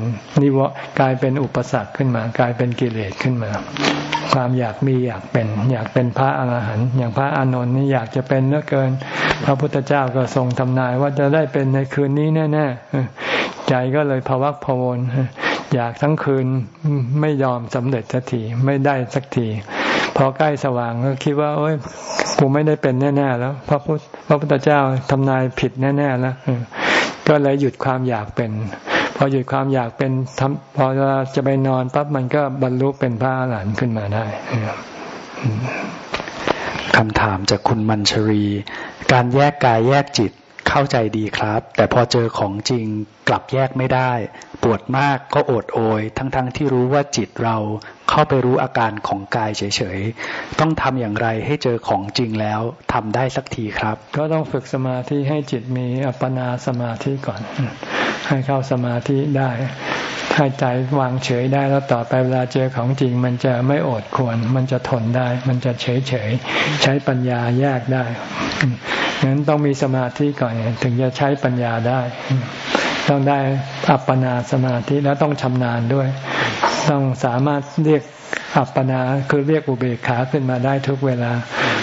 นิวกลายเป็นอุปสรรคขึ้นมา กลายเป็นกิเลสขึ้นมา ความอยากมีอยากเป็น อยากเป็นพระอรหันต์อย่างพระอานนท์นี่อยากจะเป็นเหลือเกิน พระพุทธเจ้าก็ทรงทำนายว่าจะได้เป็นในคืนนี้แน่ๆใจก็เลยภวักพวนอยากทั้งคืนไม่ยอมสำเร็จสักทีไม่ได้สักทีพอใกล้สว่างก็คิดว่าโอ้ยกูไม่ได้เป็นแน่ๆแล้ว พระพุทธพระพุทธเจ้าทำนายผิดแน่ๆแล้ว ก็เลยหยุดความอยากเป็น พอหยุดความอยากเป็นทำพอจะไปนอนปั๊บมันก็บรรลุเป็นพระอรหันต์ขึ้นมาได้คำถามจากคุณมัญชรี การแยกกายแยกจิตเข้าใจดีครับ แต่พอเจอของจริงกลับแยกไม่ได้ ปวดมากก็โอดโอย ทั้งๆทที่รู้ว่าจิตเรา เข้าไปรู้อาการของกายเฉยๆ ต้องทำอย่างไรให้เจอของจริงแล้วทำได้สักทีครับ ก็ต้องฝึกสมาธิให้จิตมีอัปปนาสมาธิก่อน ให้เข้าสมาธิได้ให้ใจวางเฉยได้แล้วต่อไปเวลาเจอของจริง มันจะไม่อดควร มันจะทนได้ มันจะเฉยเฉยใช้ปัญญาแยกได้งั้นต้องมีสมาธิก่อนถึงจะใช้ปัญญาได้ ต้องได้อัปปนาสมาธิแล้วต้องชำนาญด้วย ต้องสามารถเรียก อัปปนาคือเรียกอุเบกขาขึ้นมาได้ทุกเวลา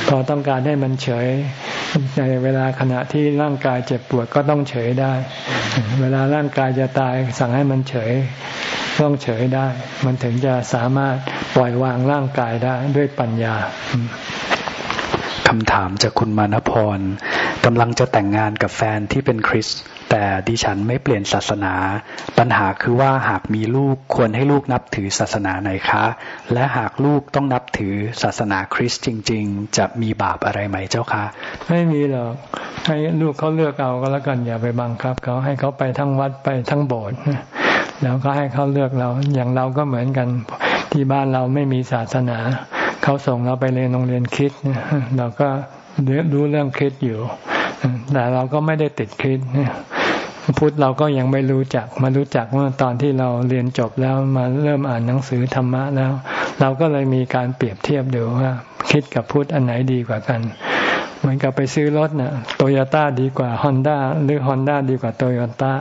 พอต้องการให้มันเฉย ในเวลาขณะที่ร่างกายเจ็บปวดก็ต้องเฉยได้ เวลาร่างกายจะตายสั่งให้มันเฉยต้องเฉยได้ มันถึงจะสามารถปล่อยวางร่างกายได้ด้วยปัญญา คำถามจากคุณมานพรกำลังจะแต่งงานกับแฟนที่เป็นคริสแต่ดิฉันไม่เปลี่ยนศาสนา ปัญหาคือว่าหากมีลูกควรให้ลูกนับถือศาสนาไหนคะ และหากลูกต้องนับถือศาสนาคริสต์จริง ๆ จะมีบาปอะไรไหมเจ้าคะ ไม่มีหรอกให้ลูกเขาเลือกเอาก็แล้วกันอย่าไปบังคับเขาให้เขาไปทั้งวัดไปทั้งโบสถ์แล้วก็ให้เขาเลือกเราอย่างเราก็เหมือนกันที่บ้านเราไม่มีศาสนา เขาส่งเราไปเรียนโรงเรียนคิดเราก็รู้เรื่องคิดอยู่ แต่เราก็ไม่ได้ติดคิดพุทธเราก็ยังไม่รู้จัก มารู้จักเมื่อตอนที่เราเรียนจบแล้วมาเริ่มอ่านหนังสือธรรมะแล้ว เราก็เลยมีการเปรียบเทียบดูว่า คิดกับพุทธอันไหนดีกว่ากัน เหมือนกับไปซื้อรถนะ่ะโตโยต้าดีกว่าฮอนด้าหรือฮอนด้าดีกว่าโตโยต้า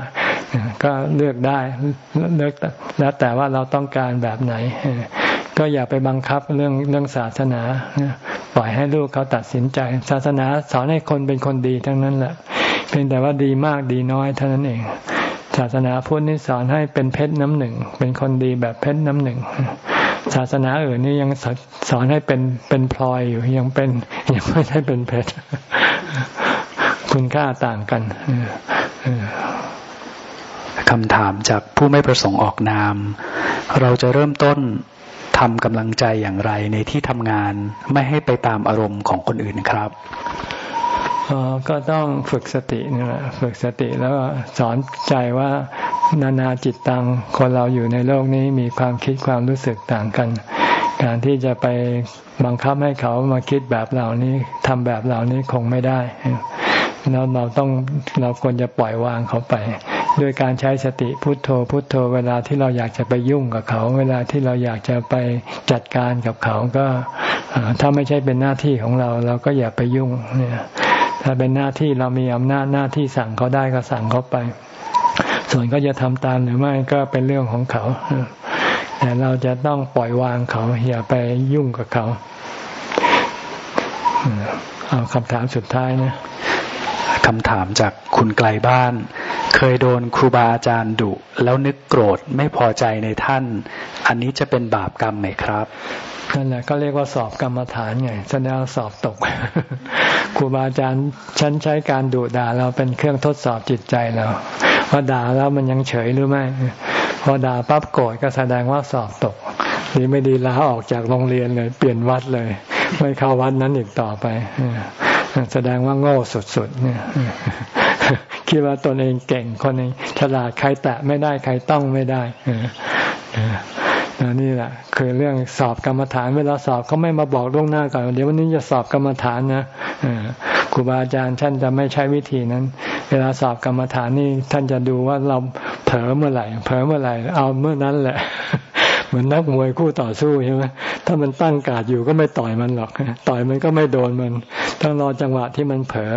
ก็เลือกได้เลือกแล้วแต่ว่าเราต้องการแบบไหน ก็อย่าไปบังคับเรื่องเรื่องศาสนาปล่อยให้ลูกเขาตัดสินใจ ศาสนาสอนให้คนเป็นคนดีทั้งนั้นแหละ เพียงแต่ว่าดีมากดีน้อยเท่านั้นเอง ศาสนาพุทธนี่สอนให้เป็นเพชรน้ำหนึ่ง เป็นคนดีแบบเพชรน้ำหนึ่ง ศาสนาอื่นนี่ยังสอนให้เป็นเป็นพลอยอยู่ยังเป็นยังไม่ได้เป็นเพชรคุณค่าต่างกันคำถามจากผู้ไม่ประสงค์ออกนาม เราจะเริ่มต้น ทำกำลังใจอย่างไรในที่ทำงานไม่ให้ไปตามอารมณ์ของคนอื่นครับก็ต้องฝึกสตินี่แหละฝึกสติแล้วสอนใจว่านานาจิตตังคนเราอยู่ในโลกนี้มีความคิดความรู้สึกต่างกัน การที่จะไปบังคับให้เขามาคิดแบบเหล่านี้ทำแบบเหล่านี้คงไม่ได้เราเราต้องเราควรจะปล่อยวางเขาไป ด้วยการใช้สติพุทโธพุทโธ เวลาที่เราอยากจะไปยุ่งกับเขา เวลาที่เราอยากจะไปจัดการกับเขาก็ถ้าไม่ใช่เป็นหน้าที่ของเราเราก็อย่าไปยุ่งเนี่ยถ้าเป็นหน้าที่เรามีอำนาจหน้าที่สั่งเขาได้ก็สั่งเขาไป ส่วนก็จะทำตามหรือไม่ก็เป็นเรื่องของเขาแต่เราจะต้องปล่อยวางเขา อย่าไปยุ่งกับเขาเอาคำถามสุดท้ายนะ คำถามจากคุณไกลบ้าน เคยโดนครูบาอาจารย์ดุแล้วนึกโกรธไม่พอใจในท่าน อันนี้จะเป็นบาปกรรมไหมครับนั่นแหละก็เรียกว่าสอบกรรมฐานไงแสดงสอบตกครูบาอาจารย์ฉันใช้การดุด่าเราเป็นเครื่องทดสอบจิตใจเราว่าด่าแล้วมันยังเฉยหรือไม่พอด่าปั๊บโกรธก็แสดงว่าสอบตกดีไม่ดีลาออกจากโรงเรียนเลย เปลี่ยนวัดเลย ไม่เข้าวัดนั้นอีกต่อไป แสดงว่าโง่สุดๆเนี่ยคิดว่าตนเองเก่งคนเองฉลาดใครแตะไม่ได้ใครต้องไม่ได้นี่แหละคือเรื่องสอบกรรมฐานเวลาสอบเขาไม่มาบอกล่วงหน้าก่อนเดี๋ยววันนี้จะสอบกรรมฐานนะครูบาอาจารย์ท่านจะไม่ใช้วิธีนั้น เวลาสอบกรรมฐานนี่ท่านจะดูว่าเราเผลอเมื่อไหร่ เผลอเมื่อไหร่ เอาเมื่อนั้นแหละ เหมือนนักมวยคู่ต่อสู้ใช่ไหมถ้ามันตั้งกาดอยู่ก็ไม่ต่อยมันหรอก ต่อยมันก็ไม่โดนมัน ต้องรอจังหวะที่มันเผลอ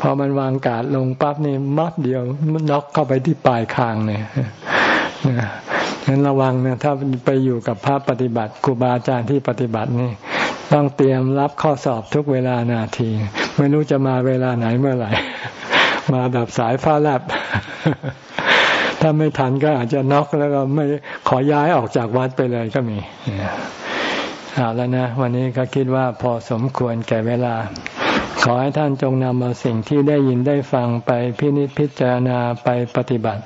พอมันวางกาดลงปั๊บนี่มัดเดียวมันน็อกเข้าไปที่ปลายคางเนี่ยงั้นระวังนะถ้าไปอยู่กับพระปฏิบัติครูบาอาจารย์ที่ปฏิบัตินี่ ต้องเตรียมรับข้อสอบทุกเวลานาที ไม่รู้จะมาเวลาไหนเมื่อไหร่ มาแบบสายฟ้าแลบ ถ้าไม่ทันก็อาจจะน็อกแล้วก็ไม่ขอย้ายออกจากวัดไปเลยก็มีเอาแล้วนะ วันนี้ก็คิดว่าพอสมควรแก่เวลา ขอให้ท่านจงนำเอาสิ่งที่ได้ยินได้ฟังไปพินิจพิจารณาไปปฏิบัติ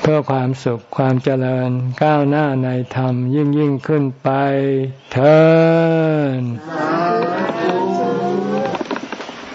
เพื่อความสุขความเจริญก้าวหน้าในธรรมยิ่งยิ่งขึ้นไปเถิด